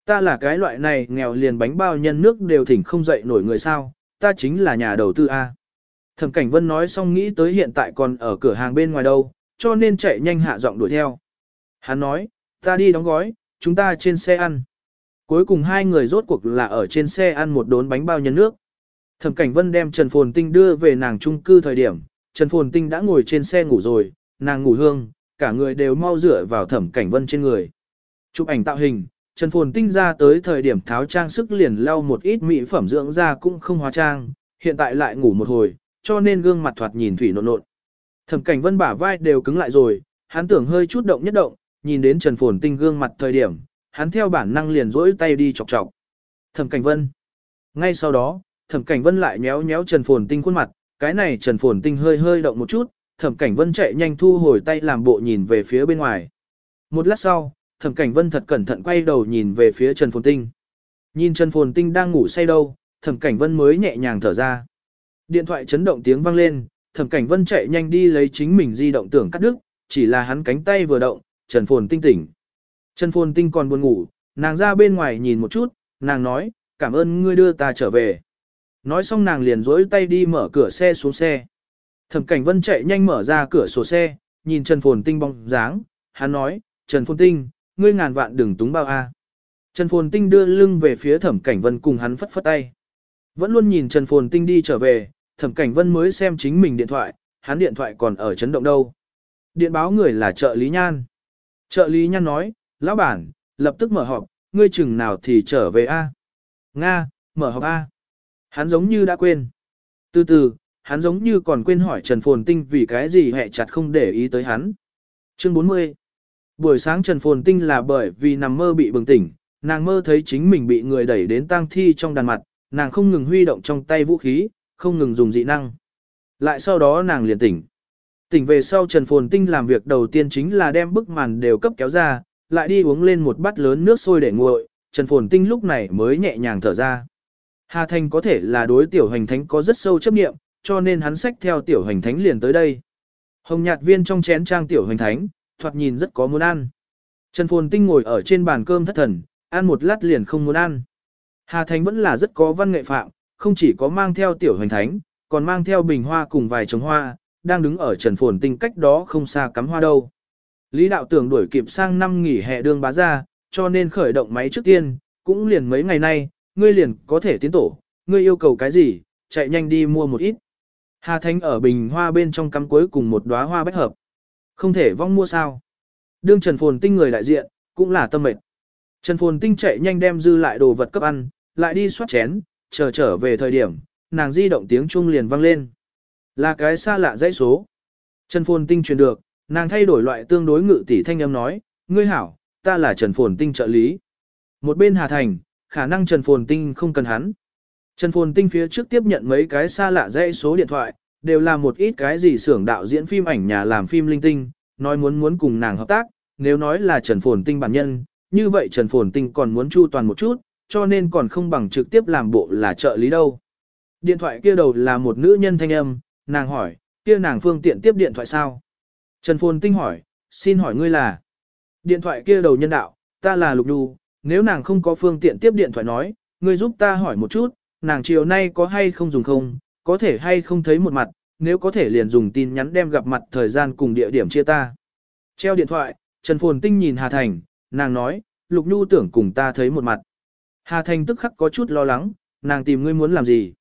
A: Ta là cái loại này nghèo liền bánh bao nhân nước đều thỉnh không dậy nổi người sao, ta chính là nhà đầu tư A. Thẩm Cảnh Vân nói xong nghĩ tới hiện tại còn ở cửa hàng bên ngoài đâu, cho nên chạy nhanh hạ giọng đuổi theo. Hắn nói, ta đi đóng gói, chúng ta trên xe ăn. Cuối cùng hai người rốt cuộc là ở trên xe ăn một đốn bánh bao nhân nước. Thẩm Cảnh Vân đem Trần Phồn Tinh đưa về nàng trung cư thời điểm, Trần Phồn Tinh đã ngồi trên xe ngủ rồi, nàng ngủ hương, cả người đều mau rửa vào Thẩm Cảnh Vân trên người. Chụp ảnh tạo hình, Trần Phồn Tinh ra tới thời điểm tháo trang sức liền lau một ít mỹ phẩm dưỡng da cũng không hóa trang, hiện tại lại ngủ một hồi, cho nên gương mặt thoạt nhìn thủy nộn nộn. Thẩm cảnh vân bả vai đều cứng lại rồi, hắn tưởng hơi chút động nhất động, nhìn đến Trần Phồn Tinh gương mặt thời điểm, hắn theo bản năng liền rỗi tay đi chọc chọc. Thẩm cảnh vân. Ngay sau đó, thẩm cảnh vân lại nhéo nhéo Trần Phồn Tinh khuôn mặt, cái này Trần Phồn Tinh hơi hơi động một chút, thẩm cảnh vân chạy nhanh thu hồi tay làm bộ nhìn về phía bên ngoài. Một lát sau, thẩm cảnh vân thật cẩn thận quay đầu nhìn về phía Trần Phồn Tinh. Nhìn Trần Phồn Tinh đang ngủ say đâu, thẩm cảnh vân mới nhẹ nhàng thở ra. Điện thoại chấn động tiếng vang lên, thẩm cảnh vân chạy nhanh đi lấy chính mình di động tưởng cắt đứt, chỉ là hắn cánh tay vừa động, Trần Phồn Tinh tỉnh. Trần Phồn Tinh còn buồn ngủ, nàng ra bên ngoài nhìn một chút, nàng nói, cảm ơn ngươi đưa ta trở về. Nói xong nàng liền dối tay đi mở cửa xe xuống xe. Thẩm cảnh vân chạy nhanh mở ra cửa sổ xe, nhìn Trần Phồn Tinh bóng dáng, hắn nói, Trần Phồn Tinh, ngươi ngàn vạn đừng túng bao a. Trần Phồn Tinh đưa lưng về phía Thẩm Cảnh Vân cùng hắn phất phất tay. Vẫn luôn nhìn Trần Phồn Tinh đi trở về, Thẩm Cảnh Vân mới xem chính mình điện thoại, hắn điện thoại còn ở chấn động đâu. Điện báo người là trợ lý Nhan. Trợ lý Nhan nói, lão bản, lập tức mở họp, ngươi chừng nào thì trở về a. Nga, mở họp a. Hắn giống như đã quên. Từ từ, hắn giống như còn quên hỏi Trần Phồn Tinh vì cái gì hẹ chặt không để ý tới hắn. Chương 40 Buổi sáng Trần Phồn Tinh là bởi vì nằm mơ bị bừng tỉnh, nàng mơ thấy chính mình bị người đẩy đến tang thi trong đàn mặt, nàng không ngừng huy động trong tay vũ khí, không ngừng dùng dị năng. Lại sau đó nàng liền tỉnh. Tỉnh về sau Trần Phồn Tinh làm việc đầu tiên chính là đem bức màn đều cấp kéo ra, lại đi uống lên một bát lớn nước sôi để nguội, Trần Phồn Tinh lúc này mới nhẹ nhàng thở ra. Hà Thành có thể là đối tiểu hành thánh có rất sâu chấp niệm, cho nên hắn sách theo tiểu hành thánh liền tới đây. Hồng nhạt viên trong chén trang tiểu hành thánh, thoạt nhìn rất có muốn ăn. Trần Phồn Tinh ngồi ở trên bàn cơm thất thần, ăn một lát liền không muốn ăn. Hà Thành vẫn là rất có văn nghệ phạm, không chỉ có mang theo tiểu hoành thánh, còn mang theo bình hoa cùng vài trồng hoa, đang đứng ở Trần Phồn Tinh cách đó không xa cắm hoa đâu. Lý đạo tưởng đuổi kịp sang năm nghỉ hè đương bá ra, cho nên khởi động máy trước tiên, cũng liền mấy ngày nay, ngươi liền có thể tiến tổ, ngươi yêu cầu cái gì, chạy nhanh đi mua một ít. Hà Thánh ở bình hoa bên trong cắm cuối cùng một đóa hoa bách hợp. Không thể vong mua sao. Đương Trần Phồn Tinh người đại diện, cũng là tâm mệt. Trần Phồn Tinh chạy nhanh đem dư lại đồ vật cấp ăn, lại đi soát chén, chờ trở về thời điểm, nàng di động tiếng chuông liền vang lên. Là cái xa lạ dãy số. Trần Phồn Tinh truyền được, nàng thay đổi loại tương đối ngự tỷ thanh âm nói, ngươi hảo, ta là Trần Phồn Tinh trợ lý. Một bên Hà Thành, khả năng Trần Phồn Tinh không cần hắn. Trần Phồn Tinh phía trước tiếp nhận mấy cái xa lạ dãy số điện thoại, đều là một ít cái gì xưởng đạo diễn phim ảnh nhà làm phim linh tinh, nói muốn muốn cùng nàng hợp tác, nếu nói là Trần Phồn Tinh bản nhân, như vậy Trần Phồn Tinh còn muốn chu toàn một chút, cho nên còn không bằng trực tiếp làm bộ là trợ lý đâu. Điện thoại kia đầu là một nữ nhân thanh âm, nàng hỏi, kia nàng phương tiện tiếp điện thoại sao? Trần Phồn Tinh hỏi, xin hỏi ngươi là? Điện thoại kia đầu nhân đạo, ta là Lục Đu, nếu nàng không có phương tiện tiếp điện thoại nói, ngươi giúp ta hỏi một chút, nàng chiều nay có hay không dùng không, có thể hay không thấy một mặt, nếu có thể liền dùng tin nhắn đem gặp mặt thời gian cùng địa điểm chia ta. Treo điện thoại, Trần Phồn Tinh nhìn Hà Thành, nàng nói, Lục Nhu tưởng cùng ta thấy một mặt. Hà Thành tức khắc có chút lo lắng, nàng tìm ngươi muốn làm gì?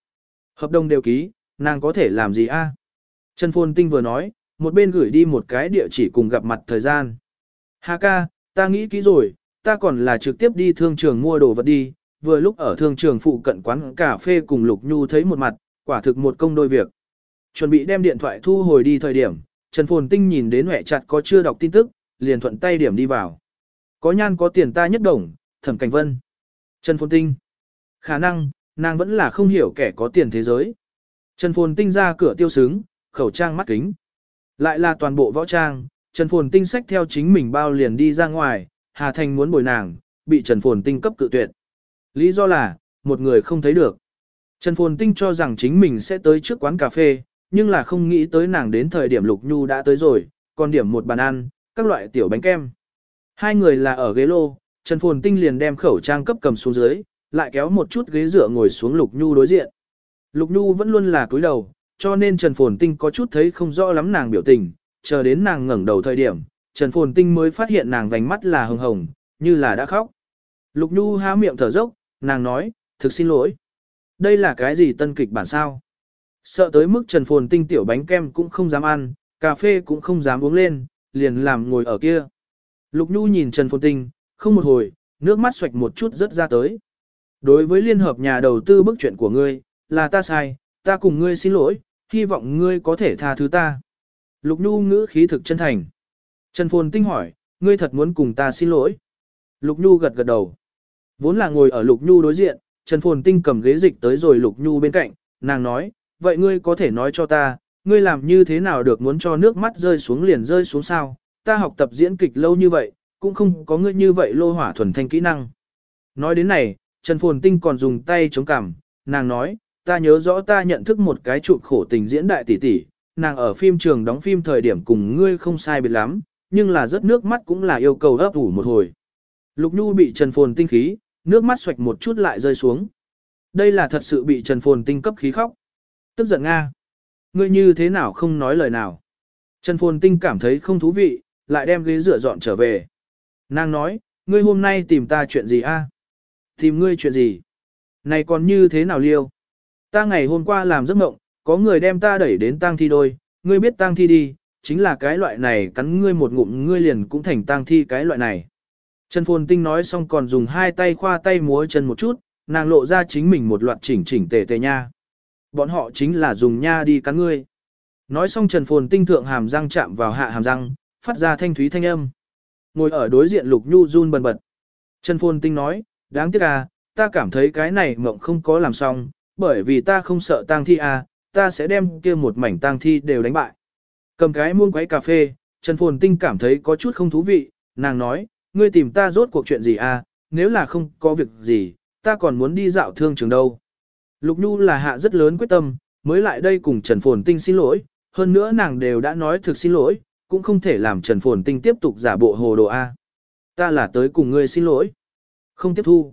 A: Hợp đồng đều ký, nàng có thể làm gì a? Trần Phồn Tinh vừa nói, một bên gửi đi một cái địa chỉ cùng gặp mặt thời gian. Hà ca, ta nghĩ kỹ rồi, ta còn là trực tiếp đi thương trường mua đồ vật đi, vừa lúc ở thương trường phụ cận quán cà phê cùng Lục Nhu thấy một mặt, quả thực một công đôi việc. Chuẩn bị đem điện thoại thu hồi đi thời điểm, Trần Phồn Tinh nhìn đến mẹ chặt có chưa đọc tin tức, liền thuận tay điểm đi vào. Có nhan có tiền ta nhất đồng, thẩm cảnh vân. Trần Phồn Tinh. Khả năng, nàng vẫn là không hiểu kẻ có tiền thế giới. Trần Phồn Tinh ra cửa tiêu sướng, khẩu trang mắt kính. Lại là toàn bộ võ trang, Trần Phồn Tinh xách theo chính mình bao liền đi ra ngoài, Hà Thành muốn bồi nàng, bị Trần Phồn Tinh cấp cự tuyệt. Lý do là, một người không thấy được. Trần Phồn Tinh cho rằng chính mình sẽ tới trước quán cà phê, nhưng là không nghĩ tới nàng đến thời điểm Lục Nhu đã tới rồi, còn điểm một bàn ăn, các loại tiểu bánh kem. Hai người là ở ghế lô, Trần Phồn Tinh liền đem khẩu trang cấp cầm xuống dưới, lại kéo một chút ghế dựa ngồi xuống Lục Nhu đối diện. Lục Nhu vẫn luôn là cúi đầu, cho nên Trần Phồn Tinh có chút thấy không rõ lắm nàng biểu tình, chờ đến nàng ngẩng đầu thời điểm, Trần Phồn Tinh mới phát hiện nàng vành mắt là hồng hồng, như là đã khóc. Lục Nhu há miệng thở dốc, nàng nói, thực xin lỗi. Đây là cái gì tân kịch bản sao? Sợ tới mức Trần Phồn Tinh tiểu bánh kem cũng không dám ăn, cà phê cũng không dám uống lên, liền làm ngồi ở kia. Lục Nhu nhìn Trần Phồn Tinh, không một hồi, nước mắt xoạch một chút rớt ra tới. Đối với liên hợp nhà đầu tư bức chuyện của ngươi, là ta sai, ta cùng ngươi xin lỗi, hy vọng ngươi có thể tha thứ ta. Lục Nhu ngữ khí thực chân thành. Trần Phồn Tinh hỏi, ngươi thật muốn cùng ta xin lỗi. Lục Nhu gật gật đầu. Vốn là ngồi ở Lục Nhu đối diện, Trần Phồn Tinh cầm ghế dịch tới rồi Lục Nhu bên cạnh, nàng nói, vậy ngươi có thể nói cho ta, ngươi làm như thế nào được muốn cho nước mắt rơi xuống liền rơi xuống sao, ta học tập diễn kịch lâu như vậy, cũng không có ngươi như vậy lô hỏa thuần thanh kỹ năng. Nói đến này, Trần Phồn Tinh còn dùng tay chống cằm, nàng nói, ta nhớ rõ ta nhận thức một cái trụ khổ tình diễn đại tỷ tỷ, nàng ở phim trường đóng phim thời điểm cùng ngươi không sai biệt lắm, nhưng là rất nước mắt cũng là yêu cầu ấp ủ một hồi. Lục Nhu bị Trần Phồn Tinh khí, nước mắt xoạch một chút lại rơi xuống. Đây là thật sự bị Trần Phồn Tinh cấp khí khóc. Tức giận Nga. Ngươi như thế nào không nói lời nào. Trần Phồn Tinh cảm thấy không thú vị, lại đem ghế rửa dọn trở về. Nàng nói, ngươi hôm nay tìm ta chuyện gì a? Tìm ngươi chuyện gì? Này còn như thế nào liêu? Ta ngày hôm qua làm giấc mộng, có người đem ta đẩy đến tang thi đôi, ngươi biết tang thi đi, chính là cái loại này cắn ngươi một ngụm ngươi liền cũng thành tang thi cái loại này. Trần Phồn Tinh nói xong còn dùng hai tay khoa tay múa chân một chút, nàng lộ ra chính mình một loạt chỉnh chỉnh tề tề nha. Bọn họ chính là dùng nha đi cắn ngươi. Nói xong Trần Phồn Tinh thượng hàm răng chạm vào hạ hàm răng, phát ra thanh thúy thanh âm. Ngồi ở đối diện Lục Nhu run bần bật. Trần Phồn Tinh nói, đáng tiếc à, ta cảm thấy cái này mộng không có làm xong, bởi vì ta không sợ tang thi à, ta sẽ đem kia một mảnh tang thi đều đánh bại. Cầm cái muông quấy cà phê, Trần Phồn Tinh cảm thấy có chút không thú vị, nàng nói, ngươi tìm ta rốt cuộc chuyện gì à, nếu là không có việc gì, ta còn muốn đi dạo thương trường đâu. Lục Nhu là hạ rất lớn quyết tâm, mới lại đây cùng Trần Phồn Tinh xin lỗi, hơn nữa nàng đều đã nói thực xin lỗi, cũng không thể làm Trần Phồn Tinh tiếp tục giả bộ hồ đồ A. Ta là tới cùng ngươi xin lỗi. Không tiếp thu.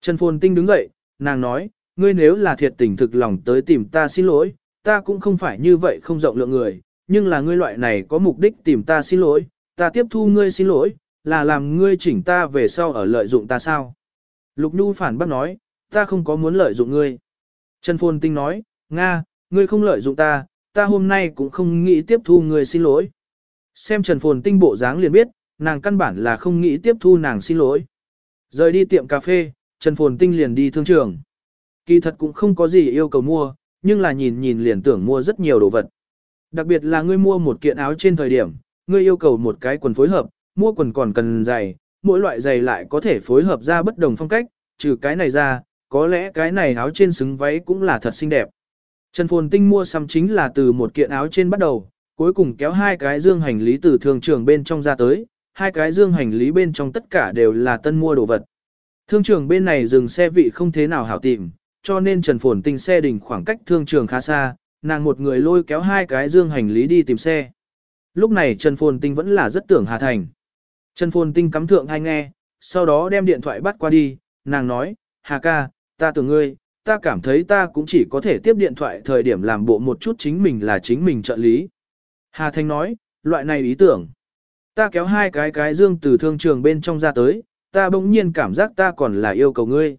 A: Trần Phồn Tinh đứng dậy, nàng nói, ngươi nếu là thiệt tình thực lòng tới tìm ta xin lỗi, ta cũng không phải như vậy không rộng lượng người, nhưng là ngươi loại này có mục đích tìm ta xin lỗi, ta tiếp thu ngươi xin lỗi, là làm ngươi chỉnh ta về sau ở lợi dụng ta sao? Lục Nhu phản bác nói, ta không có muốn lợi dụng ngươi. Trần Phồn Tinh nói, Nga, ngươi không lợi dụng ta, ta hôm nay cũng không nghĩ tiếp thu ngươi xin lỗi. Xem Trần Phồn Tinh bộ dáng liền biết, nàng căn bản là không nghĩ tiếp thu nàng xin lỗi. Rời đi tiệm cà phê, Trần Phồn Tinh liền đi thương trường. Kỳ thật cũng không có gì yêu cầu mua, nhưng là nhìn nhìn liền tưởng mua rất nhiều đồ vật. Đặc biệt là ngươi mua một kiện áo trên thời điểm, ngươi yêu cầu một cái quần phối hợp, mua quần còn cần giày, mỗi loại giày lại có thể phối hợp ra bất đồng phong cách, trừ cái này ra, có lẽ cái này áo trên xứng váy cũng là thật xinh đẹp. Trần Phồn Tinh mua xăm chính là từ một kiện áo trên bắt đầu, cuối cùng kéo hai cái dương hành lý từ thương trường bên trong ra tới, hai cái dương hành lý bên trong tất cả đều là tân mua đồ vật. Thương trường bên này dừng xe vị không thế nào hảo tìm, cho nên Trần Phồn Tinh xe đình khoảng cách thương trường khá xa, nàng một người lôi kéo hai cái dương hành lý đi tìm xe. Lúc này Trần Phồn Tinh vẫn là rất tưởng Hà Thành. Trần Phồn Tinh cắm thượng hay nghe, sau đó đem điện thoại bắt qua đi, nàng nói, Hà ca, ta tưởng ngươi, ta cảm thấy ta cũng chỉ có thể tiếp điện thoại thời điểm làm bộ một chút chính mình là chính mình trợ lý. Hà Thanh nói, loại này ý tưởng. Ta kéo hai cái cái dương từ thương trường bên trong ra tới, ta bỗng nhiên cảm giác ta còn là yêu cầu ngươi.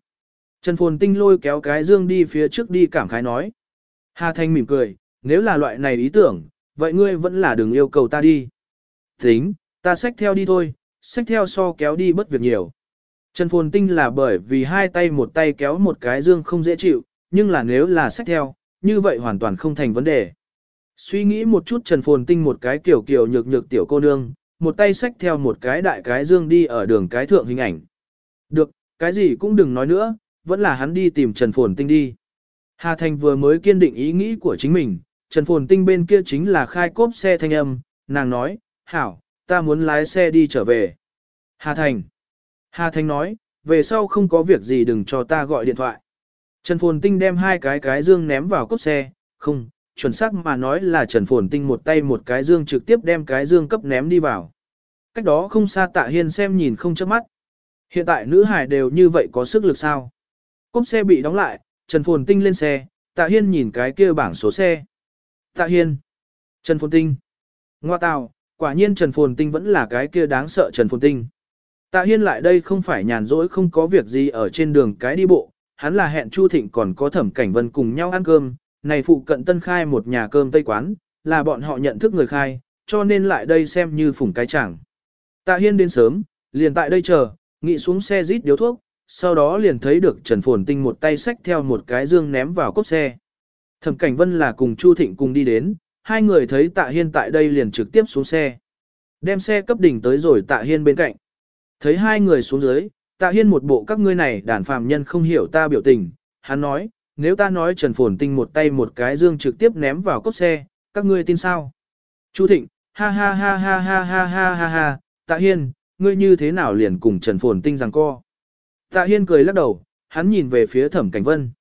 A: Trần Phồn Tinh lôi kéo cái dương đi phía trước đi cảm khái nói. Hà Thanh mỉm cười, nếu là loại này ý tưởng, vậy ngươi vẫn là đừng yêu cầu ta đi. Tính, ta xách theo đi thôi, xách theo so kéo đi bất việc nhiều. Trần Phồn Tinh là bởi vì hai tay một tay kéo một cái dương không dễ chịu, nhưng là nếu là xách theo, như vậy hoàn toàn không thành vấn đề. Suy nghĩ một chút Trần Phồn Tinh một cái kiểu kiểu nhược nhược tiểu cô nương, một tay xách theo một cái đại cái dương đi ở đường cái thượng hình ảnh. Được, cái gì cũng đừng nói nữa, vẫn là hắn đi tìm Trần Phồn Tinh đi. Hà Thành vừa mới kiên định ý nghĩ của chính mình, Trần Phồn Tinh bên kia chính là khai cốp xe thanh âm, nàng nói, hảo, ta muốn lái xe đi trở về. Hà Thành. Hà Thành nói, về sau không có việc gì đừng cho ta gọi điện thoại. Trần Phồn Tinh đem hai cái cái dương ném vào cốp xe, không, chuẩn xác mà nói là Trần Phồn Tinh một tay một cái dương trực tiếp đem cái dương cấp ném đi vào. Cách đó không xa tạ hiên xem nhìn không chớp mắt. Hiện tại nữ hải đều như vậy có sức lực sao? Cốp xe bị đóng lại, Trần Phồn Tinh lên xe, tạ hiên nhìn cái kia bảng số xe. Tạ hiên. Trần Phồn Tinh. Ngoa tào, quả nhiên Trần Phồn Tinh vẫn là cái kia đáng sợ Trần Phồn Tinh. Tạ hiên lại đây không phải nhàn rỗi không có việc gì ở trên đường cái đi bộ, hắn là hẹn Chu Thịnh còn có thẩm cảnh vân cùng nhau ăn cơm, này phụ cận tân khai một nhà cơm tây quán, là bọn họ nhận thức người khai, cho nên lại đây xem như phủng cái chẳng. Tạ Hiên đến sớm, liền tại đây chờ, nghị xuống xe rít điếu thuốc, sau đó liền thấy được Trần Phồn Tinh một tay xách theo một cái dương ném vào cốp xe. Thẩm Cảnh Vân là cùng Chu Thịnh cùng đi đến, hai người thấy Tạ Hiên tại đây liền trực tiếp xuống xe. Đem xe cấp đỉnh tới rồi Tạ Hiên bên cạnh. Thấy hai người xuống dưới, Tạ Hiên một bộ các ngươi này đàn phàm nhân không hiểu ta biểu tình, hắn nói, nếu ta nói Trần Phồn Tinh một tay một cái dương trực tiếp ném vào cốp xe, các ngươi tin sao? Chu Thịnh, ha ha ha ha ha ha ha ha ha, Tạ Hiên, ngươi như thế nào liền cùng Trần Phồn Tinh rằng co? Tạ Hiên cười lắc đầu, hắn nhìn về phía Thẩm Cảnh Vân.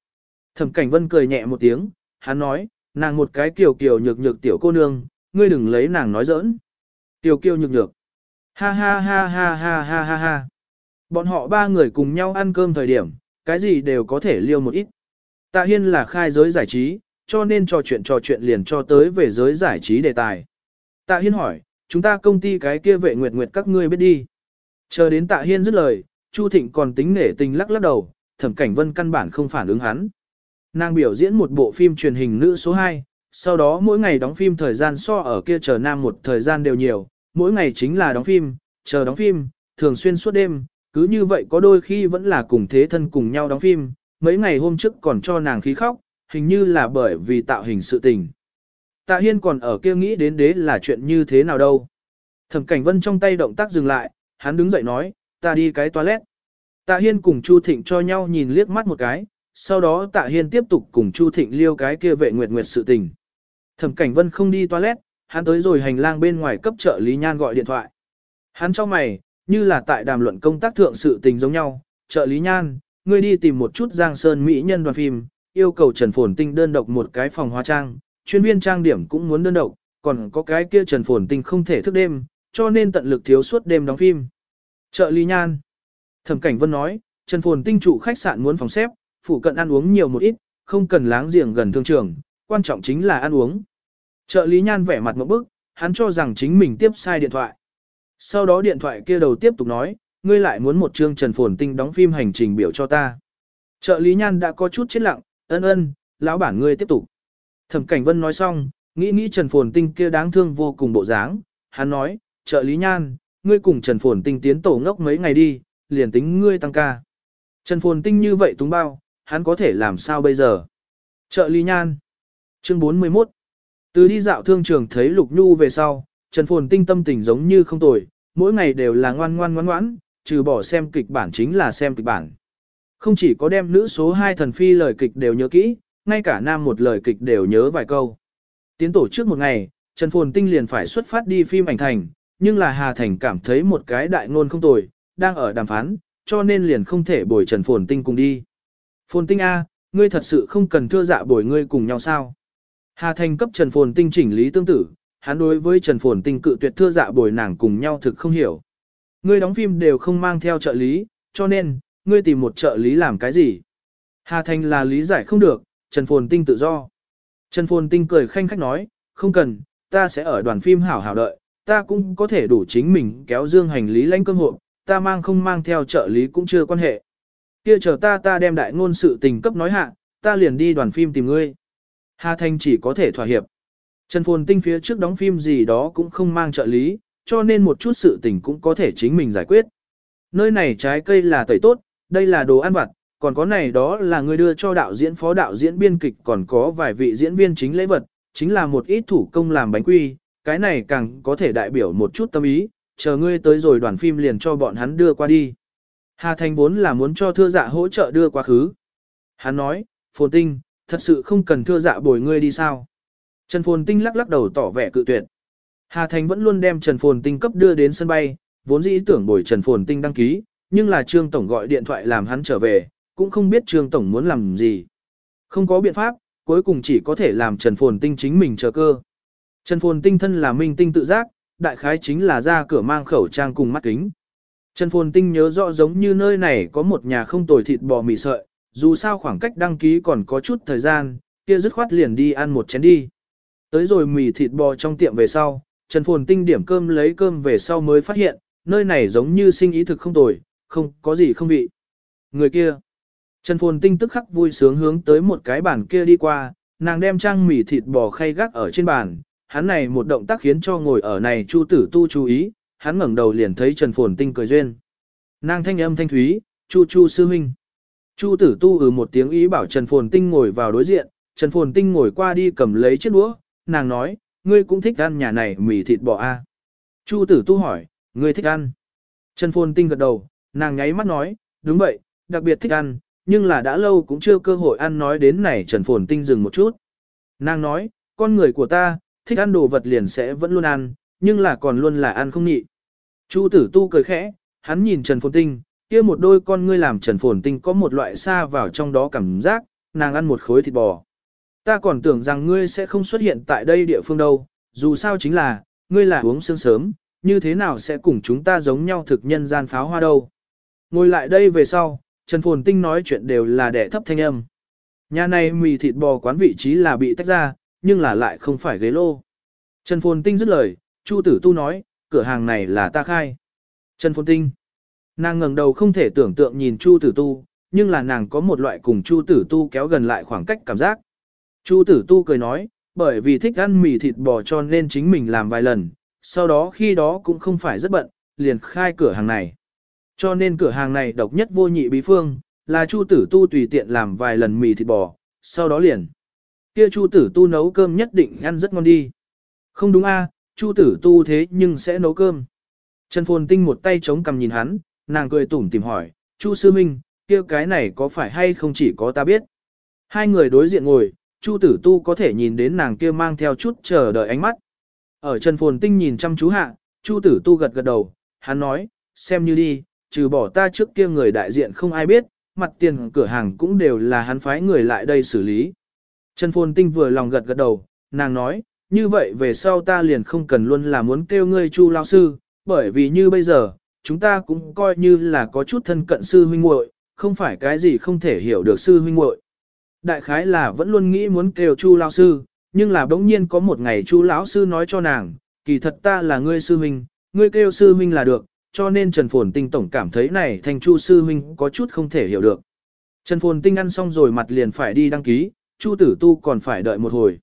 A: Thẩm Cảnh Vân cười nhẹ một tiếng, hắn nói, nàng một cái kiều kiều nhược nhược tiểu cô nương, ngươi đừng lấy nàng nói giỡn. Kiều kiều nhược nhược. Ha ha ha ha ha ha ha ha. Bọn họ ba người cùng nhau ăn cơm thời điểm, cái gì đều có thể liêu một ít. Tạ Hiên là khai giới giải trí, cho nên trò chuyện trò chuyện liền cho tới về giới giải trí đề tài. Tạ Hiên hỏi, chúng ta công ty cái kia vệ nguyệt nguyệt các ngươi biết đi. Chờ đến Tạ Hiên dứt lời, Chu Thịnh còn tính nể tình lắc lắc đầu, thẩm cảnh vân căn bản không phản ứng hắn. Nàng biểu diễn một bộ phim truyền hình nữ số 2, sau đó mỗi ngày đóng phim thời gian so ở kia chờ nam một thời gian đều nhiều, mỗi ngày chính là đóng phim, chờ đóng phim, thường xuyên suốt đêm, cứ như vậy có đôi khi vẫn là cùng thế thân cùng nhau đóng phim, mấy ngày hôm trước còn cho nàng khí khóc, hình như là bởi vì tạo hình sự tình. Tạ Hiên còn ở kia nghĩ đến đế là chuyện như thế nào đâu. Thẩm Cảnh Vân trong tay động tác dừng lại, hắn đứng dậy nói, ta đi cái toilet. Tạ Hiên cùng Chu Thịnh cho nhau nhìn liếc mắt một cái, sau đó Tạ Hiên tiếp tục cùng Chu Thịnh liêu cái kia vệ nguyệt nguyệt sự tình. Thẩm Cảnh Vân không đi toilet, hắn tới rồi hành lang bên ngoài cấp trợ lý nhan gọi điện thoại. Hắn cho mày, như là tại đàm luận công tác thượng sự tình giống nhau, trợ lý nhan, ngươi đi tìm một chút Giang Sơn Mỹ nhân đoàn phim, yêu cầu Trần Phồn Tinh đơn độc một cái phòng hóa trang, chuyên viên trang điểm cũng muốn đơn độc, còn có cái kia Trần Phồn Tinh không thể thức đêm, cho nên tận lực thiếu suốt đêm đóng phim. Trợ lý nhan. Thẩm Cảnh Vân nói, Trần Phồn Tinh trụ khách sạn muốn phòng xếp, phụ cận ăn uống nhiều một ít, không cần láng giềng gần thương trường, quan trọng chính là ăn uống. Trợ lý nhan vẻ mặt một bức, hắn cho rằng chính mình tiếp sai điện thoại. Sau đó điện thoại kia đầu tiếp tục nói, ngươi lại muốn một chương Trần Phồn Tinh đóng phim hành trình biểu cho ta. Trợ lý nhan đã có chút chết lặng, ân ân, lão bản ngươi tiếp tục. Thẩm Cảnh Vân nói xong, nghĩ nghĩ Trần Phồn Tinh kia đáng thương vô cùng bộ dáng, hắn nói, trợ lý nhan, ngươi cùng Trần Phồn Tinh tiến tổ ngốc mấy ngày đi, liền tính ngươi tăng ca. Trần Phồn Tinh như vậy túng bao, hắn có thể làm sao bây giờ? Trợ lý nhan. Chương 41. Từ đi dạo thương trường thấy Lục Nhu về sau, Trần Phồn Tinh tâm tình giống như không tồi, mỗi ngày đều là ngoan ngoan ngoan ngoãn, trừ bỏ xem kịch bản chính là xem kịch bản. Không chỉ có đem nữ số 2 thần phi lời kịch đều nhớ kỹ, ngay cả nam một lời kịch đều nhớ vài câu. Tiến tổ trước một ngày, Trần Phồn Tinh liền phải xuất phát đi phim ảnh thành, nhưng là Hà Thành cảm thấy một cái đại ngôn không tồi, đang ở đàm phán, cho nên liền không thể bồi Trần Phồn Tinh cùng đi. Phồn Tinh A, ngươi thật sự không cần thưa dạ bồi ngươi cùng nhau sao? Hà Thành cấp Trần Phồn Tinh chỉnh lý tương tự, hắn đối với Trần Phồn Tinh cự tuyệt thưa dạ bồi nàng cùng nhau thực không hiểu. Ngươi đóng phim đều không mang theo trợ lý, cho nên, ngươi tìm một trợ lý làm cái gì? Hà Thành là lý giải không được, Trần Phồn Tinh tự do. Trần Phồn Tinh cười khanh khách nói, không cần, ta sẽ ở đoàn phim hảo hảo đợi, ta cũng có thể đủ chính mình kéo dương hành lý lãnh cơm hộp, ta mang không mang theo trợ lý cũng chưa quan hệ. Kia chờ ta ta đem đại ngôn sự tình cấp nói hạ, ta liền đi đoàn phim tìm ngươi. Hà Thanh chỉ có thể thỏa hiệp. Trần Phồn Tinh phía trước đóng phim gì đó cũng không mang trợ lý, cho nên một chút sự tình cũng có thể chính mình giải quyết. Nơi này trái cây là tẩy tốt, đây là đồ ăn vặt, còn có này đó là người đưa cho đạo diễn phó đạo diễn biên kịch còn có vài vị diễn viên chính lễ vật, chính là một ít thủ công làm bánh quy, cái này càng có thể đại biểu một chút tâm ý, chờ ngươi tới rồi đoàn phim liền cho bọn hắn đưa qua đi. Hà Thành vốn là muốn cho thưa dạ hỗ trợ đưa quá khứ. Hắn nói, Phồn Tinh, thật sự không cần thưa dạ bồi ngươi đi sao. Trần Phồn Tinh lắc lắc đầu tỏ vẻ cự tuyệt. Hà Thành vẫn luôn đem Trần Phồn Tinh cấp đưa đến sân bay, vốn dĩ tưởng bồi Trần Phồn Tinh đăng ký, nhưng là Trương Tổng gọi điện thoại làm hắn trở về, cũng không biết Trương Tổng muốn làm gì. Không có biện pháp, cuối cùng chỉ có thể làm Trần Phồn Tinh chính mình chờ cơ. Trần Phồn Tinh thân là minh tinh tự giác, đại khái chính là ra cửa mang khẩu trang cùng mắt kính. Trần Phồn Tinh nhớ rõ giống như nơi này có một nhà không tồi thịt bò mì sợi, dù sao khoảng cách đăng ký còn có chút thời gian, kia dứt khoát liền đi ăn một chén đi. Tới rồi mì thịt bò trong tiệm về sau, Trần Phồn Tinh điểm cơm lấy cơm về sau mới phát hiện, nơi này giống như sinh ý thực không tồi, không có gì không vị. Người kia. Trần Phồn Tinh tức khắc vui sướng hướng tới một cái bàn kia đi qua, nàng đem trang mì thịt bò khay gác ở trên bàn, hắn này một động tác khiến cho ngồi ở này Chu Tử Tu chú ý, hắn ngẩng đầu liền thấy Trần Phồn Tinh cười duyên. Nàng thanh âm thanh thúy, chu chu sư huynh. Chu tử tu ừ một tiếng ý bảo Trần Phồn Tinh ngồi vào đối diện, Trần Phồn Tinh ngồi qua đi cầm lấy chiếc đũa, nàng nói, ngươi cũng thích ăn nhà này mì thịt bò a. À? Chu tử tu hỏi, ngươi thích ăn. Trần Phồn Tinh gật đầu, nàng nháy mắt nói, đúng vậy, đặc biệt thích ăn, nhưng là đã lâu cũng chưa cơ hội ăn nói đến này Trần Phồn Tinh dừng một chút. Nàng nói, con người của ta, thích ăn đồ vật liền sẽ vẫn luôn ăn, nhưng là còn luôn là ăn không nhị. Chu tử tu cười khẽ, hắn nhìn Trần Phồn Tinh, kia một đôi con ngươi làm Trần Phồn Tinh có một loại xa vào trong đó cảm giác, nàng ăn một khối thịt bò. Ta còn tưởng rằng ngươi sẽ không xuất hiện tại đây địa phương đâu, dù sao chính là, ngươi là uống sương sớm, như thế nào sẽ cùng chúng ta giống nhau thực nhân gian pháo hoa đâu. Ngồi lại đây về sau, Trần Phồn Tinh nói chuyện đều là đẻ thấp thanh âm. Nhà này mì thịt bò quán vị trí là bị tách ra, nhưng là lại không phải ghế lô. Trần Phồn Tinh dứt lời, Chu Tử Tu nói, cửa hàng này là ta khai. Trần Phồn Tinh. Nàng ngẩng đầu không thể tưởng tượng nhìn Chu Tử Tu, nhưng là nàng có một loại cùng Chu Tử Tu kéo gần lại khoảng cách cảm giác. Chu Tử Tu cười nói, bởi vì thích ăn mì thịt bò cho nên chính mình làm vài lần, sau đó khi đó cũng không phải rất bận, liền khai cửa hàng này. Cho nên cửa hàng này độc nhất vô nhị bí phương, là Chu Tử Tu tùy tiện làm vài lần mì thịt bò, sau đó liền. Kia Chu Tử Tu nấu cơm nhất định ăn rất ngon đi. Không đúng a, Chu Tử Tu thế nhưng sẽ nấu cơm. Trần Phồn Tinh một tay chống cằm nhìn hắn, nàng cười tủm tìm hỏi, Chu Sư Minh, kia cái này có phải hay không chỉ có ta biết. Hai người đối diện ngồi, Chu Tử Tu có thể nhìn đến nàng kia mang theo chút chờ đợi ánh mắt. Ở Trần Phồn Tinh nhìn chăm chú hạ, Chu Tử Tu gật gật đầu, hắn nói, xem như đi, trừ bỏ ta trước kia người đại diện không ai biết, mặt tiền cửa hàng cũng đều là hắn phái người lại đây xử lý. Trần Phồn Tinh vừa lòng gật gật đầu, nàng nói, như vậy về sau ta liền không cần luôn là muốn kêu ngươi Chu lão sư, bởi vì như bây giờ, chúng ta cũng coi như là có chút thân cận sư huynh muội, không phải cái gì không thể hiểu được sư huynh muội. Đại khái là vẫn luôn nghĩ muốn kêu Chu lão sư, nhưng là bỗng nhiên có một ngày Chu lão sư nói cho nàng, kỳ thật ta là ngươi sư huynh, ngươi kêu sư huynh là được, cho nên Trần Phồn Tinh tổng cảm thấy này thành Chu sư huynh có chút không thể hiểu được. Trần Phồn Tinh ăn xong rồi mặt liền phải đi đăng ký, Chu tử tu còn phải đợi một hồi.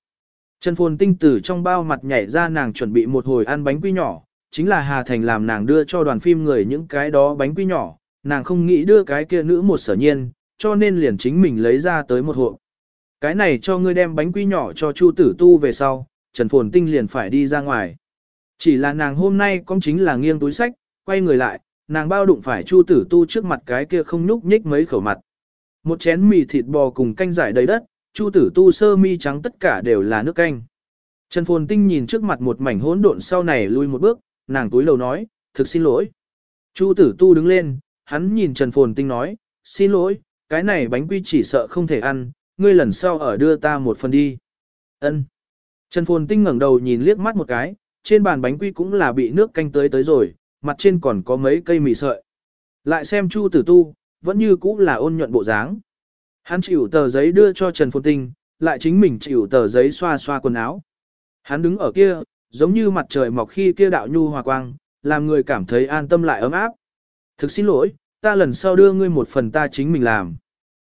A: Trần Phồn Tinh từ trong bao mặt nhảy ra nàng chuẩn bị một hồi ăn bánh quy nhỏ, chính là Hà Thành làm nàng đưa cho đoàn phim người những cái đó bánh quy nhỏ, nàng không nghĩ đưa cái kia nữ một sở nhiên, cho nên liền chính mình lấy ra tới một hộp. Cái này cho ngươi đem bánh quy nhỏ cho Chu Tử Tu về sau, Trần Phồn Tinh liền phải đi ra ngoài. Chỉ là nàng hôm nay cũng chính là nghiêng túi sách, quay người lại, nàng bao đụng phải Chu Tử Tu trước mặt cái kia không nhúc nhích mấy khẩu mặt. Một chén mì thịt bò cùng canh giải đầy đất, Chu Tử Tu sơ mi trắng tất cả đều là nước canh. Trần Phồn Tinh nhìn trước mặt một mảnh hỗn độn sau này lui một bước, nàng túi lầu nói, thực xin lỗi. Chu Tử Tu đứng lên, hắn nhìn Trần Phồn Tinh nói, xin lỗi, cái này bánh quy chỉ sợ không thể ăn, ngươi lần sau ở đưa ta một phần đi. Ân. Trần Phồn Tinh ngẩng đầu nhìn liếc mắt một cái, trên bàn bánh quy cũng là bị nước canh tới tới rồi, mặt trên còn có mấy cây mì sợi. Lại xem Chu Tử Tu, vẫn như cũ là ôn nhuận bộ dáng. Hắn chịu tờ giấy đưa cho Trần Phồn Tinh, lại chính mình chịu tờ giấy xoa xoa quần áo. Hắn đứng ở kia, giống như mặt trời mọc khi kia đạo nhu hòa quang, làm người cảm thấy an tâm lại ấm áp. Thực xin lỗi, ta lần sau đưa ngươi một phần ta chính mình làm.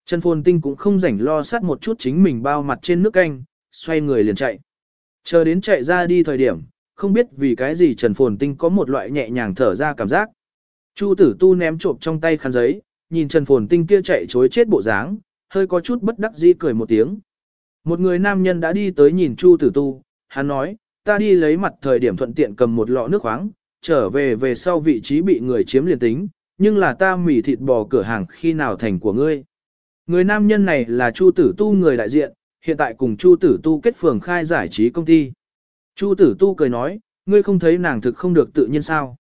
A: Trần Phồn Tinh cũng không rảnh lo sát một chút chính mình bao mặt trên nước canh, xoay người liền chạy. Chờ đến chạy ra đi thời điểm, không biết vì cái gì Trần Phồn Tinh có một loại nhẹ nhàng thở ra cảm giác. Chu tử tu ném trộm trong tay khăn giấy, nhìn Trần Phồn Tinh kia chạy chối chết bộ dáng, hơi có chút bất đắc dĩ cười một tiếng. Một người nam nhân đã đi tới nhìn Chu tử tu, hắn nói, ta đi lấy mặt thời điểm thuận tiện cầm một lọ nước khoáng, trở về về sau vị trí bị người chiếm liền tính, nhưng là ta mỉ thịt bò cửa hàng khi nào thành của ngươi. Người nam nhân này là Chu Tử Tu người đại diện, hiện tại cùng Chu Tử Tu kết phường khai giải trí công ty. Chu Tử Tu cười nói, ngươi không thấy nàng thực không được tự nhiên sao.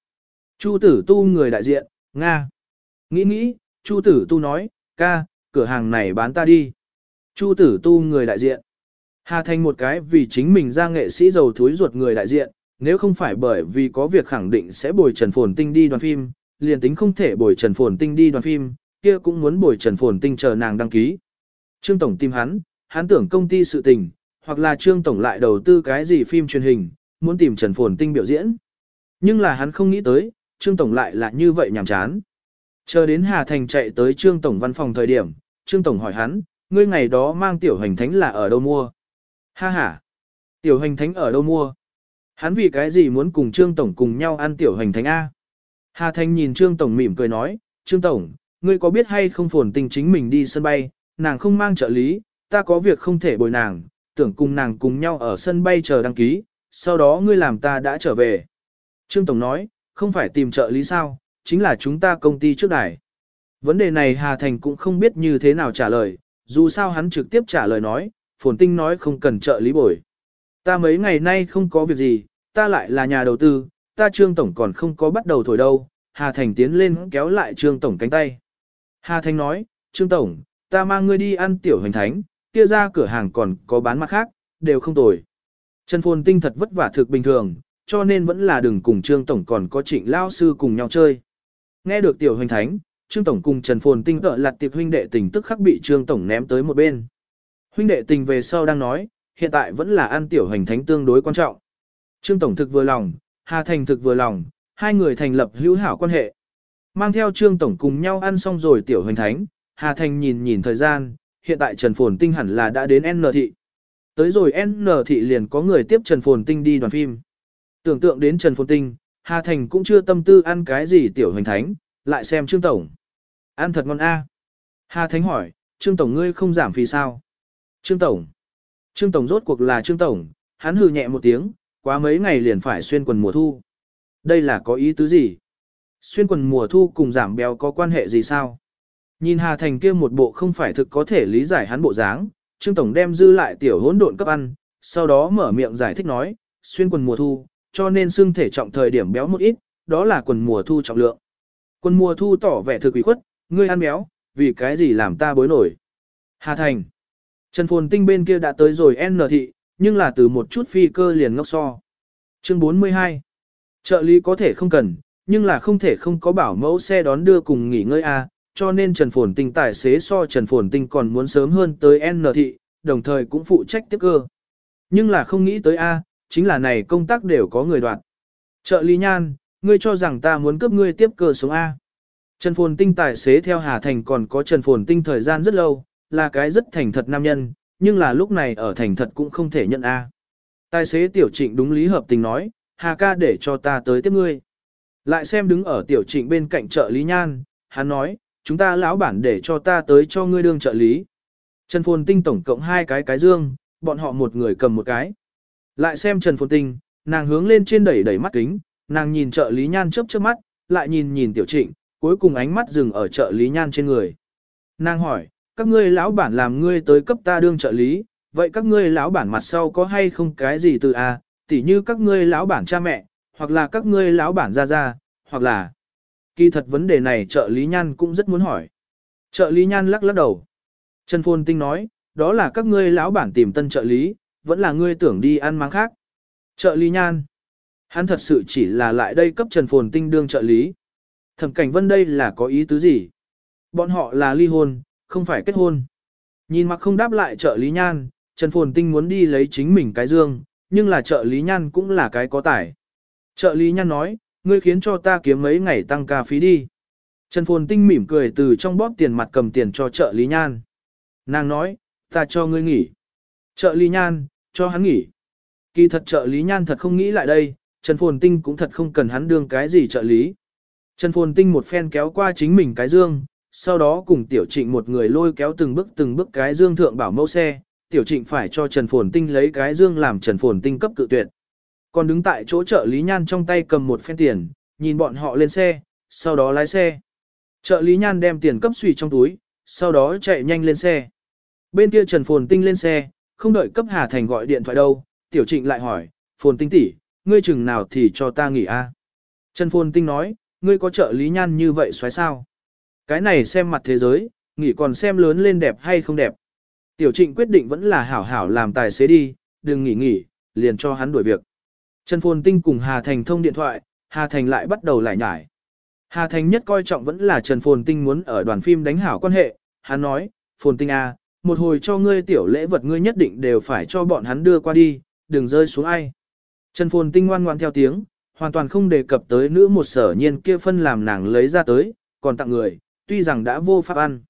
A: Chu Tử Tu người đại diện, Nga. Nghĩ nghĩ, Chu Tử Tu nói, ca, cửa hàng này bán ta đi. Chu Tử Tu người đại diện. Hà Thành một cái vì chính mình ra nghệ sĩ giàu thúi ruột người đại diện, nếu không phải bởi vì có việc khẳng định sẽ bồi Trần Phồn Tinh đi đoàn phim, liền tính không thể bồi Trần Phồn Tinh đi đoàn phim, kia cũng muốn bồi Trần Phồn Tinh chờ nàng đăng ký. Trương Tổng tìm hắn, hắn tưởng công ty sự tình, hoặc là Trương Tổng lại đầu tư cái gì phim truyền hình, muốn tìm Trần Phồn Tinh biểu diễn. Nhưng là hắn không nghĩ tới, Trương Tổng lại là như vậy nhàm chán. Chờ đến Hà Thành chạy tới Trương Tổng văn phòng thời điểm, Trương Tổng hỏi hắn, ngươi ngày đó mang tiểu hành thánh là ở đâu mua? Ha ha! Tiểu hành thánh ở đâu mua? Hắn vì cái gì muốn cùng Trương Tổng cùng nhau ăn tiểu hành thánh A? Hà Thanh nhìn Trương Tổng mỉm cười nói, Trương Tổng, ngươi có biết hay không phồn tình chính mình đi sân bay, nàng không mang trợ lý, ta có việc không thể bồi nàng, tưởng cùng nàng cùng nhau ở sân bay chờ đăng ký, sau đó ngươi làm ta đã trở về. Trương Tổng nói, không phải tìm trợ lý sao, chính là chúng ta công ty trước đài. Vấn đề này Hà Thành cũng không biết như thế nào trả lời, dù sao hắn trực tiếp trả lời nói, phồn tinh nói không cần trợ lý bồi. Ta mấy ngày nay không có việc gì, ta lại là nhà đầu tư, ta Trương Tổng còn không có bắt đầu thổi đâu. Hà Thành tiến lên kéo lại Trương Tổng cánh tay. Hà Thành nói, Trương Tổng, ta mang ngươi đi ăn tiểu hành thánh, kia ra cửa hàng còn có bán mặt khác, đều không tồi. Trần Phồn Tinh thật vất vả thực bình thường, cho nên vẫn là đừng cùng Trương Tổng còn có trịnh lao sư cùng nhau chơi. Nghe được tiểu hành thánh, Trương Tổng cùng Trần Phồn Tinh tợ lặt tiệp huynh đệ tình tức khắc bị Trương Tổng ném tới một bên. Huynh đệ tình về sau đang nói, hiện tại vẫn là ăn tiểu hành thánh tương đối quan trọng. Trương Tổng thực vừa lòng, Hà Thành thực vừa lòng, hai người thành lập hữu hảo quan hệ. Mang theo Trương Tổng cùng nhau ăn xong rồi tiểu hoành thánh, Hà Thành nhìn nhìn thời gian, hiện tại Trần Phồn Tinh hẳn là đã đến N thị. Tới rồi N thị liền có người tiếp Trần Phồn Tinh đi đoàn phim. Tưởng tượng đến Trần Phồn Tinh, Hà Thành cũng chưa tâm tư ăn cái gì tiểu hoành thánh, lại xem Trương Tổng. Ăn thật ngon a. Hà Thánh hỏi, Trương Tổng ngươi không giảm phí sao? Trương Tổng. Trương Tổng rốt cuộc là Trương Tổng, hắn hừ nhẹ một tiếng, quá mấy ngày liền phải xuyên quần mùa thu. Đây là có ý tứ gì? Xuyên quần mùa thu cùng giảm béo có quan hệ gì sao? Nhìn Hà Thành kia một bộ không phải thực có thể lý giải hắn bộ dáng, Trương Tổng đem dư lại tiểu hỗn độn cấp ăn, sau đó mở miệng giải thích nói, xuyên quần mùa thu, cho nên xương thể trọng thời điểm béo một ít, đó là quần mùa thu trọng lượng. Quần mùa thu tỏ vẻ thực quỷ khuất, ngươi ăn béo, vì cái gì làm ta bối nổi. Hà Thành. Trần Phồn Tinh bên kia đã tới rồi N thị, nhưng là từ một chút phi cơ liền ngốc so. Chương 42. Trợ lý có thể không cần, nhưng là không thể không có bảo mẫu xe đón đưa cùng nghỉ ngơi A, cho nên Trần Phồn Tinh tài xế so Trần Phồn Tinh còn muốn sớm hơn tới N thị, đồng thời cũng phụ trách tiếp cơ. Nhưng là không nghĩ tới A, chính là này công tác đều có người đoạn. Trợ lý nhan, ngươi cho rằng ta muốn cướp ngươi tiếp cơ xuống A. Trần Phồn Tinh tài xế theo Hà Thành còn có Trần Phồn Tinh thời gian rất lâu, là cái rất thành thật nam nhân, nhưng là lúc này ở thành thật cũng không thể nhận A. Tài xế tiểu trịnh đúng lý hợp tình nói, Hà ca để cho ta tới tiếp ngươi. Lại xem đứng ở tiểu trịnh bên cạnh trợ lý nhan, hắn nói, chúng ta lão bản để cho ta tới cho ngươi đương trợ lý. Trần Phồn Tinh tổng cộng hai cái cái dương, bọn họ một người cầm một cái. Lại xem Trần Phồn Tinh, nàng hướng lên trên đẩy đẩy mắt kính, nàng nhìn trợ lý nhan chớp chớp mắt, lại nhìn nhìn tiểu trịnh, cuối cùng ánh mắt dừng ở trợ lý nhan trên người. Nàng hỏi, các ngươi lão bản làm ngươi tới cấp ta đương trợ lý, vậy các ngươi lão bản mặt sau có hay không cái gì từ a, à, tỉ như các ngươi lão bản cha mẹ, hoặc là các ngươi lão bản gia gia, hoặc là Kỳ thật vấn đề này trợ lý nhan cũng rất muốn hỏi. Trợ lý nhan lắc lắc đầu. Trần Phồn Tinh nói, đó là các ngươi lão bản tìm tân trợ lý, vẫn là ngươi tưởng đi ăn máng khác. Trợ lý nhan. Hắn thật sự chỉ là lại đây cấp Trần Phồn Tinh đương trợ lý. Thẩm cảnh vân đây là có ý tứ gì? Bọn họ là ly hôn, không phải kết hôn. Nhìn mặc không đáp lại trợ lý nhan, Trần Phồn Tinh muốn đi lấy chính mình cái dương, nhưng là trợ lý nhan cũng là cái có tải. Trợ lý nhan nói, ngươi khiến cho ta kiếm mấy ngày tăng ca phí đi. Trần Phồn Tinh mỉm cười từ trong bóp tiền mặt cầm tiền cho trợ lý nhan. Nàng nói, ta cho ngươi nghỉ. Trợ lý nhan, cho hắn nghỉ. Kỳ thật trợ lý nhan thật không nghĩ lại đây, Trần Phồn Tinh cũng thật không cần hắn đương cái gì trợ lý. Trần Phồn Tinh một phen kéo qua chính mình cái dương, sau đó cùng Tiểu Trịnh một người lôi kéo từng bước từng bước cái dương thượng bảo mẫu xe, Tiểu Trịnh phải cho Trần Phồn Tinh lấy cái dương làm Trần Phồn Tinh cấp cự tuyệt. Còn đứng tại chỗ trợ lý nhan trong tay cầm một phen tiền, nhìn bọn họ lên xe, sau đó lái xe. Trợ lý nhan đem tiền cấp suy trong túi, sau đó chạy nhanh lên xe. Bên kia Trần Phồn Tinh lên xe, không đợi cấp Hà Thành gọi điện thoại đâu, Tiểu Trịnh lại hỏi, Phồn Tinh tỷ, ngươi chừng nào thì cho ta nghỉ a? Trần Phồn Tinh nói, ngươi có trợ lý nhan như vậy xoáy sao? Cái này xem mặt thế giới, nghỉ còn xem lớn lên đẹp hay không đẹp. Tiểu Trịnh quyết định vẫn là hảo hảo làm tài xế đi, đừng nghỉ nghỉ, liền cho hắn đuổi việc. Trần Phồn Tinh cùng Hà Thành thông điện thoại, Hà Thành lại bắt đầu lại nhải. Hà Thành nhất coi trọng vẫn là Trần Phồn Tinh muốn ở đoàn phim đánh hảo quan hệ, hắn nói, Phồn Tinh A, à, một hồi cho ngươi tiểu lễ vật ngươi nhất định đều phải cho bọn hắn đưa qua đi, đừng rơi xuống ai. Trần Phồn Tinh ngoan ngoan theo tiếng, hoàn toàn không đề cập tới nữ một sở nhiên kia phân làm nàng lấy ra tới, còn tặng người, tuy rằng đã vô pháp ăn.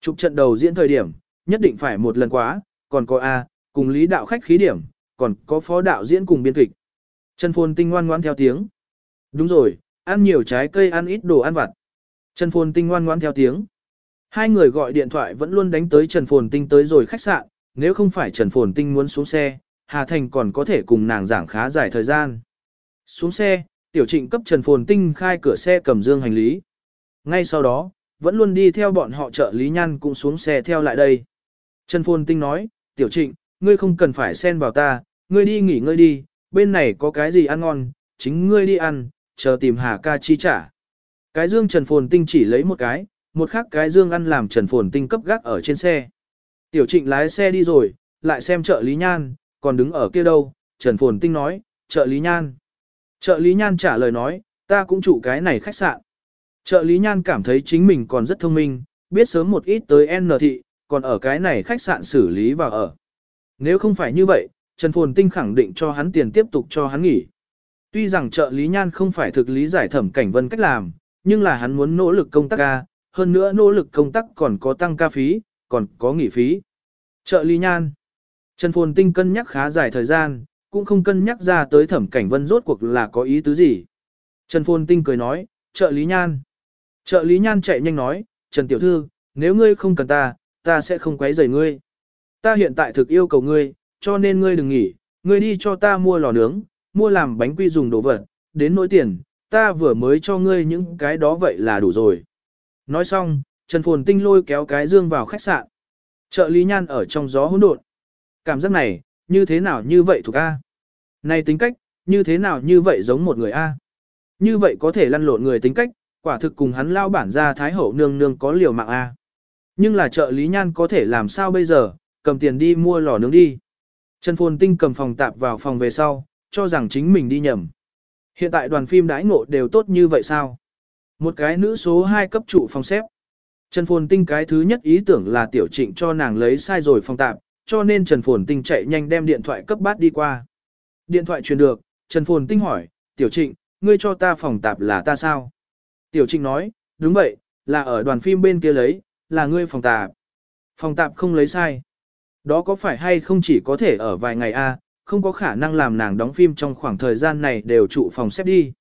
A: Chụp trận đầu diễn thời điểm, nhất định phải một lần quá, còn có A, cùng lý đạo khách khí điểm, còn có phó đạo diễn cùng biên kịch. Trần Phồn Tinh ngoan ngoan theo tiếng. Đúng rồi, ăn nhiều trái cây ăn ít đồ ăn vặt. Trần Phồn Tinh ngoan ngoãn theo tiếng. Hai người gọi điện thoại vẫn luôn đánh tới Trần Phồn Tinh tới rồi khách sạn, nếu không phải Trần Phồn Tinh muốn xuống xe, Hà Thành còn có thể cùng nàng giảng khá dài thời gian. Xuống xe, Tiểu Trịnh cấp Trần Phồn Tinh khai cửa xe cầm dương hành lý. Ngay sau đó, vẫn luôn đi theo bọn họ trợ lý nhan cũng xuống xe theo lại đây. Trần Phồn Tinh nói, Tiểu Trịnh, ngươi không cần phải xen vào ta, ngươi đi nghỉ ngơi đi, bên này có cái gì ăn ngon, chính ngươi đi ăn, chờ tìm Hà ca chi trả. Cái dương Trần Phồn Tinh chỉ lấy một cái, một khác cái dương ăn làm Trần Phồn Tinh cấp gác ở trên xe. Tiểu Trịnh lái xe đi rồi, lại xem trợ lý nhan, còn đứng ở kia đâu, Trần Phồn Tinh nói, trợ lý nhan. Trợ lý nhan trả lời nói, ta cũng chủ cái này khách sạn. Trợ lý nhan cảm thấy chính mình còn rất thông minh, biết sớm một ít tới N thị, còn ở cái này khách sạn xử lý và ở. Nếu không phải như vậy, Trần Phồn Tinh khẳng định cho hắn tiền tiếp tục cho hắn nghỉ. Tuy rằng trợ lý nhan không phải thực lý giải thẩm cảnh vân cách làm, nhưng là hắn muốn nỗ lực công tác ca, hơn nữa nỗ lực công tác còn có tăng ca phí, còn có nghỉ phí. Trợ lý nhan. Trần Phồn Tinh cân nhắc khá dài thời gian, cũng không cân nhắc ra tới thẩm cảnh vân rốt cuộc là có ý tứ gì. Trần Phồn Tinh cười nói, trợ lý nhan. Trợ lý nhan chạy nhanh nói, Trần Tiểu Thư, nếu ngươi không cần ta, ta sẽ không quấy rầy ngươi. Ta hiện tại thực yêu cầu ngươi, cho nên ngươi đừng nghỉ, ngươi đi cho ta mua lò nướng, mua làm bánh quy dùng đồ vật, đến nỗi tiền, ta vừa mới cho ngươi những cái đó vậy là đủ rồi. Nói xong, Trần Phồn Tinh lôi kéo cái dương vào khách sạn. Trợ lý nhan ở trong gió hỗn độn. Cảm giác này, như thế nào như vậy thuộc A? Này tính cách, như thế nào như vậy giống một người A? Như vậy có thể lăn lộn người tính cách, quả thực cùng hắn lao bản ra Thái Hậu nương nương có liều mạng A. Nhưng là trợ lý nhan có thể làm sao bây giờ, cầm tiền đi mua lò nướng đi. Trần Phồn Tinh cầm phòng tạp vào phòng về sau, cho rằng chính mình đi nhầm. Hiện tại đoàn phim đãi ngộ đều tốt như vậy sao? Một cái nữ số 2 cấp trụ phòng xếp. Trần Phồn Tinh cái thứ nhất ý tưởng là tiểu trịnh cho nàng lấy sai rồi phòng tạp, cho nên Trần Phồn Tinh chạy nhanh đem điện thoại cấp bát đi qua. Điện thoại truyền được, Trần Phồn Tinh hỏi, tiểu trịnh, ngươi cho ta phòng tạp là ta sao? Tiểu trịnh nói, đúng vậy, là ở đoàn phim bên kia lấy, là ngươi phòng tạp. Phòng tạp không lấy sai. Đó có phải hay không chỉ có thể ở vài ngày a, không có khả năng làm nàng đóng phim trong khoảng thời gian này đều trụ phòng xếp đi.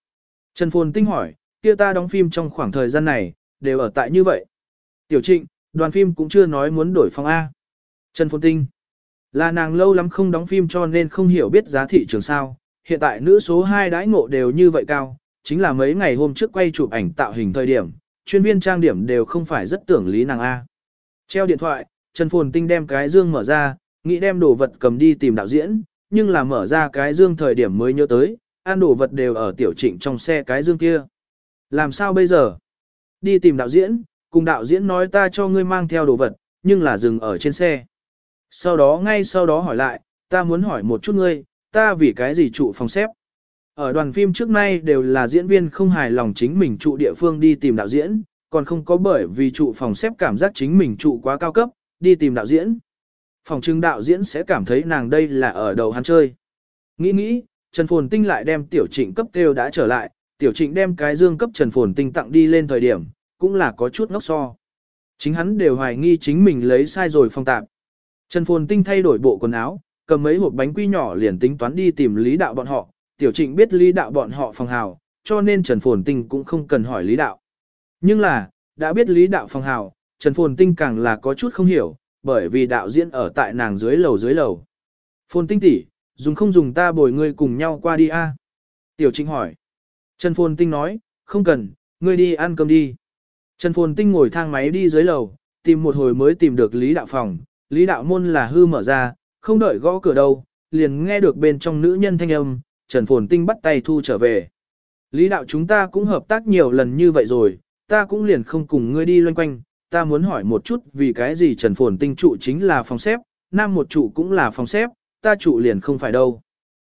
A: Trần Phồn Tinh hỏi, kia ta đóng phim trong khoảng thời gian này, đều ở tại như vậy. Tiểu trịnh, đoàn phim cũng chưa nói muốn đổi phòng A. Trần Phồn Tinh, là nàng lâu lắm không đóng phim cho nên không hiểu biết giá thị trường sao. Hiện tại nữ số 2 đãi ngộ đều như vậy cao, chính là mấy ngày hôm trước quay chụp ảnh tạo hình thời điểm, chuyên viên trang điểm đều không phải rất tưởng lý nàng A. Treo điện thoại, Trần Phồn Tinh đem cái dương mở ra, nghĩ đem đồ vật cầm đi tìm đạo diễn, nhưng là mở ra cái dương thời điểm mới nhớ tới, ăn đồ vật đều ở tiểu trịnh trong xe cái dương kia. Làm sao bây giờ? Đi tìm đạo diễn, cùng đạo diễn nói ta cho ngươi mang theo đồ vật, nhưng là dừng ở trên xe. Sau đó ngay sau đó hỏi lại, ta muốn hỏi một chút ngươi, ta vì cái gì trụ phòng xếp? Ở đoàn phim trước nay đều là diễn viên không hài lòng chính mình trụ địa phương đi tìm đạo diễn, còn không có bởi vì trụ phòng xếp cảm giác chính mình trụ quá cao cấp, đi tìm đạo diễn. Phòng trưng đạo diễn sẽ cảm thấy nàng đây là ở đầu hắn chơi. Nghĩ nghĩ, Trần Phồn Tinh lại đem tiểu trịnh cấp kêu đã trở lại, tiểu trịnh đem cái dương cấp Trần Phồn Tinh tặng đi lên thời điểm, cũng là có chút ngốc so. Chính hắn đều hoài nghi chính mình lấy sai rồi phong tạp. Trần Phồn Tinh thay đổi bộ quần áo, cầm mấy hộp bánh quy nhỏ liền tính toán đi tìm lý đạo bọn họ, tiểu trịnh biết lý đạo bọn họ phòng hào, cho nên Trần Phồn Tinh cũng không cần hỏi lý đạo. Nhưng là, đã biết lý đạo phòng hào, Trần Phồn Tinh càng là có chút không hiểu, bởi vì đạo diễn ở tại nàng dưới lầu dưới lầu. Phồn Tinh tỷ, dùng không dùng ta bồi ngươi cùng nhau qua đi a? Tiểu Trịnh hỏi. Trần Phồn Tinh nói, không cần, ngươi đi ăn cơm đi. Trần Phồn Tinh ngồi thang máy đi dưới lầu, tìm một hồi mới tìm được Lý Đạo Phòng. Lý Đạo Môn là hư mở ra, không đợi gõ cửa đâu, liền nghe được bên trong nữ nhân thanh âm, Trần Phồn Tinh bắt tay thu trở về. Lý Đạo chúng ta cũng hợp tác nhiều lần như vậy rồi, ta cũng liền không cùng ngươi đi loanh quanh, ta muốn hỏi một chút vì cái gì Trần Phồn Tinh trụ chính là phòng xếp, nam một trụ cũng là phòng xếp, ta trụ liền không phải đâu.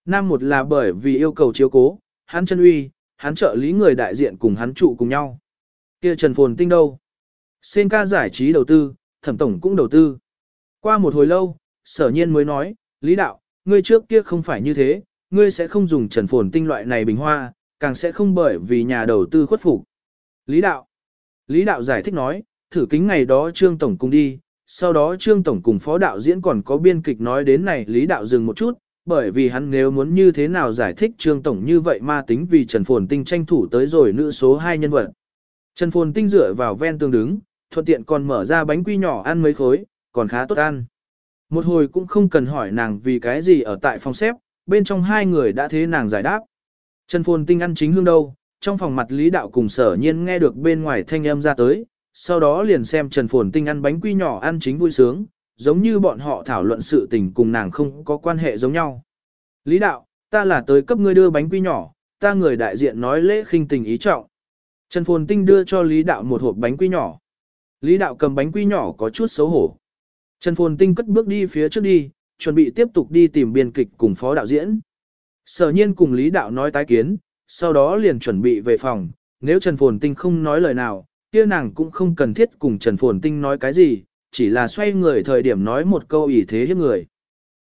A: Nam một là bởi vì yêu cầu chiếu cố, hắn chân uy, hắn trợ lý người đại diện cùng hắn trụ cùng nhau. Kia Trần Phồn Tinh đâu? Sen ca giải trí đầu tư, thẩm tổng cũng đầu tư. Qua một hồi lâu, sở nhiên mới nói, Lý Đạo, ngươi trước kia không phải như thế, ngươi sẽ không dùng Trần Phồn Tinh loại này bình hoa, càng sẽ không bởi vì nhà đầu tư khuất phục. Lý Đạo. Lý Đạo giải thích nói, thử kính ngày đó Trương Tổng cùng đi, sau đó Trương Tổng cùng phó đạo diễn còn có biên kịch nói đến này Lý Đạo dừng một chút, bởi vì hắn nếu muốn như thế nào giải thích Trương Tổng như vậy ma tính vì Trần Phồn Tinh tranh thủ tới rồi nữ số 2 nhân vật. Trần Phồn Tinh dựa vào ven tương đứng, thuận tiện còn mở ra bánh quy nhỏ ăn mấy khối, còn khá tốt ăn. Một hồi cũng không cần hỏi nàng vì cái gì ở tại phòng xếp, bên trong hai người đã thế nàng giải đáp. Trần Phồn Tinh ăn chính hương đâu, trong phòng mặt Lý Đạo cùng sở nhiên nghe được bên ngoài thanh âm ra tới, sau đó liền xem Trần Phồn Tinh ăn bánh quy nhỏ ăn chính vui sướng, giống như bọn họ thảo luận sự tình cùng nàng không có quan hệ giống nhau. Lý Đạo, ta là tới cấp ngươi đưa bánh quy nhỏ, ta người đại diện nói lễ khinh tình ý trọng. Trần Phồn Tinh đưa cho Lý Đạo một hộp bánh quy nhỏ. Lý Đạo cầm bánh quy nhỏ có chút xấu hổ. Trần Phồn Tinh cất bước đi phía trước đi, chuẩn bị tiếp tục đi tìm biên kịch cùng phó đạo diễn. Sở nhiên cùng Lý Đạo nói tái kiến, sau đó liền chuẩn bị về phòng, nếu Trần Phồn Tinh không nói lời nào, kia nàng cũng không cần thiết cùng Trần Phồn Tinh nói cái gì, chỉ là xoay người thời điểm nói một câu ỷ thế hiếp người.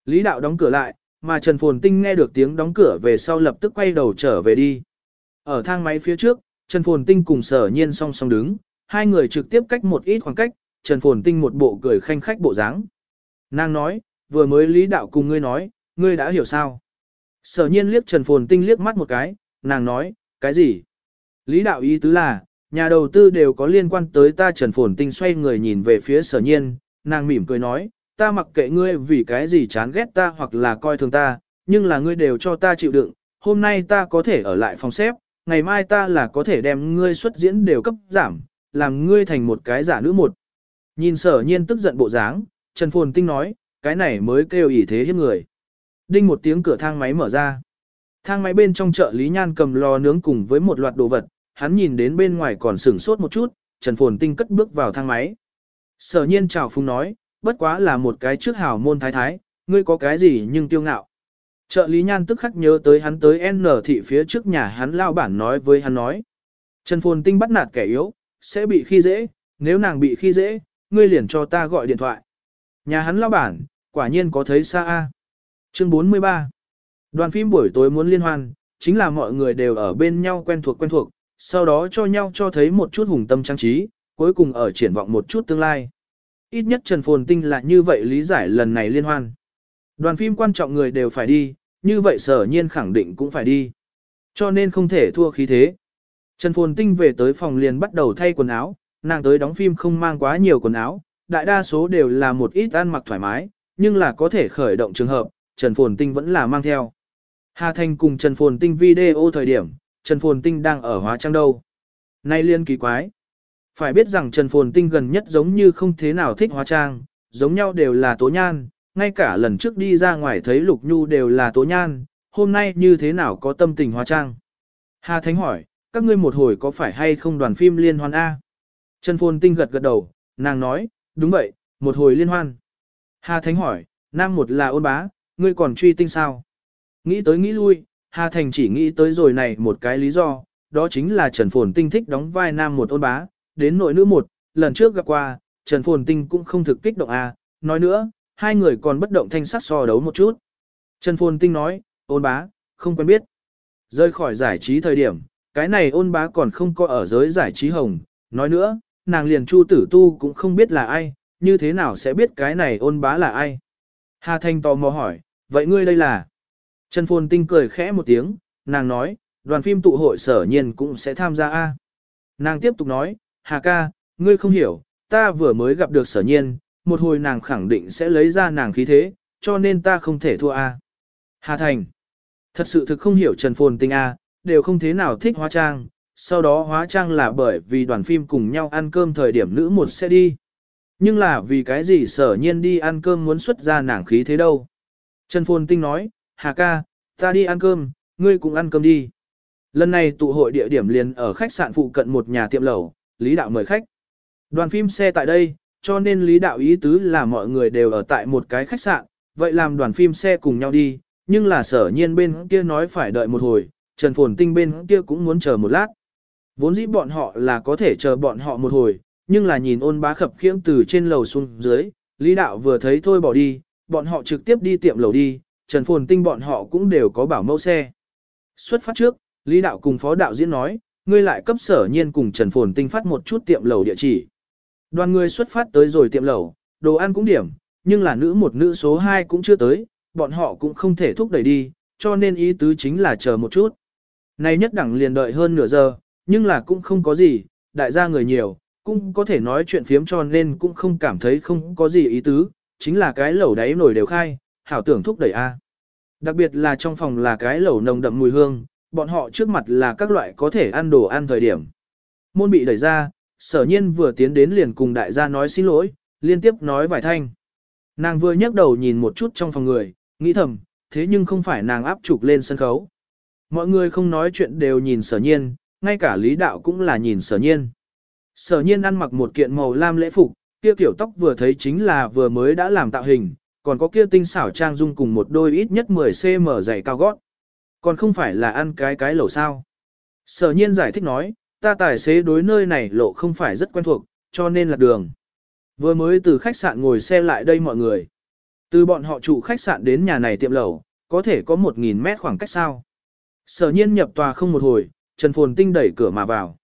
A: Lý Đạo đóng cửa lại, mà Trần Phồn Tinh nghe được tiếng đóng cửa về sau lập tức quay đầu trở về đi. Ở thang máy phía trước, Trần Phồn Tinh cùng sở nhiên song song đứng, hai người trực tiếp cách một ít khoảng cách, Trần Phồn Tinh một bộ cười khanh khách bộ dáng. Nàng nói, vừa mới Lý Đạo cùng ngươi nói, ngươi đã hiểu sao? Sở nhiên liếc Trần Phồn Tinh liếc mắt một cái, nàng nói, cái gì? Lý Đạo ý tứ là, nhà đầu tư đều có liên quan tới ta Trần Phồn Tinh xoay người nhìn về phía sở nhiên, nàng mỉm cười nói, ta mặc kệ ngươi vì cái gì chán ghét ta hoặc là coi thường ta, nhưng là ngươi đều cho ta chịu đựng, hôm nay ta có thể ở lại phòng xếp, ngày mai ta là có thể đem ngươi xuất diễn đều cấp giảm, làm ngươi thành một cái giả nữ một. Nhìn sở nhiên tức giận bộ dáng, Trần Phồn Tinh nói, cái này mới kêu ỷ thế hiếp người. Đinh một tiếng cửa thang máy mở ra. Thang máy bên trong chợ Lý Nhan cầm lò nướng cùng với một loạt đồ vật, hắn nhìn đến bên ngoài còn sửng sốt một chút, Trần Phồn Tinh cất bước vào thang máy. Sở nhiên chào phung nói, bất quá là một cái trước hào môn thái thái, ngươi có cái gì nhưng tiêu ngạo. Trợ lý nhan tức khắc nhớ tới hắn tới N thị phía trước nhà hắn lao bản nói với hắn nói. Trần Phồn Tinh bắt nạt kẻ yếu, sẽ bị khi dễ, nếu nàng bị khi dễ, ngươi liền cho ta gọi điện thoại. Nhà hắn lao bản, quả nhiên có thấy xa A. Chương 43 Đoàn phim buổi tối muốn liên hoan, chính là mọi người đều ở bên nhau quen thuộc quen thuộc, sau đó cho nhau cho thấy một chút hùng tâm trang trí, cuối cùng ở triển vọng một chút tương lai. Ít nhất Trần Phồn Tinh là như vậy lý giải lần này liên hoan. Đoàn phim quan trọng người đều phải đi, như vậy sở nhiên khẳng định cũng phải đi. Cho nên không thể thua khí thế. Trần Phồn Tinh về tới phòng liền bắt đầu thay quần áo, nàng tới đóng phim không mang quá nhiều quần áo, đại đa số đều là một ít ăn mặc thoải mái, nhưng là có thể khởi động trường hợp, Trần Phồn Tinh vẫn là mang theo. Hà Thanh cùng Trần Phồn Tinh video thời điểm, Trần Phồn Tinh đang ở hóa trang đâu. Nay liên kỳ quái. Phải biết rằng Trần Phồn Tinh gần nhất giống như không thế nào thích hóa trang, giống nhau đều là tố nhan, ngay cả lần trước đi ra ngoài thấy Lục Nhu đều là tố nhan, hôm nay như thế nào có tâm tình hóa trang. Hà Thánh hỏi, các ngươi một hồi có phải hay không đoàn phim liên hoan A? Trần Phồn Tinh gật gật đầu, nàng nói, đúng vậy, một hồi liên hoan. Hà Thánh hỏi, nam một là ôn bá, ngươi còn truy tinh sao? Nghĩ tới nghĩ lui, Hà Thành chỉ nghĩ tới rồi này một cái lý do, đó chính là Trần Phồn Tinh thích đóng vai nam một ôn bá, đến nội nữ một, lần trước gặp qua, Trần Phồn Tinh cũng không thực kích động à, nói nữa, hai người còn bất động thanh sắc so đấu một chút. Trần Phồn Tinh nói, ôn bá, không quen biết. Rơi khỏi giải trí thời điểm, cái này ôn bá còn không có ở giới giải trí hồng, nói nữa, nàng liền chu tử tu cũng không biết là ai, như thế nào sẽ biết cái này ôn bá là ai. Hà Thanh tò mò hỏi, vậy ngươi đây là? Trần Phồn Tinh cười khẽ một tiếng, nàng nói, đoàn phim tụ hội sở nhiên cũng sẽ tham gia A. Nàng tiếp tục nói, Hà ca, ngươi không hiểu, ta vừa mới gặp được sở nhiên, một hồi nàng khẳng định sẽ lấy ra nàng khí thế, cho nên ta không thể thua A. Hà Thành, thật sự thực không hiểu Trần Phồn Tinh A, đều không thế nào thích hóa trang, sau đó hóa trang là bởi vì đoàn phim cùng nhau ăn cơm thời điểm nữ một sẽ đi. Nhưng là vì cái gì sở nhiên đi ăn cơm muốn xuất ra nàng khí thế đâu. Trần Phồn Tinh nói, Hà ca, ta đi ăn cơm, ngươi cũng ăn cơm đi. Lần này tụ hội địa điểm liền ở khách sạn phụ cận một nhà tiệm lẩu, Lý Đạo mời khách. Đoàn phim xe tại đây, cho nên Lý Đạo ý tứ là mọi người đều ở tại một cái khách sạn, vậy làm đoàn phim xe cùng nhau đi, nhưng là sở nhiên bên kia nói phải đợi một hồi, Trần Phồn Tinh bên kia cũng muốn chờ một lát. Vốn dĩ bọn họ là có thể chờ bọn họ một hồi, nhưng là nhìn ôn bá khập khiễng từ trên lầu xuống dưới, Lý Đạo vừa thấy thôi bỏ đi, bọn họ trực tiếp đi tiệm lầu đi, Trần Phồn Tinh bọn họ cũng đều có bảo mẫu xe. Xuất phát trước, Lý Đạo cùng Phó Đạo Diễn nói, ngươi lại cấp sở nhiên cùng Trần Phồn Tinh phát một chút tiệm lầu địa chỉ. Đoàn người xuất phát tới rồi tiệm lầu, đồ ăn cũng điểm, nhưng là nữ một nữ số 2 cũng chưa tới, bọn họ cũng không thể thúc đẩy đi, cho nên ý tứ chính là chờ một chút. Này nhất đẳng liền đợi hơn nửa giờ, nhưng là cũng không có gì, đại gia người nhiều, cũng có thể nói chuyện phiếm cho nên cũng không cảm thấy không có gì ý tứ, chính là cái lẩu đáy nổi đều khai, hảo tưởng thúc đẩy A. Đặc biệt là trong phòng là cái lẩu nồng đậm mùi hương, bọn họ trước mặt là các loại có thể ăn đồ ăn thời điểm. Môn bị đẩy ra, sở nhiên vừa tiến đến liền cùng đại gia nói xin lỗi, liên tiếp nói vài thanh. Nàng vừa nhấc đầu nhìn một chút trong phòng người, nghĩ thầm, thế nhưng không phải nàng áp trục lên sân khấu. Mọi người không nói chuyện đều nhìn sở nhiên, ngay cả lý đạo cũng là nhìn sở nhiên. Sở nhiên ăn mặc một kiện màu lam lễ phục, kia kiểu tóc vừa thấy chính là vừa mới đã làm tạo hình, còn có kia tinh xảo trang dung cùng một đôi ít nhất 10cm dày cao gót. Còn không phải là ăn cái cái lẩu sao. Sở nhiên giải thích nói, ta tài xế đối nơi này lộ không phải rất quen thuộc, cho nên là đường. Vừa mới từ khách sạn ngồi xe lại đây mọi người. Từ bọn họ trụ khách sạn đến nhà này tiệm lẩu, có thể có 1.000 mét khoảng cách sao. Sở nhiên nhập tòa không một hồi, Trần Phồn Tinh đẩy cửa mà vào.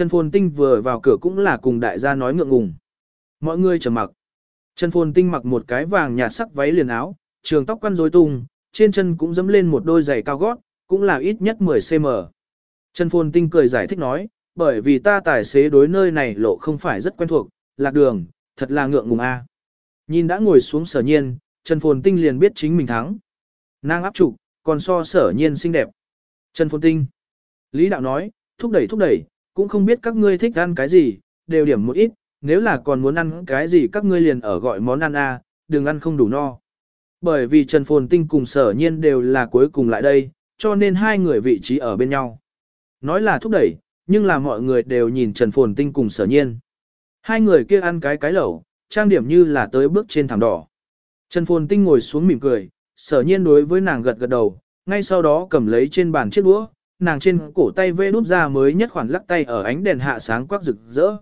A: Trần Phồn Tinh vừa vào cửa cũng là cùng đại gia nói ngượng ngùng. Mọi người trầm mặc. Trần Phồn Tinh mặc một cái vàng nhạt sắc váy liền áo, trường tóc quăn rối tung, trên chân cũng dẫm lên một đôi giày cao gót, cũng là ít nhất 10cm. Trần Phồn Tinh cười giải thích nói, bởi vì ta tài xế đối nơi này lộ không phải rất quen thuộc, lạc đường, thật là ngượng ngùng a. Nhìn đã ngồi xuống sở nhiên, Trần Phồn Tinh liền biết chính mình thắng. Nàng áp trục, còn so sở nhiên xinh đẹp. Trần Phồn Tinh. Lý Đạo nói, thúc đẩy thúc đẩy, cũng không biết các ngươi thích ăn cái gì, đều điểm một ít, nếu là còn muốn ăn cái gì các ngươi liền ở gọi món ăn a, đừng ăn không đủ no. Bởi vì Trần Phồn Tinh cùng sở nhiên đều là cuối cùng lại đây, cho nên hai người vị trí ở bên nhau. Nói là thúc đẩy, nhưng là mọi người đều nhìn Trần Phồn Tinh cùng sở nhiên. Hai người kia ăn cái cái lẩu, trang điểm như là tới bước trên thảm đỏ. Trần Phồn Tinh ngồi xuống mỉm cười, sở nhiên đối với nàng gật gật đầu, ngay sau đó cầm lấy trên bàn chiếc đũa, nàng trên cổ tay vê đút ra mới nhất khoản lắc tay ở ánh đèn hạ sáng quắc rực rỡ.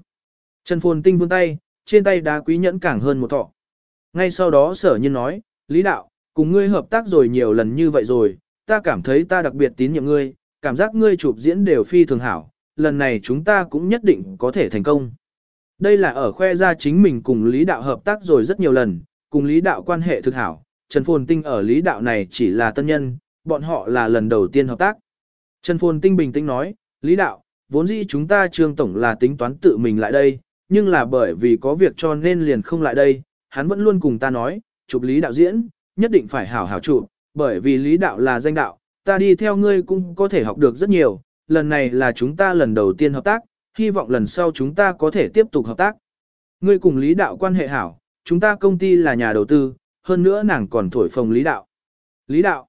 A: Trần Phồn Tinh vươn tay, trên tay đá quý nhẫn càng hơn một thọ. Ngay sau đó sở nhiên nói, Lý Đạo, cùng ngươi hợp tác rồi nhiều lần như vậy rồi, ta cảm thấy ta đặc biệt tín nhiệm ngươi, cảm giác ngươi chụp diễn đều phi thường hảo, lần này chúng ta cũng nhất định có thể thành công. Đây là ở khoe ra chính mình cùng Lý Đạo hợp tác rồi rất nhiều lần, cùng Lý Đạo quan hệ thực hảo, Trần Phồn Tinh ở Lý Đạo này chỉ là tân nhân, bọn họ là lần đầu tiên hợp tác. Trần Phồn Tinh bình tĩnh nói, Lý Đạo, vốn dĩ chúng ta trương tổng là tính toán tự mình lại đây, nhưng là bởi vì có việc cho nên liền không lại đây, hắn vẫn luôn cùng ta nói, chụp Lý Đạo diễn, nhất định phải hảo hảo chụp, bởi vì Lý Đạo là danh đạo, ta đi theo ngươi cũng có thể học được rất nhiều, lần này là chúng ta lần đầu tiên hợp tác, hy vọng lần sau chúng ta có thể tiếp tục hợp tác. Ngươi cùng Lý Đạo quan hệ hảo, chúng ta công ty là nhà đầu tư, hơn nữa nàng còn thổi phồng Lý Đạo. Lý Đạo,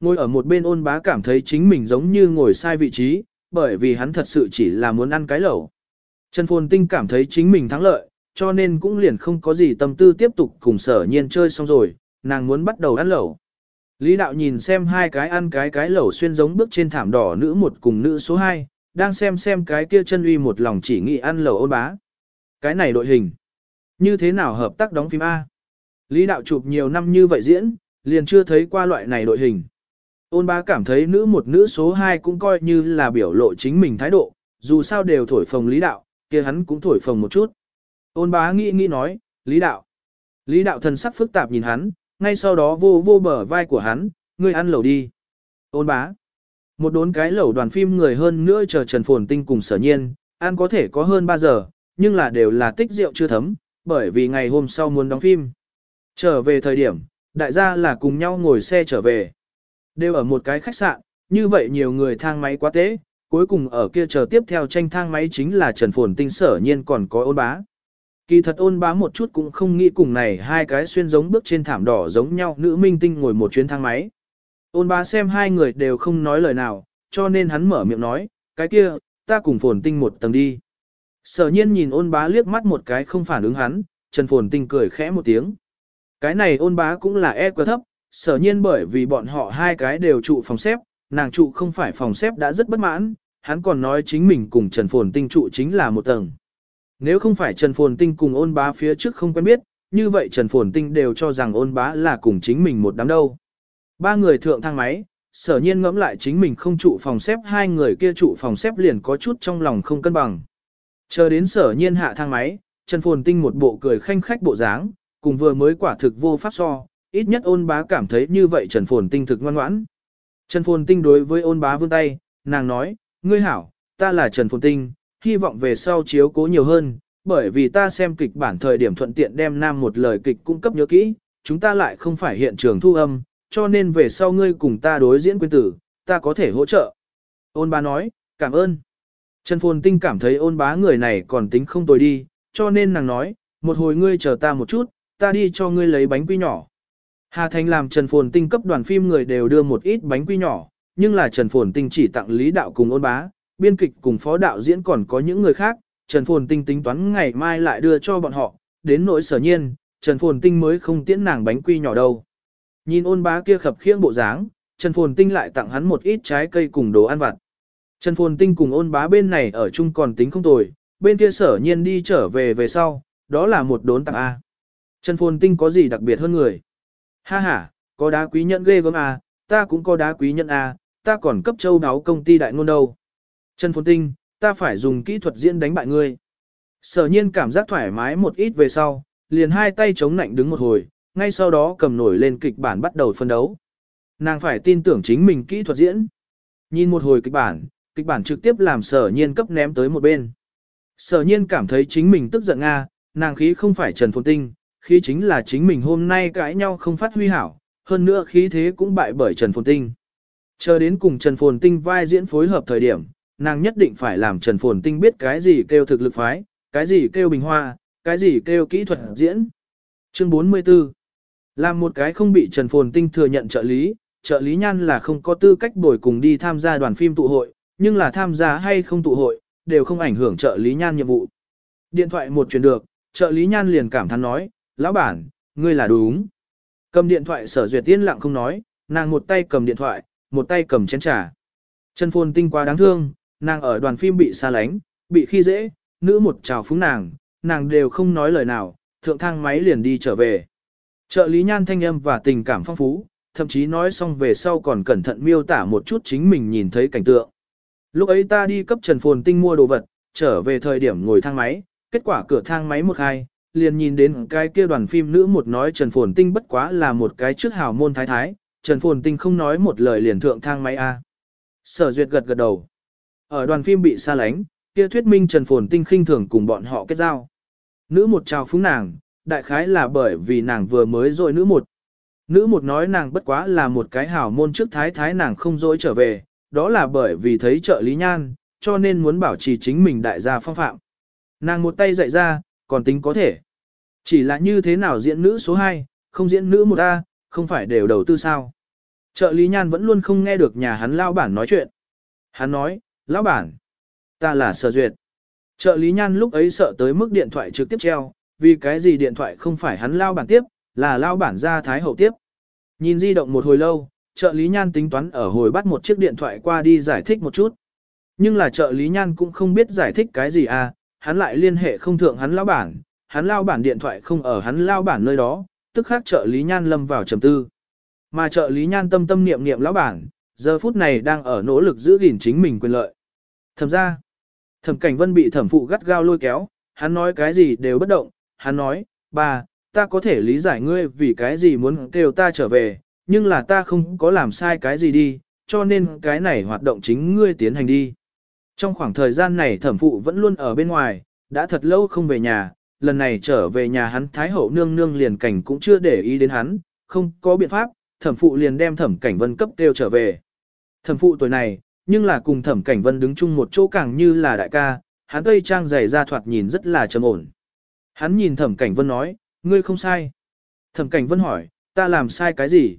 A: ngồi ở một bên ôn bá cảm thấy chính mình giống như ngồi sai vị trí, bởi vì hắn thật sự chỉ là muốn ăn cái lẩu. Trần Phồn Tinh cảm thấy chính mình thắng lợi, cho nên cũng liền không có gì tâm tư tiếp tục cùng sở nhiên chơi xong rồi, nàng muốn bắt đầu ăn lẩu. Lý đạo nhìn xem hai cái ăn cái cái lẩu xuyên giống bước trên thảm đỏ nữ một cùng nữ số 2, đang xem xem cái kia chân uy một lòng chỉ nghĩ ăn lẩu ôn bá. Cái này đội hình. Như thế nào hợp tác đóng phim A? Lý đạo chụp nhiều năm như vậy diễn, liền chưa thấy qua loại này đội hình. Ôn bá cảm thấy nữ một nữ số 2 cũng coi như là biểu lộ chính mình thái độ, dù sao đều thổi phồng lý đạo, kia hắn cũng thổi phồng một chút. Ôn bá nghĩ nghĩ nói, lý đạo. Lý đạo thần sắc phức tạp nhìn hắn, ngay sau đó vô vô bờ vai của hắn, ngươi ăn lẩu đi. Ôn bá. Một đốn cái lẩu đoàn phim người hơn nữa chờ Trần Phồn Tinh cùng sở nhiên, ăn có thể có hơn 3 giờ, nhưng là đều là tích rượu chưa thấm, bởi vì ngày hôm sau muốn đóng phim. Trở về thời điểm, đại gia là cùng nhau ngồi xe trở về. Đều ở một cái khách sạn, như vậy nhiều người thang máy quá tế, cuối cùng ở kia chờ tiếp theo tranh thang máy chính là Trần Phồn Tinh sở nhiên còn có ôn bá. Kỳ thật ôn bá một chút cũng không nghĩ cùng này hai cái xuyên giống bước trên thảm đỏ giống nhau nữ minh tinh ngồi một chuyến thang máy. Ôn bá xem hai người đều không nói lời nào, cho nên hắn mở miệng nói, cái kia, ta cùng phồn tinh một tầng đi. Sở nhiên nhìn ôn bá liếc mắt một cái không phản ứng hắn, Trần phồn tinh cười khẽ một tiếng. Cái này ôn bá cũng là e quá thấp, sở nhiên bởi vì bọn họ hai cái đều trụ phòng xếp, nàng trụ không phải phòng xếp đã rất bất mãn, hắn còn nói chính mình cùng Trần phồn tinh trụ chính là một tầng. Nếu không phải Trần Phồn Tinh cùng ôn bá phía trước không quen biết, như vậy Trần Phồn Tinh đều cho rằng ôn bá là cùng chính mình một đám đâu. Ba người thượng thang máy, sở nhiên ngẫm lại chính mình không trụ phòng xếp hai người kia trụ phòng xếp liền có chút trong lòng không cân bằng. Chờ đến sở nhiên hạ thang máy, Trần Phồn Tinh một bộ cười khanh khách bộ dáng, cùng vừa mới quả thực vô pháp so, ít nhất ôn bá cảm thấy như vậy Trần Phồn Tinh thực ngoan ngoãn. Trần Phồn Tinh đối với ôn bá vươn tay, nàng nói, ngươi hảo, ta là Trần Phồn Tinh, hy vọng về sau chiếu cố nhiều hơn, bởi vì ta xem kịch bản thời điểm thuận tiện đem nam một lời kịch cung cấp nhớ kỹ, chúng ta lại không phải hiện trường thu âm, cho nên về sau ngươi cùng ta đối diễn quyên tử, ta có thể hỗ trợ. Ôn bá nói, cảm ơn. Trần Phồn Tinh cảm thấy ôn bá người này còn tính không tồi đi, cho nên nàng nói, một hồi ngươi chờ ta một chút, ta đi cho ngươi lấy bánh quy nhỏ. Hà Thành làm Trần Phồn Tinh cấp đoàn phim người đều đưa một ít bánh quy nhỏ, nhưng là Trần Phồn Tinh chỉ tặng Lý Đạo cùng ôn bá, biên kịch cùng phó đạo diễn còn có những người khác, Trần Phồn Tinh tính toán ngày mai lại đưa cho bọn họ, đến nỗi sở nhiên, Trần Phồn Tinh mới không tiễn nàng bánh quy nhỏ đâu. Nhìn ôn bá kia khập khiễng bộ dáng, Trần Phồn Tinh lại tặng hắn một ít trái cây cùng đồ ăn vặt. Trần Phồn Tinh cùng ôn bá bên này ở chung còn tính không tồi, bên kia sở nhiên đi trở về về sau, đó là một đốn tặng A. Trần Phồn Tinh có gì đặc biệt hơn người? Ha ha, có đá quý nhẫn ghê gớm à? ta cũng có đá quý nhẫn à, ta còn cấp châu đáo công ty đại ngôn đâu. Trần Phồn Tinh, ta phải dùng kỹ thuật diễn đánh bại ngươi. Sở nhiên cảm giác thoải mái một ít về sau, liền hai tay chống nạnh đứng một hồi, ngay sau đó cầm nổi lên kịch bản bắt đầu phân đấu. Nàng phải tin tưởng chính mình kỹ thuật diễn. Nhìn một hồi kịch bản, kịch bản trực tiếp làm sở nhiên cấp ném tới một bên. Sở nhiên cảm thấy chính mình tức giận Nga, nàng khí không phải Trần Phồn Tinh, khí chính là chính mình hôm nay cãi nhau không phát huy hảo, hơn nữa khí thế cũng bại bởi Trần Phồn Tinh. Chờ đến cùng Trần Phồn Tinh vai diễn phối hợp thời điểm, nàng nhất định phải làm Trần Phồn Tinh biết cái gì kêu thực lực phái, cái gì kêu bình hoa, cái gì kêu kỹ thuật diễn. Chương 44 Làm một cái không bị Trần Phồn Tinh thừa nhận trợ lý, trợ lý nhan là không có tư cách bồi cùng đi tham gia đoàn phim tụ hội, nhưng là tham gia hay không tụ hội, đều không ảnh hưởng trợ lý nhan nhiệm vụ. Điện thoại một truyền được, trợ lý nhan liền cảm thán nói, lão bản, ngươi là đúng. Cầm điện thoại sở duyệt tiên lặng không nói, nàng một tay cầm điện thoại, một tay cầm chén trà. Trần Phồn Tinh quá đáng thương, nàng ở đoàn phim bị xa lánh, bị khi dễ, nữ một chào phúng nàng, nàng đều không nói lời nào, thượng thang máy liền đi trở về. Trợ lý nhan thanh âm và tình cảm phong phú, thậm chí nói xong về sau còn cẩn thận miêu tả một chút chính mình nhìn thấy cảnh tượng. Lúc ấy ta đi cấp Trần Phồn Tinh mua đồ vật, trở về thời điểm ngồi thang máy, kết quả cửa thang máy một hai, liền nhìn đến cái kia đoàn phim nữ một nói Trần Phồn Tinh bất quá là một cái trước hào môn thái thái, Trần Phồn Tinh không nói một lời liền thượng thang máy A. Sở duyệt gật gật đầu. Ở đoàn phim bị xa lánh, kia thuyết minh Trần Phồn Tinh khinh thường cùng bọn họ kết giao. Nữ một chào phúng nàng, đại khái là bởi vì nàng vừa mới rồi nữ một. Nữ một nói nàng bất quá là một cái hảo môn trước thái thái nàng không dối trở về, đó là bởi vì thấy trợ lý nhan, cho nên muốn bảo trì chính mình đại gia phong phạm. Nàng một tay dạy ra, còn tính có thể. Chỉ là như thế nào diễn nữ số 2, không diễn nữ một A, không phải đều đầu tư sao. Trợ lý nhan vẫn luôn không nghe được nhà hắn lao bản nói chuyện. Hắn nói, lão bản, ta là sở duyệt. Trợ lý nhan lúc ấy sợ tới mức điện thoại trực tiếp treo, vì cái gì điện thoại không phải hắn lao bản tiếp, là lao bản ra thái hậu tiếp. Nhìn di động một hồi lâu, trợ lý nhan tính toán ở hồi bắt một chiếc điện thoại qua đi giải thích một chút. Nhưng là trợ lý nhan cũng không biết giải thích cái gì à, hắn lại liên hệ không thượng hắn lao bản, hắn lao bản điện thoại không ở hắn lao bản nơi đó, tức khác trợ lý nhan lâm vào trầm tư. Mà trợ lý nhan tâm tâm niệm niệm lão bản, giờ phút này đang ở nỗ lực giữ gìn chính mình quyền lợi. Thẩm ra, thẩm cảnh vân bị thẩm phụ gắt gao lôi kéo, hắn nói cái gì đều bất động, hắn nói, bà, ta có thể lý giải ngươi vì cái gì muốn kêu ta trở về, nhưng là ta không có làm sai cái gì đi, cho nên cái này hoạt động chính ngươi tiến hành đi. Trong khoảng thời gian này thẩm phụ vẫn luôn ở bên ngoài, đã thật lâu không về nhà, lần này trở về nhà hắn Thái Hậu nương nương liền cảnh cũng chưa để ý đến hắn, không có biện pháp, thẩm phụ liền đem thẩm cảnh vân cấp kêu trở về. Thẩm phụ tuổi này, nhưng là cùng thẩm cảnh vân đứng chung một chỗ càng như là đại ca, hắn tây trang dày ra thoạt nhìn rất là trầm ổn. Hắn nhìn thẩm cảnh vân nói, ngươi không sai. Thẩm cảnh vân hỏi, ta làm sai cái gì?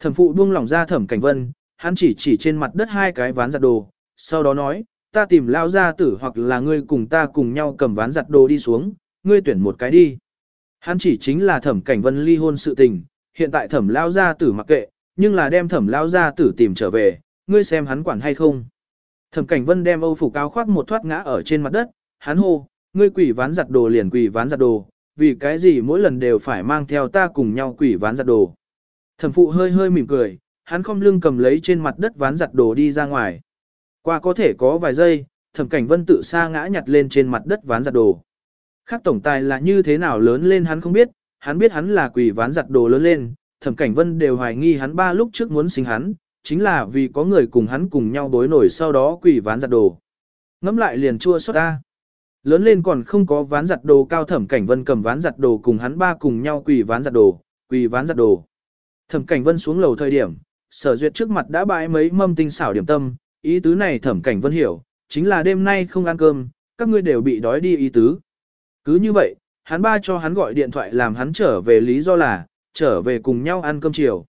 A: Thẩm phụ buông lỏng ra thẩm cảnh vân, hắn chỉ chỉ trên mặt đất hai cái ván giặt đồ, sau đó nói, ta tìm lao gia tử hoặc là ngươi cùng ta cùng nhau cầm ván giặt đồ đi xuống, ngươi tuyển một cái đi. Hắn chỉ chính là thẩm cảnh vân ly hôn sự tình, hiện tại thẩm lao gia tử mặc kệ, nhưng là đem thẩm lao gia tử tìm trở về, ngươi xem hắn quản hay không. Thẩm cảnh vân đem âu phục áo khoác một thoát ngã ở trên mặt đất, hắn hô, ngươi quỷ ván giặt đồ liền quỷ ván giặt đồ, vì cái gì mỗi lần đều phải mang theo ta cùng nhau quỷ ván giặt đồ. Thẩm phụ hơi hơi mỉm cười, hắn không lưng cầm lấy trên mặt đất ván giặt đồ đi ra ngoài. Qua có thể có vài giây, thẩm cảnh vân tự xa ngã nhặt lên trên mặt đất ván giặt đồ. Khác tổng tài là như thế nào lớn lên hắn không biết, hắn biết hắn là quỷ ván giặt đồ lớn lên, thẩm cảnh vân đều hoài nghi hắn ba lúc trước muốn sinh hắn, chính là vì có người cùng hắn cùng nhau bối nổi sau đó quỷ ván giặt đồ. Ngắm lại liền chua xót ta. Lớn lên còn không có ván giặt đồ cao thẩm cảnh vân cầm ván giặt đồ cùng hắn ba cùng nhau quỷ ván giặt đồ, quỷ ván giặt đồ. Thẩm cảnh vân xuống lầu thời điểm, sở duyệt trước mặt đã bãi mấy mâm tinh xảo điểm tâm, ý tứ này thẩm cảnh vân hiểu, chính là đêm nay không ăn cơm, các ngươi đều bị đói đi ý tứ. Cứ như vậy, hắn ba cho hắn gọi điện thoại làm hắn trở về lý do là, trở về cùng nhau ăn cơm chiều.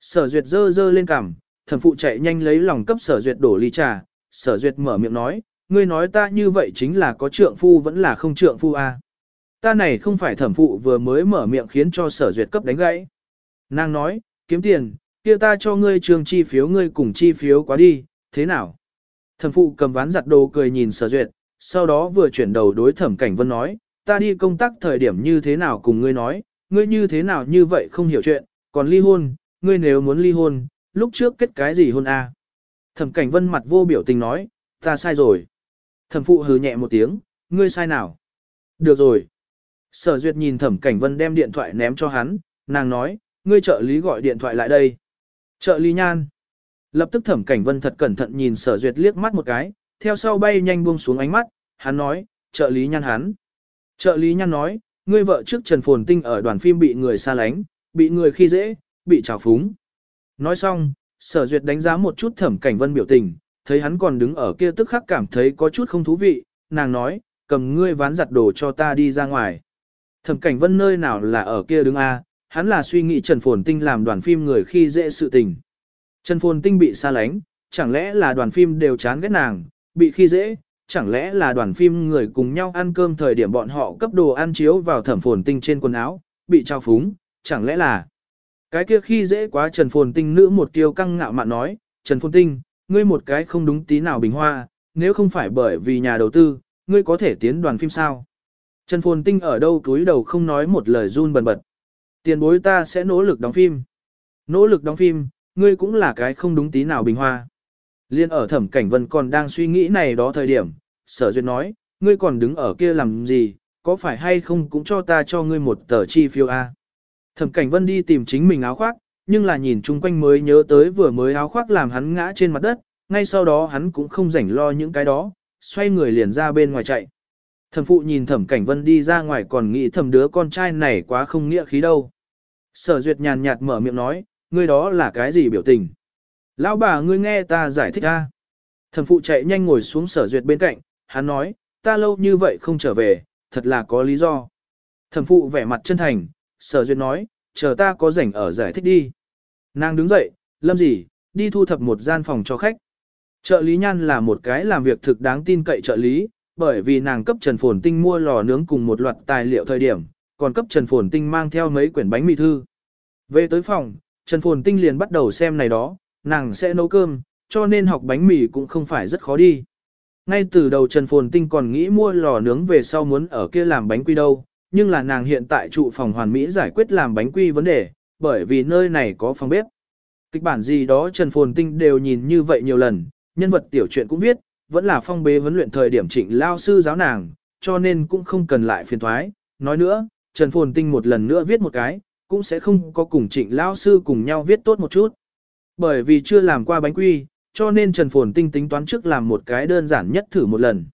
A: Sở duyệt dơ dơ lên cằm, thẩm phụ chạy nhanh lấy lòng cấp sở duyệt đổ ly trà, sở duyệt mở miệng nói, ngươi nói ta như vậy chính là có trượng phu vẫn là không trượng phu à. Ta này không phải thẩm phụ vừa mới mở miệng khiến cho sở duyệt cấp đánh gãy. Nàng nói, kiếm tiền, kia ta cho ngươi trường chi phiếu ngươi cùng chi phiếu quá đi, thế nào? Thẩm phụ cầm ván giặt đồ cười nhìn sở duyệt, sau đó vừa chuyển đầu đối thẩm cảnh vân nói, ta đi công tác thời điểm như thế nào cùng ngươi nói, ngươi như thế nào như vậy không hiểu chuyện, còn ly hôn, ngươi nếu muốn ly hôn, lúc trước kết cái gì hôn a? À? Thẩm cảnh vân mặt vô biểu tình nói, ta sai rồi. Thẩm phụ hừ nhẹ một tiếng, ngươi sai nào? Được rồi. Sở duyệt nhìn thẩm cảnh vân đem điện thoại ném cho hắn, nàng nói, ngươi trợ lý gọi điện thoại lại đây. Trợ lý nhan. Lập tức thẩm cảnh vân thật cẩn thận nhìn sở duyệt liếc mắt một cái, theo sau bay nhanh buông xuống ánh mắt, hắn nói, trợ lý nhan hắn. Trợ lý nhan nói, ngươi vợ trước Trần Phồn Tinh ở đoàn phim bị người xa lánh, bị người khi dễ, bị trào phúng. Nói xong, sở duyệt đánh giá một chút thẩm cảnh vân biểu tình, thấy hắn còn đứng ở kia tức khắc cảm thấy có chút không thú vị, nàng nói, cầm ngươi ván giặt đồ cho ta đi ra ngoài. Thẩm cảnh vân nơi nào là ở kia đứng A, hắn là suy nghĩ Trần Phồn Tinh làm đoàn phim người khi dễ sự tình. Trần Phồn Tinh bị xa lánh, chẳng lẽ là đoàn phim đều chán ghét nàng, bị khi dễ, chẳng lẽ là đoàn phim người cùng nhau ăn cơm thời điểm bọn họ cấp đồ ăn chiếu vào thẩm phồn tinh trên quần áo, bị trao phúng, chẳng lẽ là cái kia khi dễ quá Trần Phồn Tinh nữ một kiêu căng ngạo mạn nói, Trần Phồn Tinh, ngươi một cái không đúng tí nào bình hoa, nếu không phải bởi vì nhà đầu tư, ngươi có thể tiến đoàn phim sao? Trần Phồn Tinh ở đâu túi đầu không nói một lời run bần bật. Tiền bối ta sẽ nỗ lực đóng phim. Nỗ lực đóng phim, ngươi cũng là cái không đúng tí nào bình hoa. Liên ở thẩm cảnh vân còn đang suy nghĩ này đó thời điểm, sở duyệt nói, ngươi còn đứng ở kia làm gì, có phải hay không cũng cho ta cho ngươi một tờ chi phiếu A. Thẩm cảnh vân đi tìm chính mình áo khoác, nhưng là nhìn chung quanh mới nhớ tới vừa mới áo khoác làm hắn ngã trên mặt đất, ngay sau đó hắn cũng không rảnh lo những cái đó, xoay người liền ra bên ngoài chạy. Thẩm phụ nhìn thẩm cảnh vân đi ra ngoài còn nghĩ thẩm đứa con trai này quá không nghĩa khí đâu. Sở duyệt nhàn nhạt mở miệng nói, ngươi đó là cái gì biểu tình? Lão bà ngươi nghe ta giải thích ta. Thẩm phụ chạy nhanh ngồi xuống sở duyệt bên cạnh, hắn nói, ta lâu như vậy không trở về, thật là có lý do. Thẩm phụ vẻ mặt chân thành, sở duyệt nói, chờ ta có rảnh ở giải thích đi. Nàng đứng dậy, lâm gì, đi thu thập một gian phòng cho khách. Trợ lý nhan là một cái làm việc thực đáng tin cậy trợ lý, bởi vì nàng cấp Trần Phồn Tinh mua lò nướng cùng một loạt tài liệu thời điểm, còn cấp Trần Phồn Tinh mang theo mấy quyển bánh mì thư. Về tới phòng, Trần Phồn Tinh liền bắt đầu xem này đó, nàng sẽ nấu cơm, cho nên học bánh mì cũng không phải rất khó đi. Ngay từ đầu Trần Phồn Tinh còn nghĩ mua lò nướng về sau muốn ở kia làm bánh quy đâu, nhưng là nàng hiện tại trụ phòng hoàn mỹ giải quyết làm bánh quy vấn đề, bởi vì nơi này có phòng bếp. Kịch bản gì đó Trần Phồn Tinh đều nhìn như vậy nhiều lần, nhân vật tiểu truyện cũng viết, vẫn là phong bế vấn luyện thời điểm trịnh lao sư giáo nàng, cho nên cũng không cần lại phiền thoái. Nói nữa, Trần Phồn Tinh một lần nữa viết một cái, cũng sẽ không có cùng trịnh Lão sư cùng nhau viết tốt một chút. Bởi vì chưa làm qua bánh quy, cho nên Trần Phồn Tinh tính toán trước làm một cái đơn giản nhất thử một lần.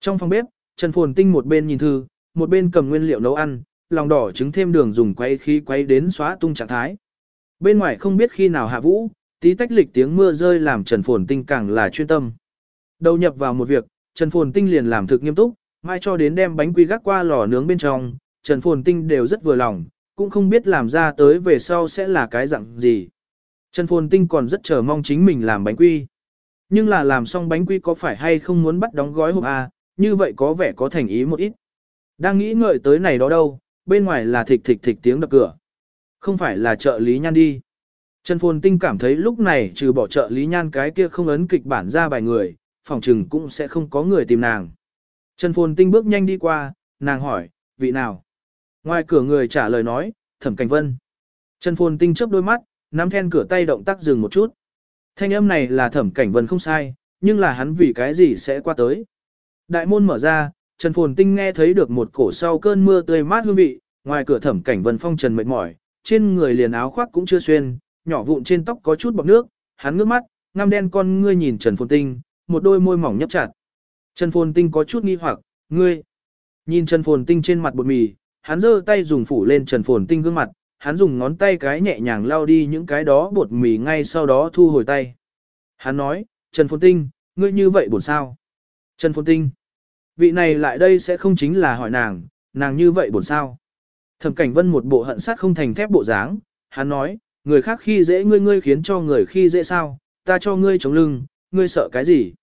A: Trong phòng bếp, Trần Phồn Tinh một bên nhìn thư, một bên cầm nguyên liệu nấu ăn, lòng đỏ trứng thêm đường dùng quay khí quay đến xóa tung trạng thái. Bên ngoài không biết khi nào hạ vũ, tí tách lịch tiếng mưa rơi làm Trần Phồn Tinh càng là chuyên tâm. Đầu nhập vào một việc, Trần Phồn Tinh liền làm thực nghiêm túc, mai cho đến đem bánh quy gác qua lò nướng bên trong, Trần Phồn Tinh đều rất vừa lòng, cũng không biết làm ra tới về sau sẽ là cái dạng gì. Trần Phồn Tinh còn rất chờ mong chính mình làm bánh quy. Nhưng là làm xong bánh quy có phải hay không muốn bắt đóng gói hộp A, như vậy có vẻ có thành ý một ít. Đang nghĩ ngợi tới này đó đâu, bên ngoài là thịch thịch thịch tiếng đập cửa. Không phải là trợ lý nhan đi. Trần Phồn Tinh cảm thấy lúc này trừ bỏ trợ lý nhan cái kia không ấn kịch bản ra bài người, phòng trừng cũng sẽ không có người tìm nàng. Trần Phồn Tinh bước nhanh đi qua, nàng hỏi, vị nào? Ngoài cửa người trả lời nói, Thẩm Cảnh Vân. Trần Phồn Tinh chớp đôi mắt, nắm then cửa tay động tác dừng một chút. Thanh âm này là Thẩm Cảnh Vân không sai, nhưng là hắn vì cái gì sẽ qua tới. Đại môn mở ra, Trần Phồn Tinh nghe thấy được một cổ sau cơn mưa tươi mát hương vị, ngoài cửa Thẩm Cảnh Vân phong trần mệt mỏi, trên người liền áo khoác cũng chưa xuyên, nhỏ vụn trên tóc có chút bọt nước, hắn ngước mắt, ngăm đen con ngươi nhìn Trần Phồn Tinh, một đôi môi mỏng nhấp chặt. Trần Phồn Tinh có chút nghi hoặc, ngươi. Nhìn Trần Phồn Tinh trên mặt bột mì, hắn giơ tay dùng phủ lên Trần Phồn Tinh gương mặt, hắn dùng ngón tay cái nhẹ nhàng lao đi những cái đó bột mì ngay sau đó thu hồi tay. Hắn nói, Trần Phồn Tinh, ngươi như vậy buồn sao? Trần Phồn Tinh, vị này lại đây sẽ không chính là hỏi nàng, nàng như vậy buồn sao? Thẩm Cảnh Vân một bộ hận sát không thành thép bộ dáng, hắn nói, người khác khi dễ ngươi ngươi khiến cho người khi dễ sao, ta cho ngươi chống lưng, ngươi sợ cái gì?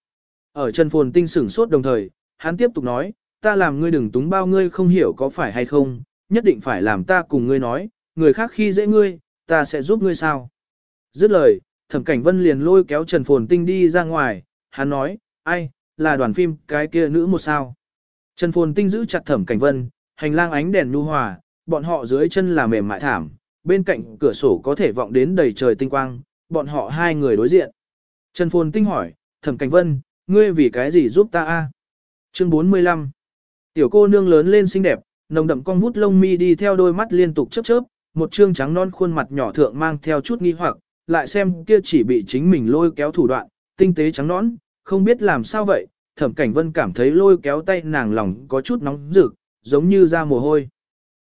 A: Ở Trần Phồn Tinh sửng sốt đồng thời, hắn tiếp tục nói, ta làm ngươi đừng túng bao ngươi không hiểu có phải hay không, nhất định phải làm ta cùng ngươi nói, người khác khi dễ ngươi, ta sẽ giúp ngươi sao? Dứt lời, Thẩm Cảnh Vân liền lôi kéo Trần Phồn Tinh đi ra ngoài, hắn nói, ai, là đoàn phim cái kia nữ một sao? Trần Phồn Tinh giữ chặt Thẩm Cảnh Vân, hành lang ánh đèn nhu hòa, bọn họ dưới chân là mềm mại thảm, bên cạnh cửa sổ có thể vọng đến đầy trời tinh quang, bọn họ hai người đối diện. Trần Phồn Tinh hỏi, Thẩm Cảnh Vân, ngươi vì cái gì giúp ta a? Chương 45 Tiểu cô nương lớn lên xinh đẹp, nồng đậm con vút lông mi đi theo đôi mắt liên tục chớp chớp, một trương trắng non khuôn mặt nhỏ thượng mang theo chút nghi hoặc, lại xem kia chỉ bị chính mình lôi kéo thủ đoạn, tinh tế trắng nón, không biết làm sao vậy, Thẩm Cảnh Vân cảm thấy lôi kéo tay nàng lòng có chút nóng rực, giống như ra mồ hôi.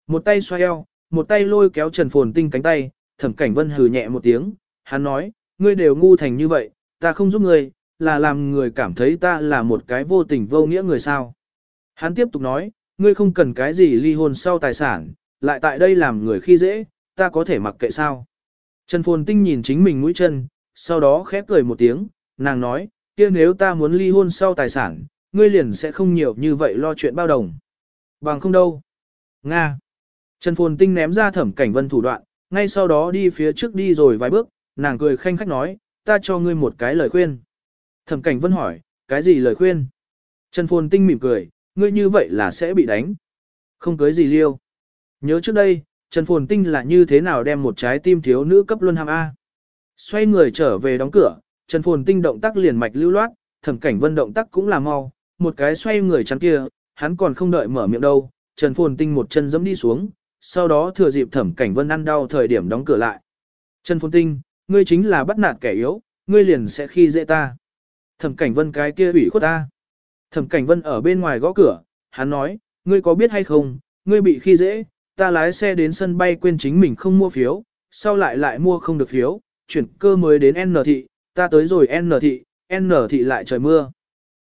A: Một tay xoay eo, một tay lôi kéo Trần Phồn Tinh cánh tay, Thẩm Cảnh Vân hừ nhẹ một tiếng, hắn nói, ngươi đều ngu thành như vậy, ta không giúp ngươi, là làm người cảm thấy ta là một cái vô tình vô nghĩa người sao. Hắn tiếp tục nói, ngươi không cần cái gì ly hôn sau tài sản, lại tại đây làm người khi dễ, ta có thể mặc kệ sao. Trần Phồn Tinh nhìn chính mình mũi chân, sau đó khép cười một tiếng, nàng nói, kia nếu ta muốn ly hôn sau tài sản, ngươi liền sẽ không nhiều như vậy lo chuyện bao đồng. Bằng không đâu. Nga. Trần Phồn Tinh ném ra thẩm cảnh vân thủ đoạn, ngay sau đó đi phía trước đi rồi vài bước, nàng cười khanh khách nói, ta cho ngươi một cái lời khuyên. Thẩm cảnh vân hỏi, cái gì lời khuyên? Trần Phồn Tinh mỉm cười, ngươi như vậy là sẽ bị đánh. Không cưới gì liêu. Nhớ trước đây, Trần Phồn Tinh là như thế nào đem một trái tim thiếu nữ cấp luân hàm A. Xoay người trở về đóng cửa, Trần Phồn Tinh động tác liền mạch lưu loát, thẩm cảnh vân động tác cũng là mau, một cái xoay người chắn kia, hắn còn không đợi mở miệng đâu, Trần Phồn Tinh một chân giẫm đi xuống, sau đó thừa dịp thẩm cảnh vân ăn đau thời điểm đóng cửa lại. Trần Phồn Tinh, ngươi chính là bắt nạt kẻ yếu, ngươi liền sẽ khi dễ ta. Thẩm cảnh vân cái kia ủy khuất ta. Thẩm cảnh vân ở bên ngoài gõ cửa, hắn nói, ngươi có biết hay không, ngươi bị khi dễ, ta lái xe đến sân bay quên chính mình không mua phiếu, sau lại lại mua không được phiếu, chuyển cơ mới đến N thị, ta tới rồi N thị, N thị lại trời mưa.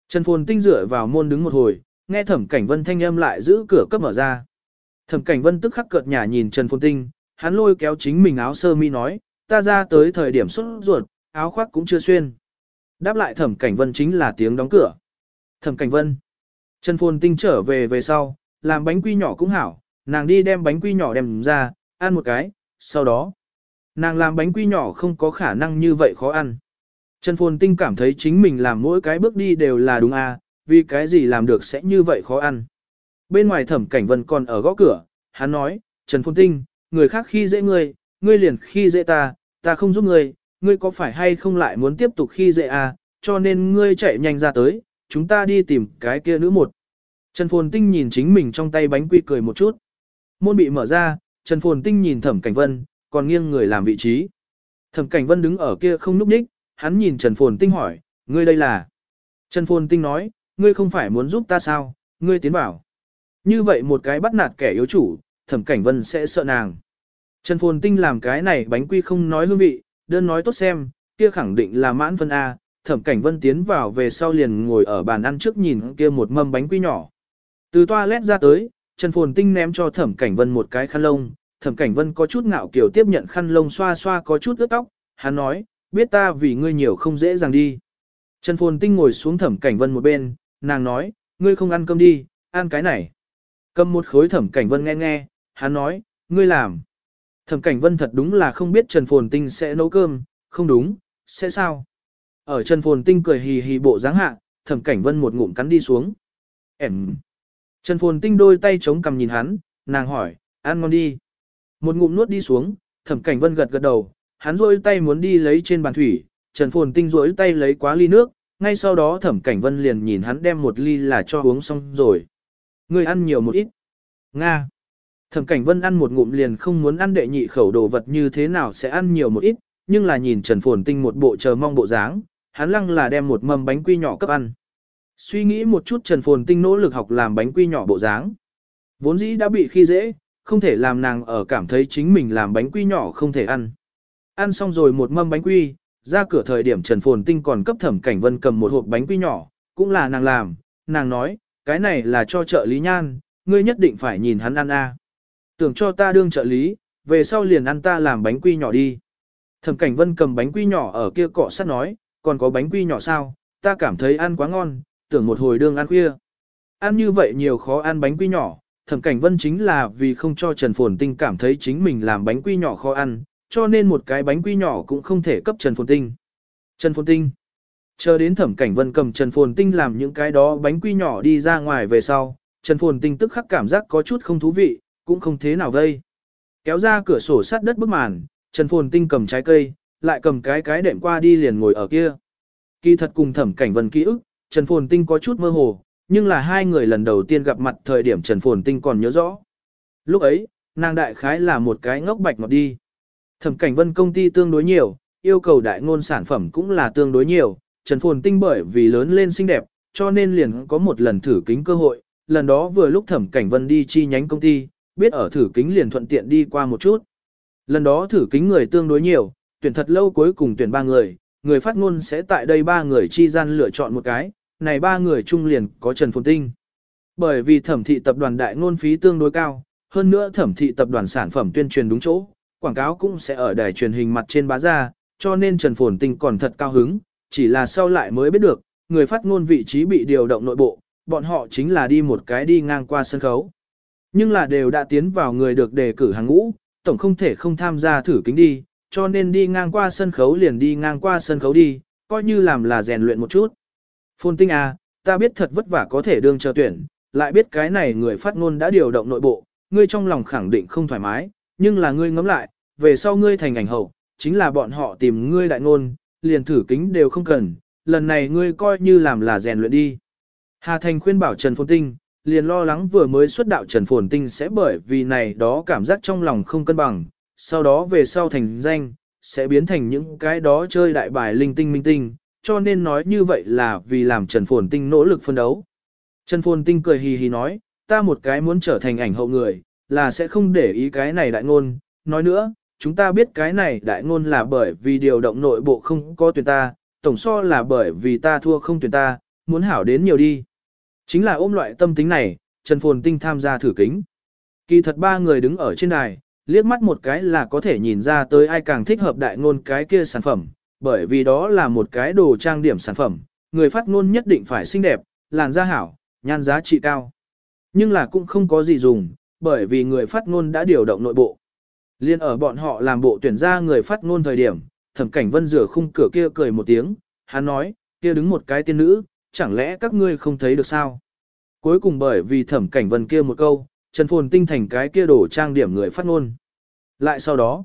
A: Trần Phồn Tinh dựa vào môn đứng một hồi, nghe Thẩm Cảnh Vân thanh âm lại giữ cửa cấp mở ra. Thẩm Cảnh Vân tức khắc cợt nhả nhìn Trần Phồn Tinh, hắn lôi kéo chính mình áo sơ mi nói, ta ra tới thời điểm xuất ruột, áo khoác cũng chưa xuyên. Đáp lại Thẩm Cảnh Vân chính là tiếng đóng cửa. Thẩm Cảnh Vân. Trần Phồn Tinh trở về về sau, làm bánh quy nhỏ cũng hảo, nàng đi đem bánh quy nhỏ đem ra, ăn một cái, sau đó. Nàng làm bánh quy nhỏ không có khả năng như vậy khó ăn. Trần Phồn Tinh cảm thấy chính mình làm mỗi cái bước đi đều là đúng à, vì cái gì làm được sẽ như vậy khó ăn. Bên ngoài thẩm cảnh vân còn ở góc cửa, hắn nói, Trần Phồn Tinh, người khác khi dễ ngươi, ngươi liền khi dễ ta, ta không giúp ngươi, ngươi có phải hay không lại muốn tiếp tục khi dễ à, cho nên ngươi chạy nhanh ra tới, chúng ta đi tìm cái kia nữ một. Trần Phồn Tinh nhìn chính mình trong tay bánh quy cười một chút. Môn bị mở ra, Trần Phồn Tinh nhìn Thẩm Cảnh Vân, còn nghiêng người làm vị trí. Thẩm Cảnh Vân đứng ở kia không núp đích, hắn nhìn Trần Phồn Tinh hỏi, ngươi đây là? Trần Phồn Tinh nói, ngươi không phải muốn giúp ta sao, ngươi tiến bảo. Như vậy một cái bắt nạt kẻ yếu chủ, Thẩm Cảnh Vân sẽ sợ nàng. Trần Phồn Tinh làm cái này bánh quy không nói hương vị, đơn nói tốt xem, kia khẳng định là mãn phân A, Thẩm Cảnh Vân tiến vào về sau liền ngồi ở bàn ăn trước nhìn kia một mâm bánh quy nhỏ. Từ toilet ra tới, Trần Phồn Tinh ném cho Thẩm Cảnh Vân một cái khăn lông, Thẩm Cảnh Vân có chút ngạo kiểu tiếp nhận khăn lông xoa xoa có chút ướt tóc, hắn nói, biết ta vì ngươi nhiều không dễ dàng đi. Trần Phồn Tinh ngồi xuống Thẩm Cảnh Vân một bên, nàng nói, ngươi không ăn cơm đi, ăn cái này. Cầm một khối Thẩm Cảnh Vân nghe nghe, hắn nói, ngươi làm. Thẩm Cảnh Vân thật đúng là không biết Trần Phồn Tinh sẽ nấu cơm, không đúng, sẽ sao? Ở Trần Phồn Tinh cười hì hì bộ dáng hạ, Thẩm Cảnh Vân một ngụm cắn đi xuống. Em. Trần Phồn Tinh đôi tay chống cằm nhìn hắn, nàng hỏi, ăn ngon đi. Một ngụm nuốt đi xuống, Thẩm Cảnh Vân gật gật đầu, hắn rôi tay muốn đi lấy trên bàn thủy, Trần Phồn Tinh rỗi tay lấy quá ly nước, ngay sau đó Thẩm Cảnh Vân liền nhìn hắn đem một ly là cho uống xong rồi. Người ăn nhiều một ít. Nga. Thẩm Cảnh Vân ăn một ngụm liền không muốn ăn đệ nhị khẩu đồ vật như thế nào sẽ ăn nhiều một ít, nhưng là nhìn Trần Phồn Tinh một bộ chờ mong bộ dáng, hắn lăng là đem một mâm bánh quy nhỏ cấp ăn. Suy nghĩ một chút Trần Phồn Tinh nỗ lực học làm bánh quy nhỏ bộ dáng. Vốn dĩ đã bị khi dễ, không thể làm nàng ở cảm thấy chính mình làm bánh quy nhỏ không thể ăn. Ăn xong rồi một mâm bánh quy, ra cửa thời điểm Trần Phồn Tinh còn cấp thẩm cảnh vân cầm một hộp bánh quy nhỏ, cũng là nàng làm, nàng nói, cái này là cho trợ lý nhan, ngươi nhất định phải nhìn hắn ăn a. Tưởng cho ta đương trợ lý, về sau liền ăn ta làm bánh quy nhỏ đi. Thẩm cảnh vân cầm bánh quy nhỏ ở kia cọ sát nói, còn có bánh quy nhỏ sao, ta cảm thấy ăn quá ngon, tưởng một hồi đương ăn khuya. Ăn như vậy nhiều khó ăn bánh quy nhỏ, thẩm cảnh vân chính là vì không cho Trần Phồn Tinh cảm thấy chính mình làm bánh quy nhỏ khó ăn, cho nên một cái bánh quy nhỏ cũng không thể cấp Trần Phồn Tinh. Trần Phồn Tinh Chờ đến thẩm cảnh vân cầm Trần Phồn Tinh làm những cái đó bánh quy nhỏ đi ra ngoài về sau, Trần Phồn Tinh tức khắc cảm giác có chút không thú vị, cũng không thế nào vây. Kéo ra cửa sổ sắt đất bức màn, Trần Phồn Tinh cầm trái cây, lại cầm cái cái đệm qua đi liền ngồi ở kia. Kỳ thật cùng thẩm cảnh vân ký ức, Trần Phồn Tinh có chút mơ hồ, nhưng là hai người lần đầu tiên gặp mặt thời điểm Trần Phồn Tinh còn nhớ rõ. Lúc ấy, nàng đại khái là một cái ngốc bạch ngọt đi. Thẩm cảnh vân công ty tương đối nhiều, yêu cầu đại ngôn sản phẩm cũng là tương đối nhiều, Trần Phồn Tinh bởi vì lớn lên xinh đẹp, cho nên liền có một lần thử kính cơ hội, lần đó vừa lúc thẩm cảnh vân đi chi nhánh công ty, biết ở thử kính liền thuận tiện đi qua một chút. Lần đó thử kính người tương đối nhiều, tuyển thật lâu cuối cùng tuyển ba người, người phát ngôn sẽ tại đây ba người chi gian lựa chọn một cái, này ba người chung liền có Trần Phồn Tinh. Bởi vì thẩm thị tập đoàn đại ngôn phí tương đối cao, hơn nữa thẩm thị tập đoàn sản phẩm tuyên truyền đúng chỗ, quảng cáo cũng sẽ ở đài truyền hình mặt trên bá ra, cho nên Trần Phồn Tinh còn thật cao hứng, chỉ là sau lại mới biết được, người phát ngôn vị trí bị điều động nội bộ, bọn họ chính là đi một cái đi ngang qua sân khấu. Nhưng là đều đã tiến vào người được đề cử hàng ngũ, tổng không thể không tham gia thử kính đi, cho nên đi ngang qua sân khấu liền đi ngang qua sân khấu đi, coi như làm là rèn luyện một chút. Phôn tinh à, ta biết thật vất vả có thể đương chờ tuyển, lại biết cái này người phát ngôn đã điều động nội bộ, ngươi trong lòng khẳng định không thoải mái, nhưng là ngươi ngẫm lại, về sau ngươi thành ảnh hậu, chính là bọn họ tìm ngươi đại ngôn, liền thử kính đều không cần, lần này ngươi coi như làm là rèn luyện đi. Hà Thành khuyên bảo Trần Phồn Tinh, liền lo lắng vừa mới xuất đạo Trần Phồn Tinh sẽ bởi vì này đó cảm giác trong lòng không cân bằng, sau đó về sau thành danh, sẽ biến thành những cái đó chơi đại bài linh tinh minh tinh, cho nên nói như vậy là vì làm Trần Phồn Tinh nỗ lực phân đấu. Trần Phồn Tinh cười hì hì nói, ta một cái muốn trở thành ảnh hậu người, là sẽ không để ý cái này đại ngôn, nói nữa, chúng ta biết cái này đại ngôn là bởi vì điều động nội bộ không có tuyển ta, tổng so là bởi vì ta thua không tuyển ta, muốn hảo đến nhiều đi. Chính là ôm loại tâm tính này, Trần Phồn Tinh tham gia thử kính. Kỳ thật ba người đứng ở trên đài, liếc mắt một cái là có thể nhìn ra tới ai càng thích hợp đại ngôn cái kia sản phẩm, bởi vì đó là một cái đồ trang điểm sản phẩm, người phát ngôn nhất định phải xinh đẹp, làn da hảo, nhan giá trị cao. Nhưng là cũng không có gì dùng, bởi vì người phát ngôn đã điều động nội bộ. Liên ở bọn họ làm bộ tuyển ra người phát ngôn thời điểm, thẩm cảnh vân rửa khung cửa kia cười một tiếng, hắn nói, kia đứng một cái tiên nữ, chẳng lẽ các ngươi không thấy được sao? Cuối cùng bởi vì thẩm cảnh vân kia một câu, Trần Phồn Tinh thành cái kia đổ trang điểm người phát ngôn. Lại sau đó,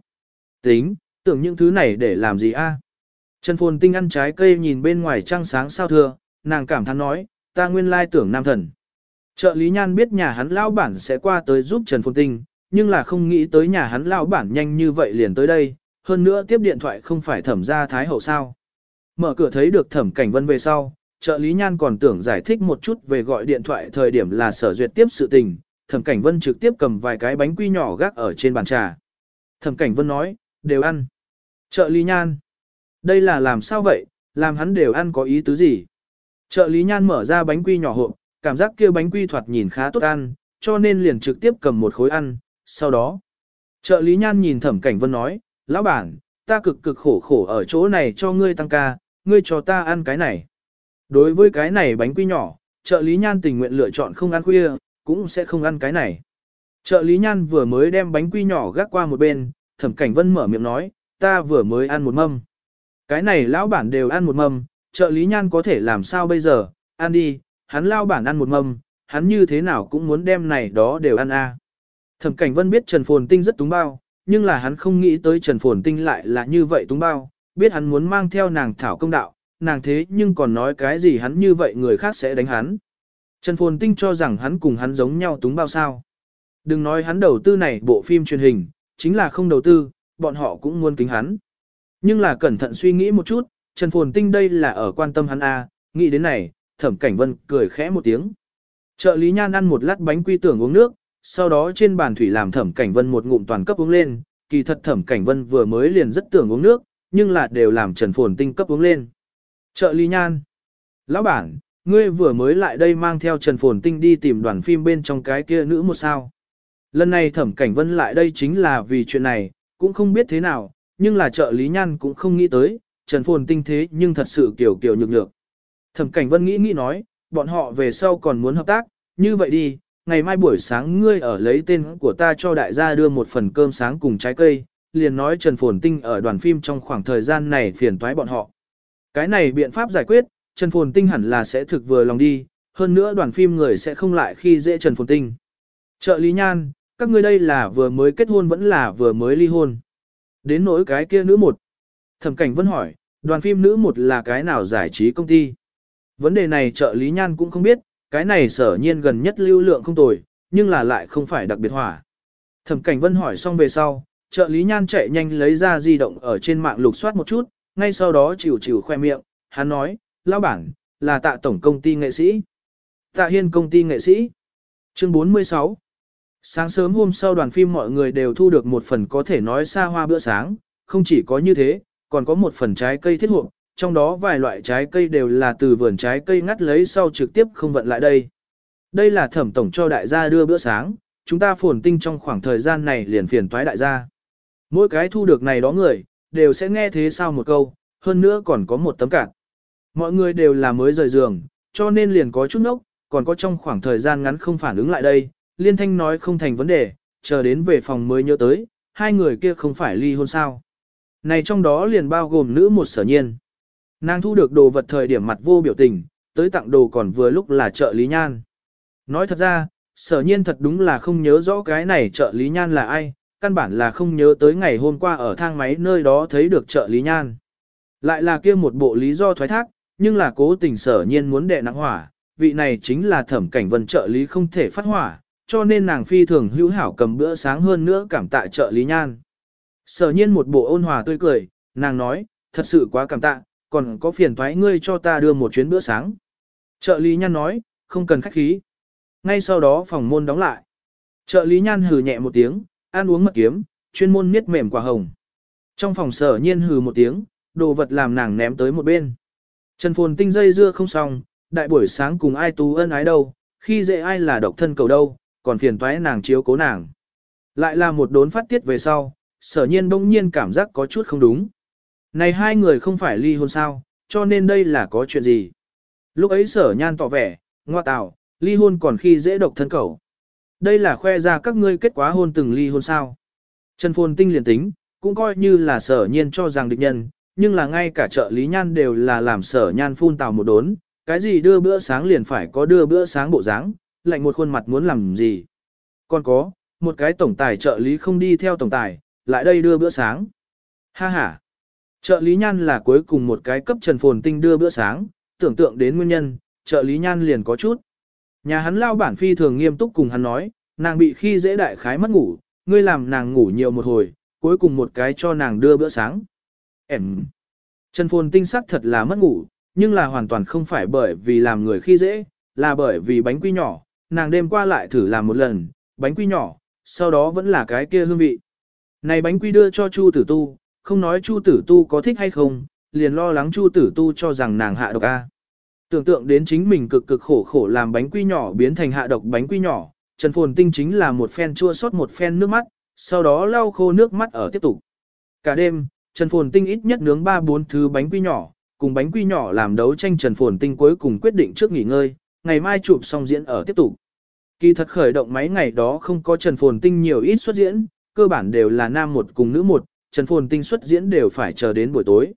A: tính, tưởng những thứ này để làm gì a? Trần Phồn Tinh ăn trái cây nhìn bên ngoài trăng sáng sao thưa, nàng cảm thán nói, ta nguyên lai tưởng nam thần. Trợ lý nhan biết nhà hắn lão bản sẽ qua tới giúp Trần Phồn Tinh, nhưng là không nghĩ tới nhà hắn lão bản nhanh như vậy liền tới đây, hơn nữa tiếp điện thoại không phải thẩm ra thái hậu sao. Mở cửa thấy được thẩm cảnh vân về sau, trợ lý nhan còn tưởng giải thích một chút về gọi điện thoại thời điểm là sở duyệt tiếp sự tình, thẩm cảnh vân trực tiếp cầm vài cái bánh quy nhỏ gác ở trên bàn trà. Thẩm cảnh vân nói, đều ăn. Trợ lý nhan. Đây là làm sao vậy, làm hắn đều ăn có ý tứ gì? Trợ lý nhan mở ra bánh quy nhỏ hộp, cảm giác kia bánh quy thoạt nhìn khá tốt ăn, cho nên liền trực tiếp cầm một khối ăn, sau đó. Trợ lý nhan nhìn thẩm cảnh vân nói, lão bản, ta cực cực khổ khổ ở chỗ này cho ngươi tăng ca, ngươi cho ta ăn cái này. Đối với cái này bánh quy nhỏ, trợ lý nhan tình nguyện lựa chọn không ăn khuya, cũng sẽ không ăn cái này. Trợ lý nhan vừa mới đem bánh quy nhỏ gác qua một bên, thẩm cảnh vân mở miệng nói, ta vừa mới ăn một mâm. Cái này lão bản đều ăn một mâm, trợ lý nhan có thể làm sao bây giờ, ăn đi, hắn lão bản ăn một mâm, hắn như thế nào cũng muốn đem này đó đều ăn a. Thẩm cảnh vân biết Trần Phồn Tinh rất túng bao, nhưng là hắn không nghĩ tới Trần Phồn Tinh lại là như vậy túng bao, biết hắn muốn mang theo nàng thảo công đạo, nàng thế nhưng còn nói cái gì hắn như vậy người khác sẽ đánh hắn. Trần Phồn Tinh cho rằng hắn cùng hắn giống nhau túng bao sao. Đừng nói hắn đầu tư này bộ phim truyền hình, chính là không đầu tư, bọn họ cũng muốn kính hắn. Nhưng là cẩn thận suy nghĩ một chút, Trần Phồn Tinh đây là ở quan tâm hắn A, nghĩ đến này, thẩm cảnh vân cười khẽ một tiếng. Trợ lý nhan ăn một lát bánh quy tưởng uống nước, sau đó trên bàn thủy làm thẩm cảnh vân một ngụm toàn cấp uống lên, kỳ thật thẩm cảnh vân vừa mới liền rất tưởng uống nước, nhưng là đều làm trần phồn tinh cấp uống lên. Trợ lý nhan. Lão bản, ngươi vừa mới lại đây mang theo trần phồn tinh đi tìm đoàn phim bên trong cái kia nữ một sao. Lần này thẩm cảnh vân lại đây chính là vì chuyện này, cũng không biết thế nào, nhưng là trợ lý nhan cũng không nghĩ tới, trần phồn tinh thế nhưng thật sự kiểu kiểu nhược nhược. Thẩm cảnh vân nghĩ nghĩ nói, bọn họ về sau còn muốn hợp tác, như vậy đi, ngày mai buổi sáng ngươi ở lấy tên của ta cho đại gia đưa một phần cơm sáng cùng trái cây, liền nói Trần Phồn Tinh ở đoàn phim trong khoảng thời gian này phiền toái bọn họ. Cái này biện pháp giải quyết, Trần Phồn Tinh hẳn là sẽ thực vừa lòng đi, hơn nữa đoàn phim người sẽ không lại khi dễ Trần Phồn Tinh. Trợ lý nhan, các ngươi đây là vừa mới kết hôn vẫn là vừa mới ly hôn. Đến nỗi cái kia nữ một. Thẩm cảnh vẫn hỏi, đoàn phim nữ một là cái nào giải trí công ty. Vấn đề này trợ lý nhan cũng không biết, cái này sở nhiên gần nhất lưu lượng không tồi, nhưng là lại không phải đặc biệt hỏa. Thẩm cảnh vân hỏi xong về sau, trợ lý nhan chạy nhanh lấy ra di động ở trên mạng lục soát một chút, ngay sau đó chịu chịu khoe miệng, hắn nói, Lão bản, là tạ tổng công ty nghệ sĩ. Tạ hiên công ty nghệ sĩ. Chương 46 Sáng sớm hôm sau đoàn phim mọi người đều thu được một phần có thể nói xa hoa bữa sáng, không chỉ có như thế, còn có một phần trái cây thiết hộp, trong đó vài loại trái cây đều là từ vườn trái cây ngắt lấy sau trực tiếp không vận lại đây. Đây là thẩm tổng cho đại gia đưa bữa sáng, chúng ta phồn tinh trong khoảng thời gian này liền phiền toái đại gia. Mỗi cái thu được này đó người, đều sẽ nghe thế sao một câu, hơn nữa còn có một tấm cạn. Mọi người đều là mới rời giường, cho nên liền có chút nốc, còn có trong khoảng thời gian ngắn không phản ứng lại đây, liên thanh nói không thành vấn đề, chờ đến về phòng mới nhớ tới, hai người kia không phải ly hôn sao. Này trong đó liền bao gồm nữ một sở nhiên. Nàng thu được đồ vật thời điểm mặt vô biểu tình, tới tặng đồ còn vừa lúc là trợ lý nhan. Nói thật ra, sở nhiên thật đúng là không nhớ rõ cái này trợ lý nhan là ai, căn bản là không nhớ tới ngày hôm qua ở thang máy nơi đó thấy được trợ lý nhan. Lại là kia một bộ lý do thoái thác, nhưng là cố tình sở nhiên muốn đệ nặng hỏa, vị này chính là thẩm cảnh vân trợ lý không thể phát hỏa, cho nên nàng phi thường hữu hảo cầm bữa sáng hơn nữa cảm tạ trợ lý nhan. Sở nhiên một bộ ôn hòa tươi cười, nàng nói, thật sự quá cảm tạ, còn có phiền thoái ngươi cho ta đưa một chuyến bữa sáng. Trợ lý nhan nói, không cần khách khí. Ngay sau đó phòng môn đóng lại. Trợ lý nhan hừ nhẹ một tiếng, ăn uống mật kiếm, chuyên môn miết mềm quả hồng. Trong phòng sở nhiên hừ một tiếng, đồ vật làm nàng ném tới một bên. Trần Phồn tinh dây dưa không xong, đại buổi sáng cùng ai tú ân ái đâu, khi dễ ai là độc thân cầu đâu, còn phiền toái nàng chiếu cố nàng. Lại là một đốn phát tiết về sau, sở nhiên bỗng nhiên cảm giác có chút không đúng. Này hai người không phải ly hôn sao, cho nên đây là có chuyện gì? Lúc ấy sở nhan tỏ vẻ, ngoa tạo, ly hôn còn khi dễ độc thân cầu. Đây là khoe ra các ngươi kết quả hôn từng ly hôn sao. Trần Phồn Tinh liền tính, cũng coi như là sở nhiên cho rằng địch nhân, nhưng là ngay cả trợ lý nhan đều là làm sở nhan phun tào một đốn, cái gì đưa bữa sáng liền phải có đưa bữa sáng bộ dáng, lạnh một khuôn mặt muốn làm gì. Còn có, một cái tổng tài trợ lý không đi theo tổng tài, lại đây đưa bữa sáng. Ha ha. Trợ lý nhan là cuối cùng một cái cấp Trần Phồn Tinh đưa bữa sáng, tưởng tượng đến nguyên nhân, trợ lý nhan liền có chút. Nhà hắn lao bản phi thường nghiêm túc cùng hắn nói, nàng bị khi dễ đại khái mất ngủ, ngươi làm nàng ngủ nhiều một hồi, cuối cùng một cái cho nàng đưa bữa sáng. Em. Trần Phồn Tinh sắc thật là mất ngủ, nhưng là hoàn toàn không phải bởi vì làm người khi dễ, là bởi vì bánh quy nhỏ, nàng đêm qua lại thử làm một lần, bánh quy nhỏ, sau đó vẫn là cái kia hương vị. Này bánh quy đưa cho Chu Tử Tu, không nói Chu Tử Tu có thích hay không, liền lo lắng Chu Tử Tu cho rằng nàng hạ độc A. Tưởng tượng đến chính mình cực cực khổ khổ làm bánh quy nhỏ biến thành hạ độc bánh quy nhỏ, Trần Phồn Tinh chính là một phen chua sót một phen nước mắt, sau đó lau khô nước mắt ở tiếp tục. Cả đêm, Trần Phồn Tinh ít nhất nướng 3-4 thứ bánh quy nhỏ, cùng bánh quy nhỏ làm đấu tranh Trần Phồn Tinh cuối cùng quyết định trước nghỉ ngơi, ngày mai chụp xong diễn ở tiếp tục. Kỳ thật khởi động máy ngày đó không có Trần Phồn Tinh nhiều ít xuất diễn, cơ bản đều là nam một cùng nữ một, Trần Phồn Tinh xuất diễn đều phải chờ đến buổi tối.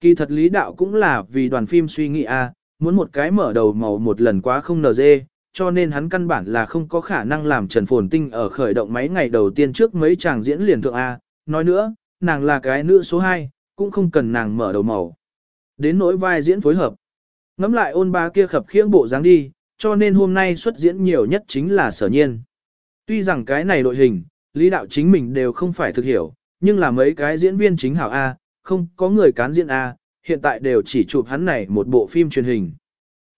A: Kỳ thật lý đạo cũng là vì đoàn phim suy nghĩ a, muốn một cái mở đầu màu một lần quá không nờ dê, cho nên hắn căn bản là không có khả năng làm Trần Phồn Tinh ở khởi động máy ngày đầu tiên trước mấy chàng diễn liền thượng A. Nói nữa, nàng là cái nữ số 2, cũng không cần nàng mở đầu màu. Đến nỗi vai diễn phối hợp. Ngắm lại ôn ba kia khập khiễng bộ dáng đi, cho nên hôm nay xuất diễn nhiều nhất chính là sở nhiên. Tuy rằng cái này đội hình, lý đạo chính mình đều không phải thực hiểu, nhưng là mấy cái diễn viên chính hảo A, không có người cán diễn A, hiện tại đều chỉ chụp hắn này một bộ phim truyền hình.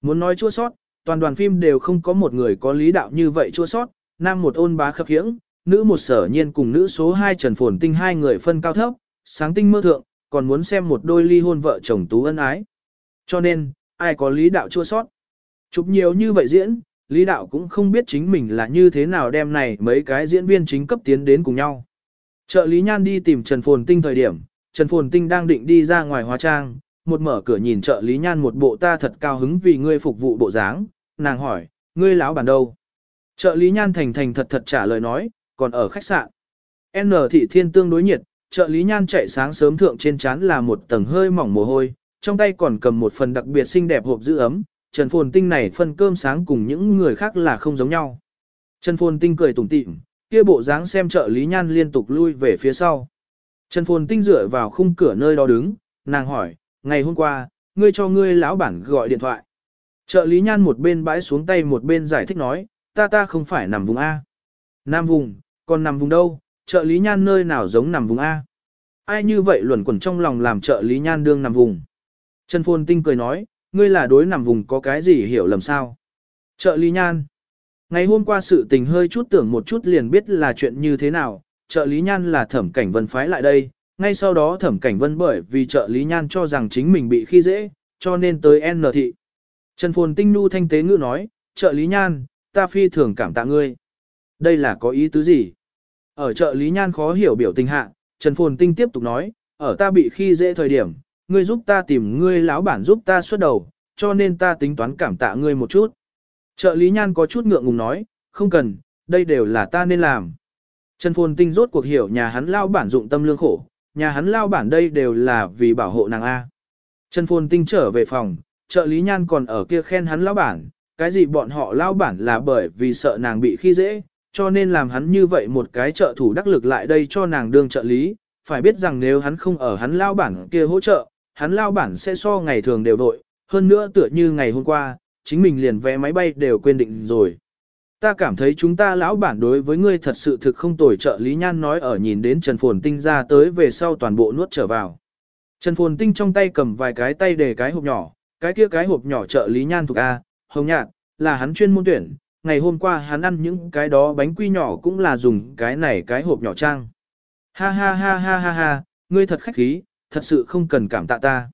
A: Muốn nói chua sót, toàn đoàn phim đều không có một người có lý đạo như vậy chua sót, nam một ôn bá khập khiễng, nữ một sở nhiên cùng nữ số 2 Trần Phồn Tinh hai người phân cao thấp, sáng tinh mơ thượng, còn muốn xem một đôi ly hôn vợ chồng tú ân ái. Cho nên, ai có lý đạo chua sót. Chụp nhiều như vậy diễn, lý đạo cũng không biết chính mình là như thế nào đem này mấy cái diễn viên chính cấp tiến đến cùng nhau. Trợ lý nhan đi tìm Trần Phồn Tinh thời điểm, Trần Phồn Tinh đang định đi ra ngoài hóa trang, một mở cửa nhìn trợ lý nhan một bộ ta thật cao hứng vì ngươi phục vụ bộ dáng, nàng hỏi, ngươi lão bản đâu? Trợ lý nhan thành thành thật thật trả lời nói, còn ở khách sạn. N thị thiên tương đối nhiệt, trợ lý nhan chạy sáng sớm thượng trên chán là một tầng hơi mỏng mồ hôi, trong tay còn cầm một phần đặc biệt xinh đẹp hộp giữ ấm, Trần Phồn Tinh này phân cơm sáng cùng những người khác là không giống nhau. Trần Phồn Tinh cười tủm tỉm, kia bộ dáng xem trợ lý nhan liên tục lui về phía sau. Trần Phồn Tinh dựa vào khung cửa nơi đó đứng, nàng hỏi, ngày hôm qua, ngươi cho ngươi lão bản gọi điện thoại. Trợ lý nhan một bên bãi xuống tay một bên giải thích nói, ta ta không phải nằm vùng A. Nam vùng, còn nằm vùng đâu, trợ lý nhan nơi nào giống nằm vùng A. Ai như vậy luẩn quẩn trong lòng làm trợ lý nhan đương nằm vùng. Trần Phồn Tinh cười nói, ngươi là đối nằm vùng có cái gì hiểu lầm sao. Trợ lý nhan. Ngày hôm qua sự tình hơi chút tưởng một chút liền biết là chuyện như thế nào, trợ lý nhan là thẩm cảnh vân phái lại đây, ngay sau đó thẩm cảnh vân bởi vì trợ lý nhan cho rằng chính mình bị khi dễ, cho nên tới N thị. Trần Phồn Tinh Nu thanh tế ngữ nói, trợ lý nhan, ta phi thường cảm tạ ngươi. Đây là có ý tứ gì? Ở trợ lý nhan khó hiểu biểu tình hạ, Trần Phồn Tinh tiếp tục nói, ở ta bị khi dễ thời điểm, ngươi giúp ta tìm ngươi lão bản giúp ta xuất đầu, cho nên ta tính toán cảm tạ ngươi một chút. Trợ lý nhan có chút ngượng ngùng nói, không cần, đây đều là ta nên làm. Trần Phồn Tinh rốt cuộc hiểu nhà hắn lao bản dụng tâm lương khổ, nhà hắn lao bản đây đều là vì bảo hộ nàng A. Trần Phồn Tinh trở về phòng, trợ lý nhan còn ở kia khen hắn lao bản, cái gì bọn họ lao bản là bởi vì sợ nàng bị khi dễ, cho nên làm hắn như vậy một cái trợ thủ đắc lực lại đây cho nàng đương trợ lý, phải biết rằng nếu hắn không ở hắn lao bản kia hỗ trợ, hắn lao bản sẽ so ngày thường đều vội, hơn nữa tựa như ngày hôm qua, chính mình liền vé máy bay đều quên định rồi. Ta cảm thấy chúng ta lão bản đối với ngươi thật sự thực không tồi trợ lý nhan nói ở nhìn đến Trần Phồn Tinh ra tới về sau toàn bộ nuốt trở vào. Trần Phồn Tinh trong tay cầm vài cái tay để cái hộp nhỏ, cái kia cái hộp nhỏ trợ lý nhan thuộc A, hồng nhạt, là hắn chuyên môn tuyển, ngày hôm qua hắn ăn những cái đó bánh quy nhỏ cũng là dùng cái này cái hộp nhỏ trang. Ha ha ha ha ha ha, ngươi thật khách khí, thật sự không cần cảm tạ ta.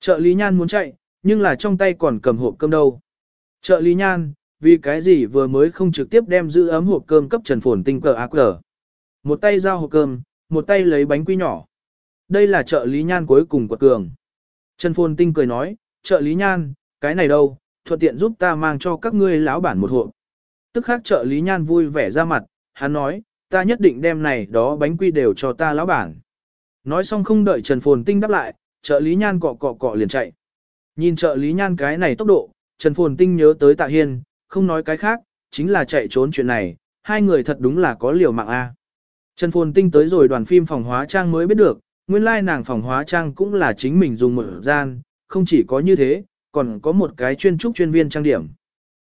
A: Trợ lý nhan muốn chạy, nhưng là trong tay còn cầm hộp cơm đâu. Trợ lý nhan, vì cái gì vừa mới không trực tiếp đem giữ ấm hộp cơm cấp Trần Phồn Tinh cờ ác cờ. Một tay giao hộp cơm, một tay lấy bánh quy nhỏ. Đây là trợ lý nhan cuối cùng của cường. Trần Phồn Tinh cười nói, trợ lý nhan, cái này đâu, thuận tiện giúp ta mang cho các ngươi lão bản một hộp. Tức khác trợ lý nhan vui vẻ ra mặt, hắn nói, ta nhất định đem này đó bánh quy đều cho ta lão bản. Nói xong không đợi Trần Phồn Tinh đáp lại, trợ lý nhan cọ cọ cọ liền chạy. Nhìn trợ lý nhan cái này tốc độ, Trần Phồn Tinh nhớ tới Tạ Hiên, không nói cái khác, chính là chạy trốn chuyện này, hai người thật đúng là có liều mạng a. Trần Phồn Tinh tới rồi đoàn phim phòng hóa trang mới biết được, nguyên lai nàng phòng hóa trang cũng là chính mình dùng mở gian, không chỉ có như thế, còn có một cái chuyên trúc chuyên viên trang điểm.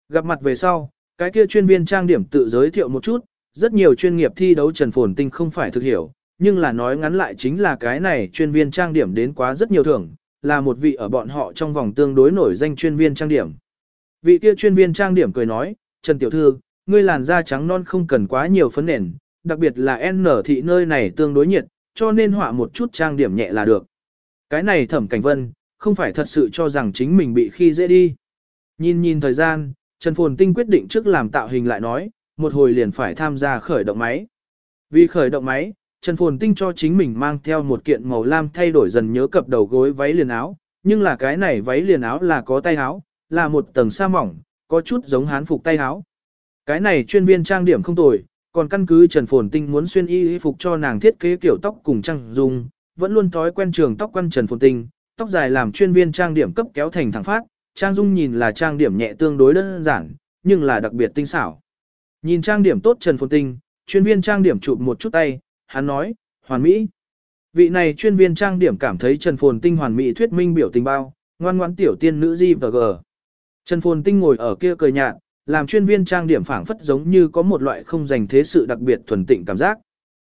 A: Gặp mặt về sau, cái kia chuyên viên trang điểm tự giới thiệu một chút, rất nhiều chuyên nghiệp thi đấu Trần Phồn Tinh không phải thực hiểu, nhưng là nói ngắn lại chính là cái này chuyên viên trang điểm đến quá rất nhiều thưởng, là một vị ở bọn họ trong vòng tương đối nổi danh chuyên viên trang điểm. Vị kia chuyên viên trang điểm cười nói, Trần Tiểu Thư, ngươi làn da trắng non không cần quá nhiều phấn nền, đặc biệt là N thị nơi này tương đối nhiệt, cho nên họa một chút trang điểm nhẹ là được. Cái này thẩm cảnh vân, không phải thật sự cho rằng chính mình bị khi dễ đi. Nhìn nhìn thời gian, Trần Phồn Tinh quyết định trước làm tạo hình lại nói, một hồi liền phải tham gia khởi động máy. Vì khởi động máy, Trần Phồn Tinh cho chính mình mang theo một kiện màu lam thay đổi dần nhớ cập đầu gối váy liền áo, nhưng là cái này váy liền áo là có tay áo, là một tầng sa mỏng, có chút giống hán phục tay áo. Cái này chuyên viên trang điểm không tồi, còn căn cứ Trần Phồn Tinh muốn xuyên y y phục cho nàng thiết kế kiểu tóc cùng trang dung, vẫn luôn thói quen trường tóc quăn Trần Phồn Tinh, tóc dài làm chuyên viên trang điểm cấp kéo thành thẳng phát, trang dung nhìn là trang điểm nhẹ tương đối đơn giản, nhưng là đặc biệt tinh xảo. Nhìn trang điểm tốt Trần Phồn Tinh, chuyên viên trang điểm chụp một chút tay, hắn nói, hoàn mỹ. Vị này chuyên viên trang điểm cảm thấy Trần Phồn Tinh hoàn mỹ thuyết minh biểu tình bao, ngoan ngoãn tiểu tiên nữ di và gờ. Trần Phồn Tinh ngồi ở kia cười nhạt, làm chuyên viên trang điểm phảng phất giống như có một loại không dành thế sự đặc biệt thuần tịnh cảm giác.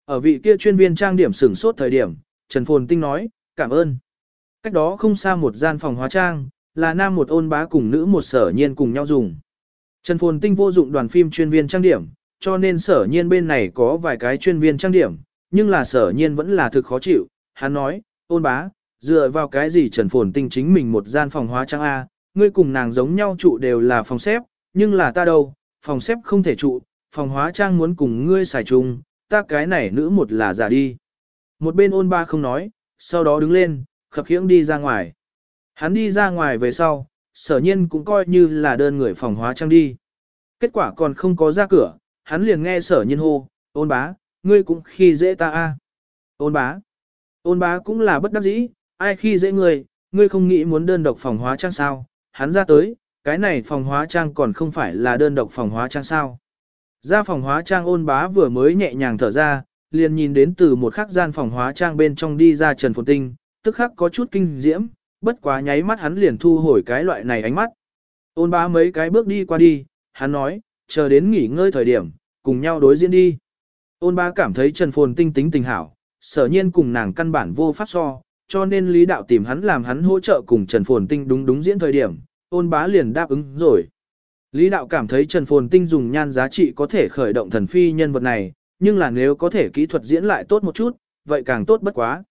A: Ở vị kia chuyên viên trang điểm sửng sốt thời điểm, Trần Phồn Tinh nói, cảm ơn. Cách đó không xa một gian phòng hóa trang, là nam một ôn bá cùng nữ một sở nhiên cùng nhau dùng. Trần Phồn Tinh vô dụng đoàn phim chuyên viên trang điểm, cho nên sở nhiên bên này có vài cái chuyên viên trang điểm, nhưng là sở nhiên vẫn là thực khó chịu. Hắn nói, ôn bá, dựa vào cái gì Trần Phồn Tinh chính mình một gian phòng hóa trang A, ngươi cùng nàng giống nhau trụ đều là phòng xếp, nhưng là ta đâu, phòng xếp không thể trụ, phòng hóa trang muốn cùng ngươi xài chung, ta cái này nữ một là giả đi. Một bên ôn ba không nói, sau đó đứng lên, khập khiễng đi ra ngoài. Hắn đi ra ngoài về sau, sở nhiên cũng coi như là đơn người phòng hóa trang đi. Kết quả còn không có ra cửa, hắn liền nghe sở nhiên hô, ôn bá, ngươi cũng khi dễ ta a Ôn bá. Ôn bá cũng là bất đắc dĩ, ai khi dễ ngươi, ngươi không nghĩ muốn đơn độc phòng hóa trang sao, hắn ra tới, cái này phòng hóa trang còn không phải là đơn độc phòng hóa trang sao. Ra phòng hóa trang ôn bá vừa mới nhẹ nhàng thở ra, liền nhìn đến từ một khắc gian phòng hóa trang bên trong đi ra Trần Phồn Tinh, tức khắc có chút kinh diễm, bất quá nháy mắt hắn liền thu hồi cái loại này ánh mắt. Ôn bá mấy cái bước đi qua đi, hắn nói, chờ đến nghỉ ngơi thời điểm, cùng nhau đối diễn đi. Ôn bá cảm thấy Trần Phồn Tinh tính tình hảo, sở nhiên cùng nàng căn bản vô pháp so, cho nên lý đạo tìm hắn làm hắn hỗ trợ cùng Trần Phồn Tinh đúng đúng diễn thời điểm, ôn bá liền đáp ứng rồi. Lý đạo cảm thấy Trần Phồn Tinh dùng nhan giá trị có thể khởi động thần phi nhân vật này, nhưng là nếu có thể kỹ thuật diễn lại tốt một chút, vậy càng tốt bất quá.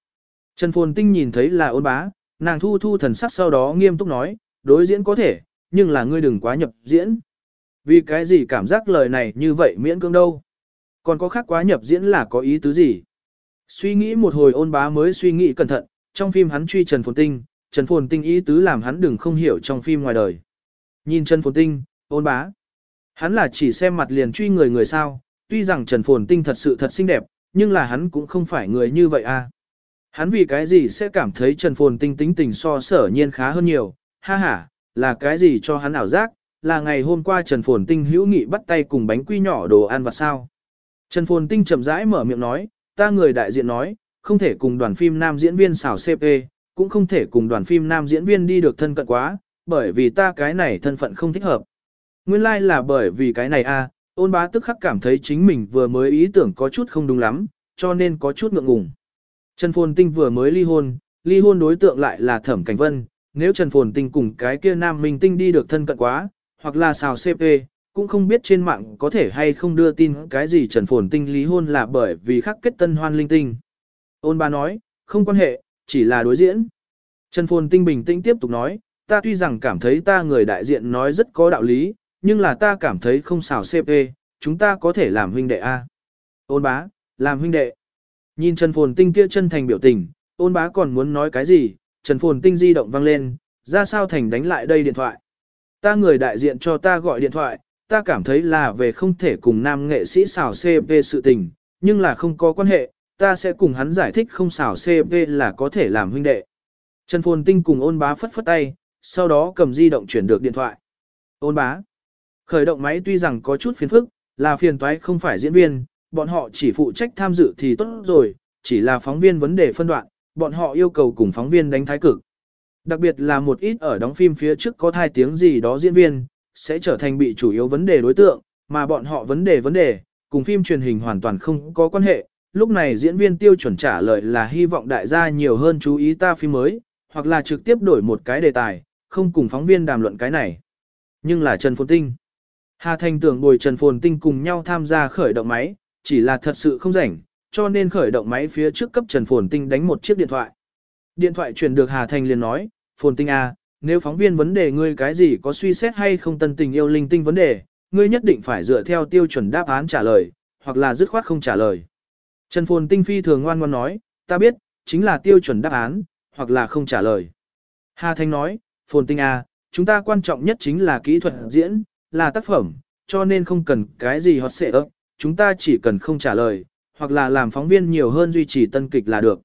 A: Trần Phồn Tinh nhìn thấy là ôn bá, nàng thu thu thần sắc sau đó nghiêm túc nói, đối diễn có thể, nhưng là ngươi đừng quá nhập diễn. Vì cái gì cảm giác lời này như vậy miễn cưỡng đâu. Còn có khác quá nhập diễn là có ý tứ gì. Suy nghĩ một hồi ôn bá mới suy nghĩ cẩn thận, trong phim hắn truy Trần Phồn Tinh, Trần Phồn Tinh ý tứ làm hắn đừng không hiểu trong phim ngoài đời. Nhìn Trần Phồn Tinh, ôn bá. Hắn là chỉ xem mặt liền truy người người sao, tuy rằng Trần Phồn Tinh thật sự thật xinh đẹp, nhưng là hắn cũng không phải người như vậy à. Hắn vì cái gì sẽ cảm thấy Trần Phồn Tinh tính tình so sở nhiên khá hơn nhiều, ha ha, là cái gì cho hắn ảo giác, là ngày hôm qua Trần Phồn Tinh hữu nghị bắt tay cùng bánh quy nhỏ đồ ăn vặt sao. Trần Phồn Tinh chậm rãi mở miệng nói, ta người đại diện nói, không thể cùng đoàn phim nam diễn viên xảo CP, cũng không thể cùng đoàn phim nam diễn viên đi được thân cận quá, bởi vì ta cái này thân phận không thích hợp. Nguyên lai like là bởi vì cái này a, à, ôn bá tức khắc cảm thấy chính mình vừa mới ý tưởng có chút không đúng lắm, cho nên có chút ngượng ngùng. Trần Phồn Tinh vừa mới ly hôn, ly hôn đối tượng lại là Thẩm Cảnh Vân, nếu Trần Phồn Tinh cùng cái kia nam minh tinh đi được thân cận quá, hoặc là xào CP, cũng không biết trên mạng có thể hay không đưa tin cái gì Trần Phồn Tinh ly hôn là bởi vì khắc kết tân hoan linh tinh. Ôn bá nói, không quan hệ, chỉ là đối diễn. Trần Phồn Tinh bình tĩnh tiếp tục nói, ta tuy rằng cảm thấy ta người đại diện nói rất có đạo lý, nhưng là ta cảm thấy không xào CP, chúng ta có thể làm huynh đệ A. Ôn bá, làm huynh đệ. Nhìn Trần Phồn Tinh kia chân thành biểu tình, ôn bá còn muốn nói cái gì, Trần Phồn Tinh di động vang lên, ra sao thành đánh lại đây điện thoại. Ta người đại diện cho ta gọi điện thoại, ta cảm thấy là về không thể cùng nam nghệ sĩ xảo CP sự tình, nhưng là không có quan hệ, ta sẽ cùng hắn giải thích không xảo CP là có thể làm huynh đệ. Trần Phồn Tinh cùng ôn bá phất phất tay, sau đó cầm di động chuyển được điện thoại. Ôn bá. Khởi động máy tuy rằng có chút phiền phức, là phiền toái không phải diễn viên, bọn họ chỉ phụ trách tham dự thì tốt rồi, chỉ là phóng viên vấn đề phân đoạn, bọn họ yêu cầu cùng phóng viên đánh thái cực. Đặc biệt là một ít ở đóng phim phía trước có thai tiếng gì đó diễn viên, sẽ trở thành bị chủ yếu vấn đề đối tượng, mà bọn họ vấn đề vấn đề, cùng phim truyền hình hoàn toàn không có quan hệ. Lúc này diễn viên tiêu chuẩn trả lời là hy vọng đại gia nhiều hơn chú ý ta phim mới, hoặc là trực tiếp đổi một cái đề tài, không cùng phóng viên đàm luận cái này. Nhưng là Trần Phồn Tinh. Hà Thành tưởng bồi Trần Phồn Tinh cùng nhau tham gia khởi động máy, chỉ là thật sự không rảnh, cho nên khởi động máy phía trước cấp Trần Phồn Tinh đánh một chiếc điện thoại. Điện thoại truyền được Hà Thành liền nói, Phồn Tinh à, nếu phóng viên vấn đề ngươi cái gì có suy xét hay không tân tình yêu linh tinh vấn đề, ngươi nhất định phải dựa theo tiêu chuẩn đáp án trả lời, hoặc là dứt khoát không trả lời. Trần Phồn Tinh phi thường ngoan ngoan nói, ta biết, chính là tiêu chuẩn đáp án, hoặc là không trả lời. Hà Thanh nói, Phồn Tinh à, chúng ta quan trọng nhất chính là kỹ thuật diễn, là tác phẩm, cho nên không cần cái gì hot xệ ấp, chúng ta chỉ cần không trả lời, hoặc là làm phóng viên nhiều hơn duy trì tân kịch là được.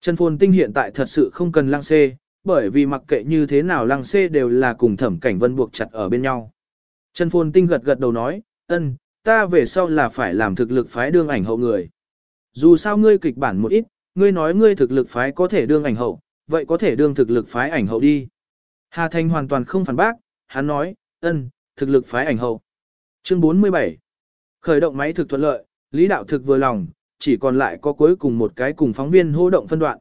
A: Trần Phồn Tinh hiện tại thật sự không cần lăng xê, bởi vì mặc kệ như thế nào lăng xê đều là cùng thẩm cảnh vân buộc chặt ở bên nhau. Trần Phồn Tinh gật gật đầu nói, ân, ta về sau là phải làm thực lực phái đương ảnh hậu người. Dù sao ngươi kịch bản một ít, ngươi nói ngươi thực lực phái có thể đương ảnh hậu, vậy có thể đương thực lực phái ảnh hậu đi. Hà Thanh hoàn toàn không phản bác, hắn nói, ân, thực lực phái ảnh hậu. Chương 47 Khởi động máy thực thuận lợi, Lý Đạo thực vừa lòng, chỉ còn lại có cuối cùng một cái cùng phóng viên hô động phân đoạn.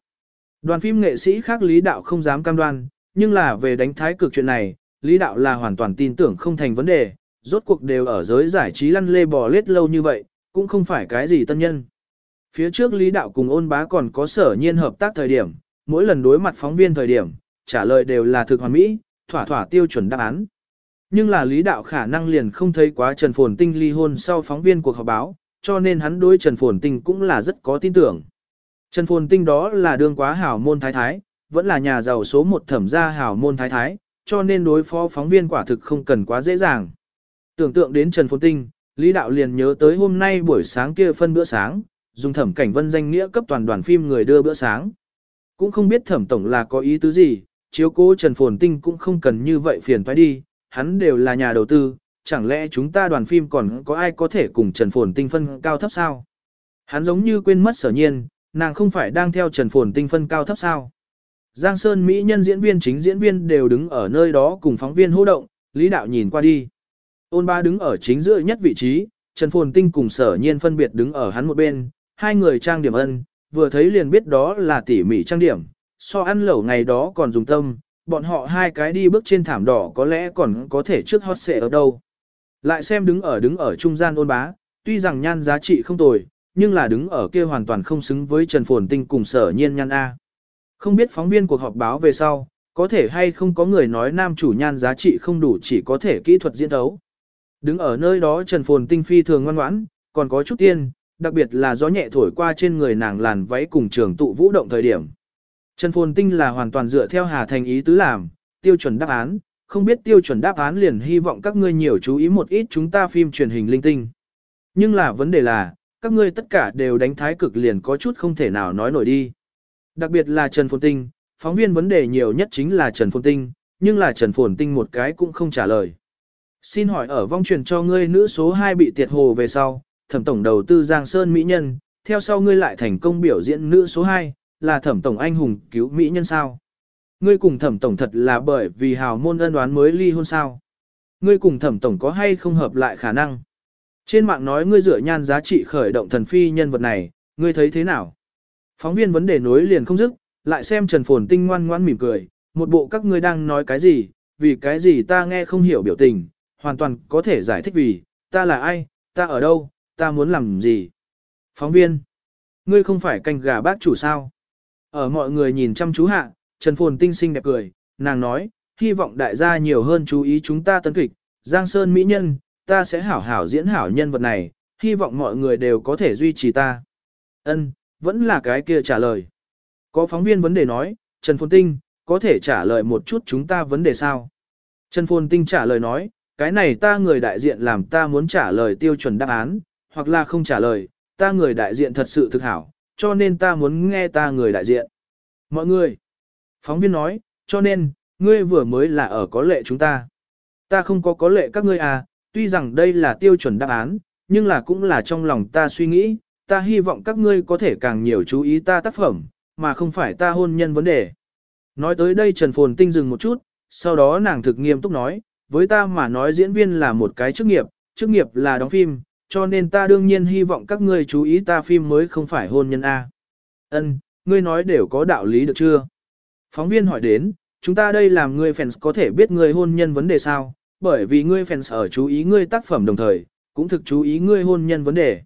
A: Đoàn phim nghệ sĩ khác Lý Đạo không dám cam đoan, nhưng là về đánh thái cực chuyện này, Lý Đạo là hoàn toàn tin tưởng không thành vấn đề, rốt cuộc đều ở giới giải trí lăn lê bò lết lâu như vậy, cũng không phải cái gì tân nhân. Phía trước Lý Đạo cùng ôn bá còn có sở nhiên hợp tác thời điểm, mỗi lần đối mặt phóng viên thời điểm, trả lời đều là thực hoàn mỹ, thỏa thỏa tiêu chuẩn đáp án. Nhưng là Lý Đạo khả năng liền không thấy quá Trần Phồn Tinh ly hôn sau phóng viên cuộc họp báo, cho nên hắn đối Trần Phồn Tinh cũng là rất có tin tưởng. Trần Phồn Tinh đó là đương quá hảo môn thái thái, vẫn là nhà giàu số một thẩm gia hảo môn thái thái, cho nên đối phó phóng viên quả thực không cần quá dễ dàng. Tưởng tượng đến Trần Phồn Tinh, Lý Đạo liền nhớ tới hôm nay buổi sáng kia phân bữa sáng, dùng thẩm cảnh vân danh nghĩa cấp toàn đoàn phim người đưa bữa sáng. Cũng không biết thẩm tổng là có ý tứ gì, chiếu cố Trần Phồn Tinh cũng không cần như vậy phiền phải đi, hắn đều là nhà đầu tư, chẳng lẽ chúng ta đoàn phim còn có ai có thể cùng Trần Phồn Tinh phân cao thấp sao? Hắn giống như quên mất sở nhiên, nàng không phải đang theo Trần Phồn Tinh phân cao thấp sao? Giang Sơn Mỹ nhân diễn viên chính diễn viên đều đứng ở nơi đó cùng phóng viên hô động, Lý Đạo nhìn qua đi. Ôn ba đứng ở chính giữa nhất vị trí, Trần Phồn Tinh cùng sở nhiên phân biệt đứng ở hắn một bên, hai người trang điểm ân, vừa thấy liền biết đó là tỉ mỉ trang điểm, so ăn lẩu ngày đó còn dùng tâm, bọn họ hai cái đi bước trên thảm đỏ có lẽ còn có thể trước hot xệ ở đâu. Lại xem đứng ở đứng ở trung gian ôn bá, tuy rằng nhan giá trị không tồi, nhưng là đứng ở kia hoàn toàn không xứng với Trần Phồn Tinh cùng sở nhiên nhan A. Không biết phóng viên cuộc họp báo về sau, có thể hay không có người nói nam chủ nhan giá trị không đủ chỉ có thể kỹ thuật diễn đấu. Đứng ở nơi đó Trần Phồn Tinh phi thường ngoan ngoãn, còn có chút tiên, đặc biệt là gió nhẹ thổi qua trên người nàng làn váy cùng trường tụ vũ động thời điểm. Trần Phồn Tinh là hoàn toàn dựa theo Hà Thành ý tứ làm, tiêu chuẩn đáp án, không biết tiêu chuẩn đáp án liền hy vọng các ngươi nhiều chú ý một ít chúng ta phim truyền hình linh tinh. Nhưng là vấn đề là, các ngươi tất cả đều đánh thái cực liền có chút không thể nào nói nổi đi. Đặc biệt là Trần Phồn Tinh, phóng viên vấn đề nhiều nhất chính là Trần Phồn Tinh, nhưng là Trần Phồn Tinh một cái cũng không trả lời. Xin hỏi ở vong truyền cho ngươi nữ số 2 bị tiệt hồ về sau, thẩm tổng đầu tư Giang Sơn Mỹ Nhân, theo sau ngươi lại thành công biểu diễn nữ số 2, là thẩm tổng anh hùng cứu Mỹ Nhân sao? Ngươi cùng thẩm tổng thật là bởi vì hào môn ân đoán mới ly hôn sao? Ngươi cùng thẩm tổng có hay không hợp lại khả năng? Trên mạng nói ngươi dựa nhan giá trị khởi động thần phi nhân vật này, ngươi thấy thế nào? Phóng viên vấn đề nối liền không dứt, lại xem Trần Phồn Tinh ngoan ngoan mỉm cười, một bộ các ngươi đang nói cái gì, vì cái gì ta nghe không hiểu biểu tình, hoàn toàn có thể giải thích vì, ta là ai, ta ở đâu, ta muốn làm gì. Phóng viên, ngươi không phải canh gà bác chủ sao? Ở mọi người nhìn chăm chú hạ, Trần Phồn Tinh xinh đẹp cười, nàng nói, hy vọng đại gia nhiều hơn chú ý chúng ta tấn kịch, Giang Sơn Mỹ Nhân, ta sẽ hảo hảo diễn hảo nhân vật này, hy vọng mọi người đều có thể duy trì ta. Ân, vẫn là cái kia trả lời. Có phóng viên vấn đề nói, Trần Phồn Tinh, có thể trả lời một chút chúng ta vấn đề sao? Trần Phồn Tinh trả lời nói, cái này ta người đại diện làm ta muốn trả lời tiêu chuẩn đáp án, hoặc là không trả lời, ta người đại diện thật sự thực hảo, cho nên ta muốn nghe ta người đại diện. Mọi người, phóng viên nói, cho nên, ngươi vừa mới là ở có lệ chúng ta. Ta không có có lệ các ngươi à, tuy rằng đây là tiêu chuẩn đáp án, nhưng là cũng là trong lòng ta suy nghĩ, ta hy vọng các ngươi có thể càng nhiều chú ý ta tác phẩm, mà không phải ta hôn nhân vấn đề. Nói tới đây Trần Phồn Tinh dừng một chút, sau đó nàng thực nghiêm túc nói, với ta mà nói diễn viên là một cái chức nghiệp, chức nghiệp là đóng phim, cho nên ta đương nhiên hy vọng các ngươi chú ý ta phim mới không phải hôn nhân A. Ân, ngươi nói đều có đạo lý được chưa? Phóng viên hỏi đến, chúng ta đây làm ngươi fans có thể biết ngươi hôn nhân vấn đề sao, bởi vì ngươi fans ở chú ý ngươi tác phẩm đồng thời, cũng thực chú ý ngươi hôn nhân vấn đề.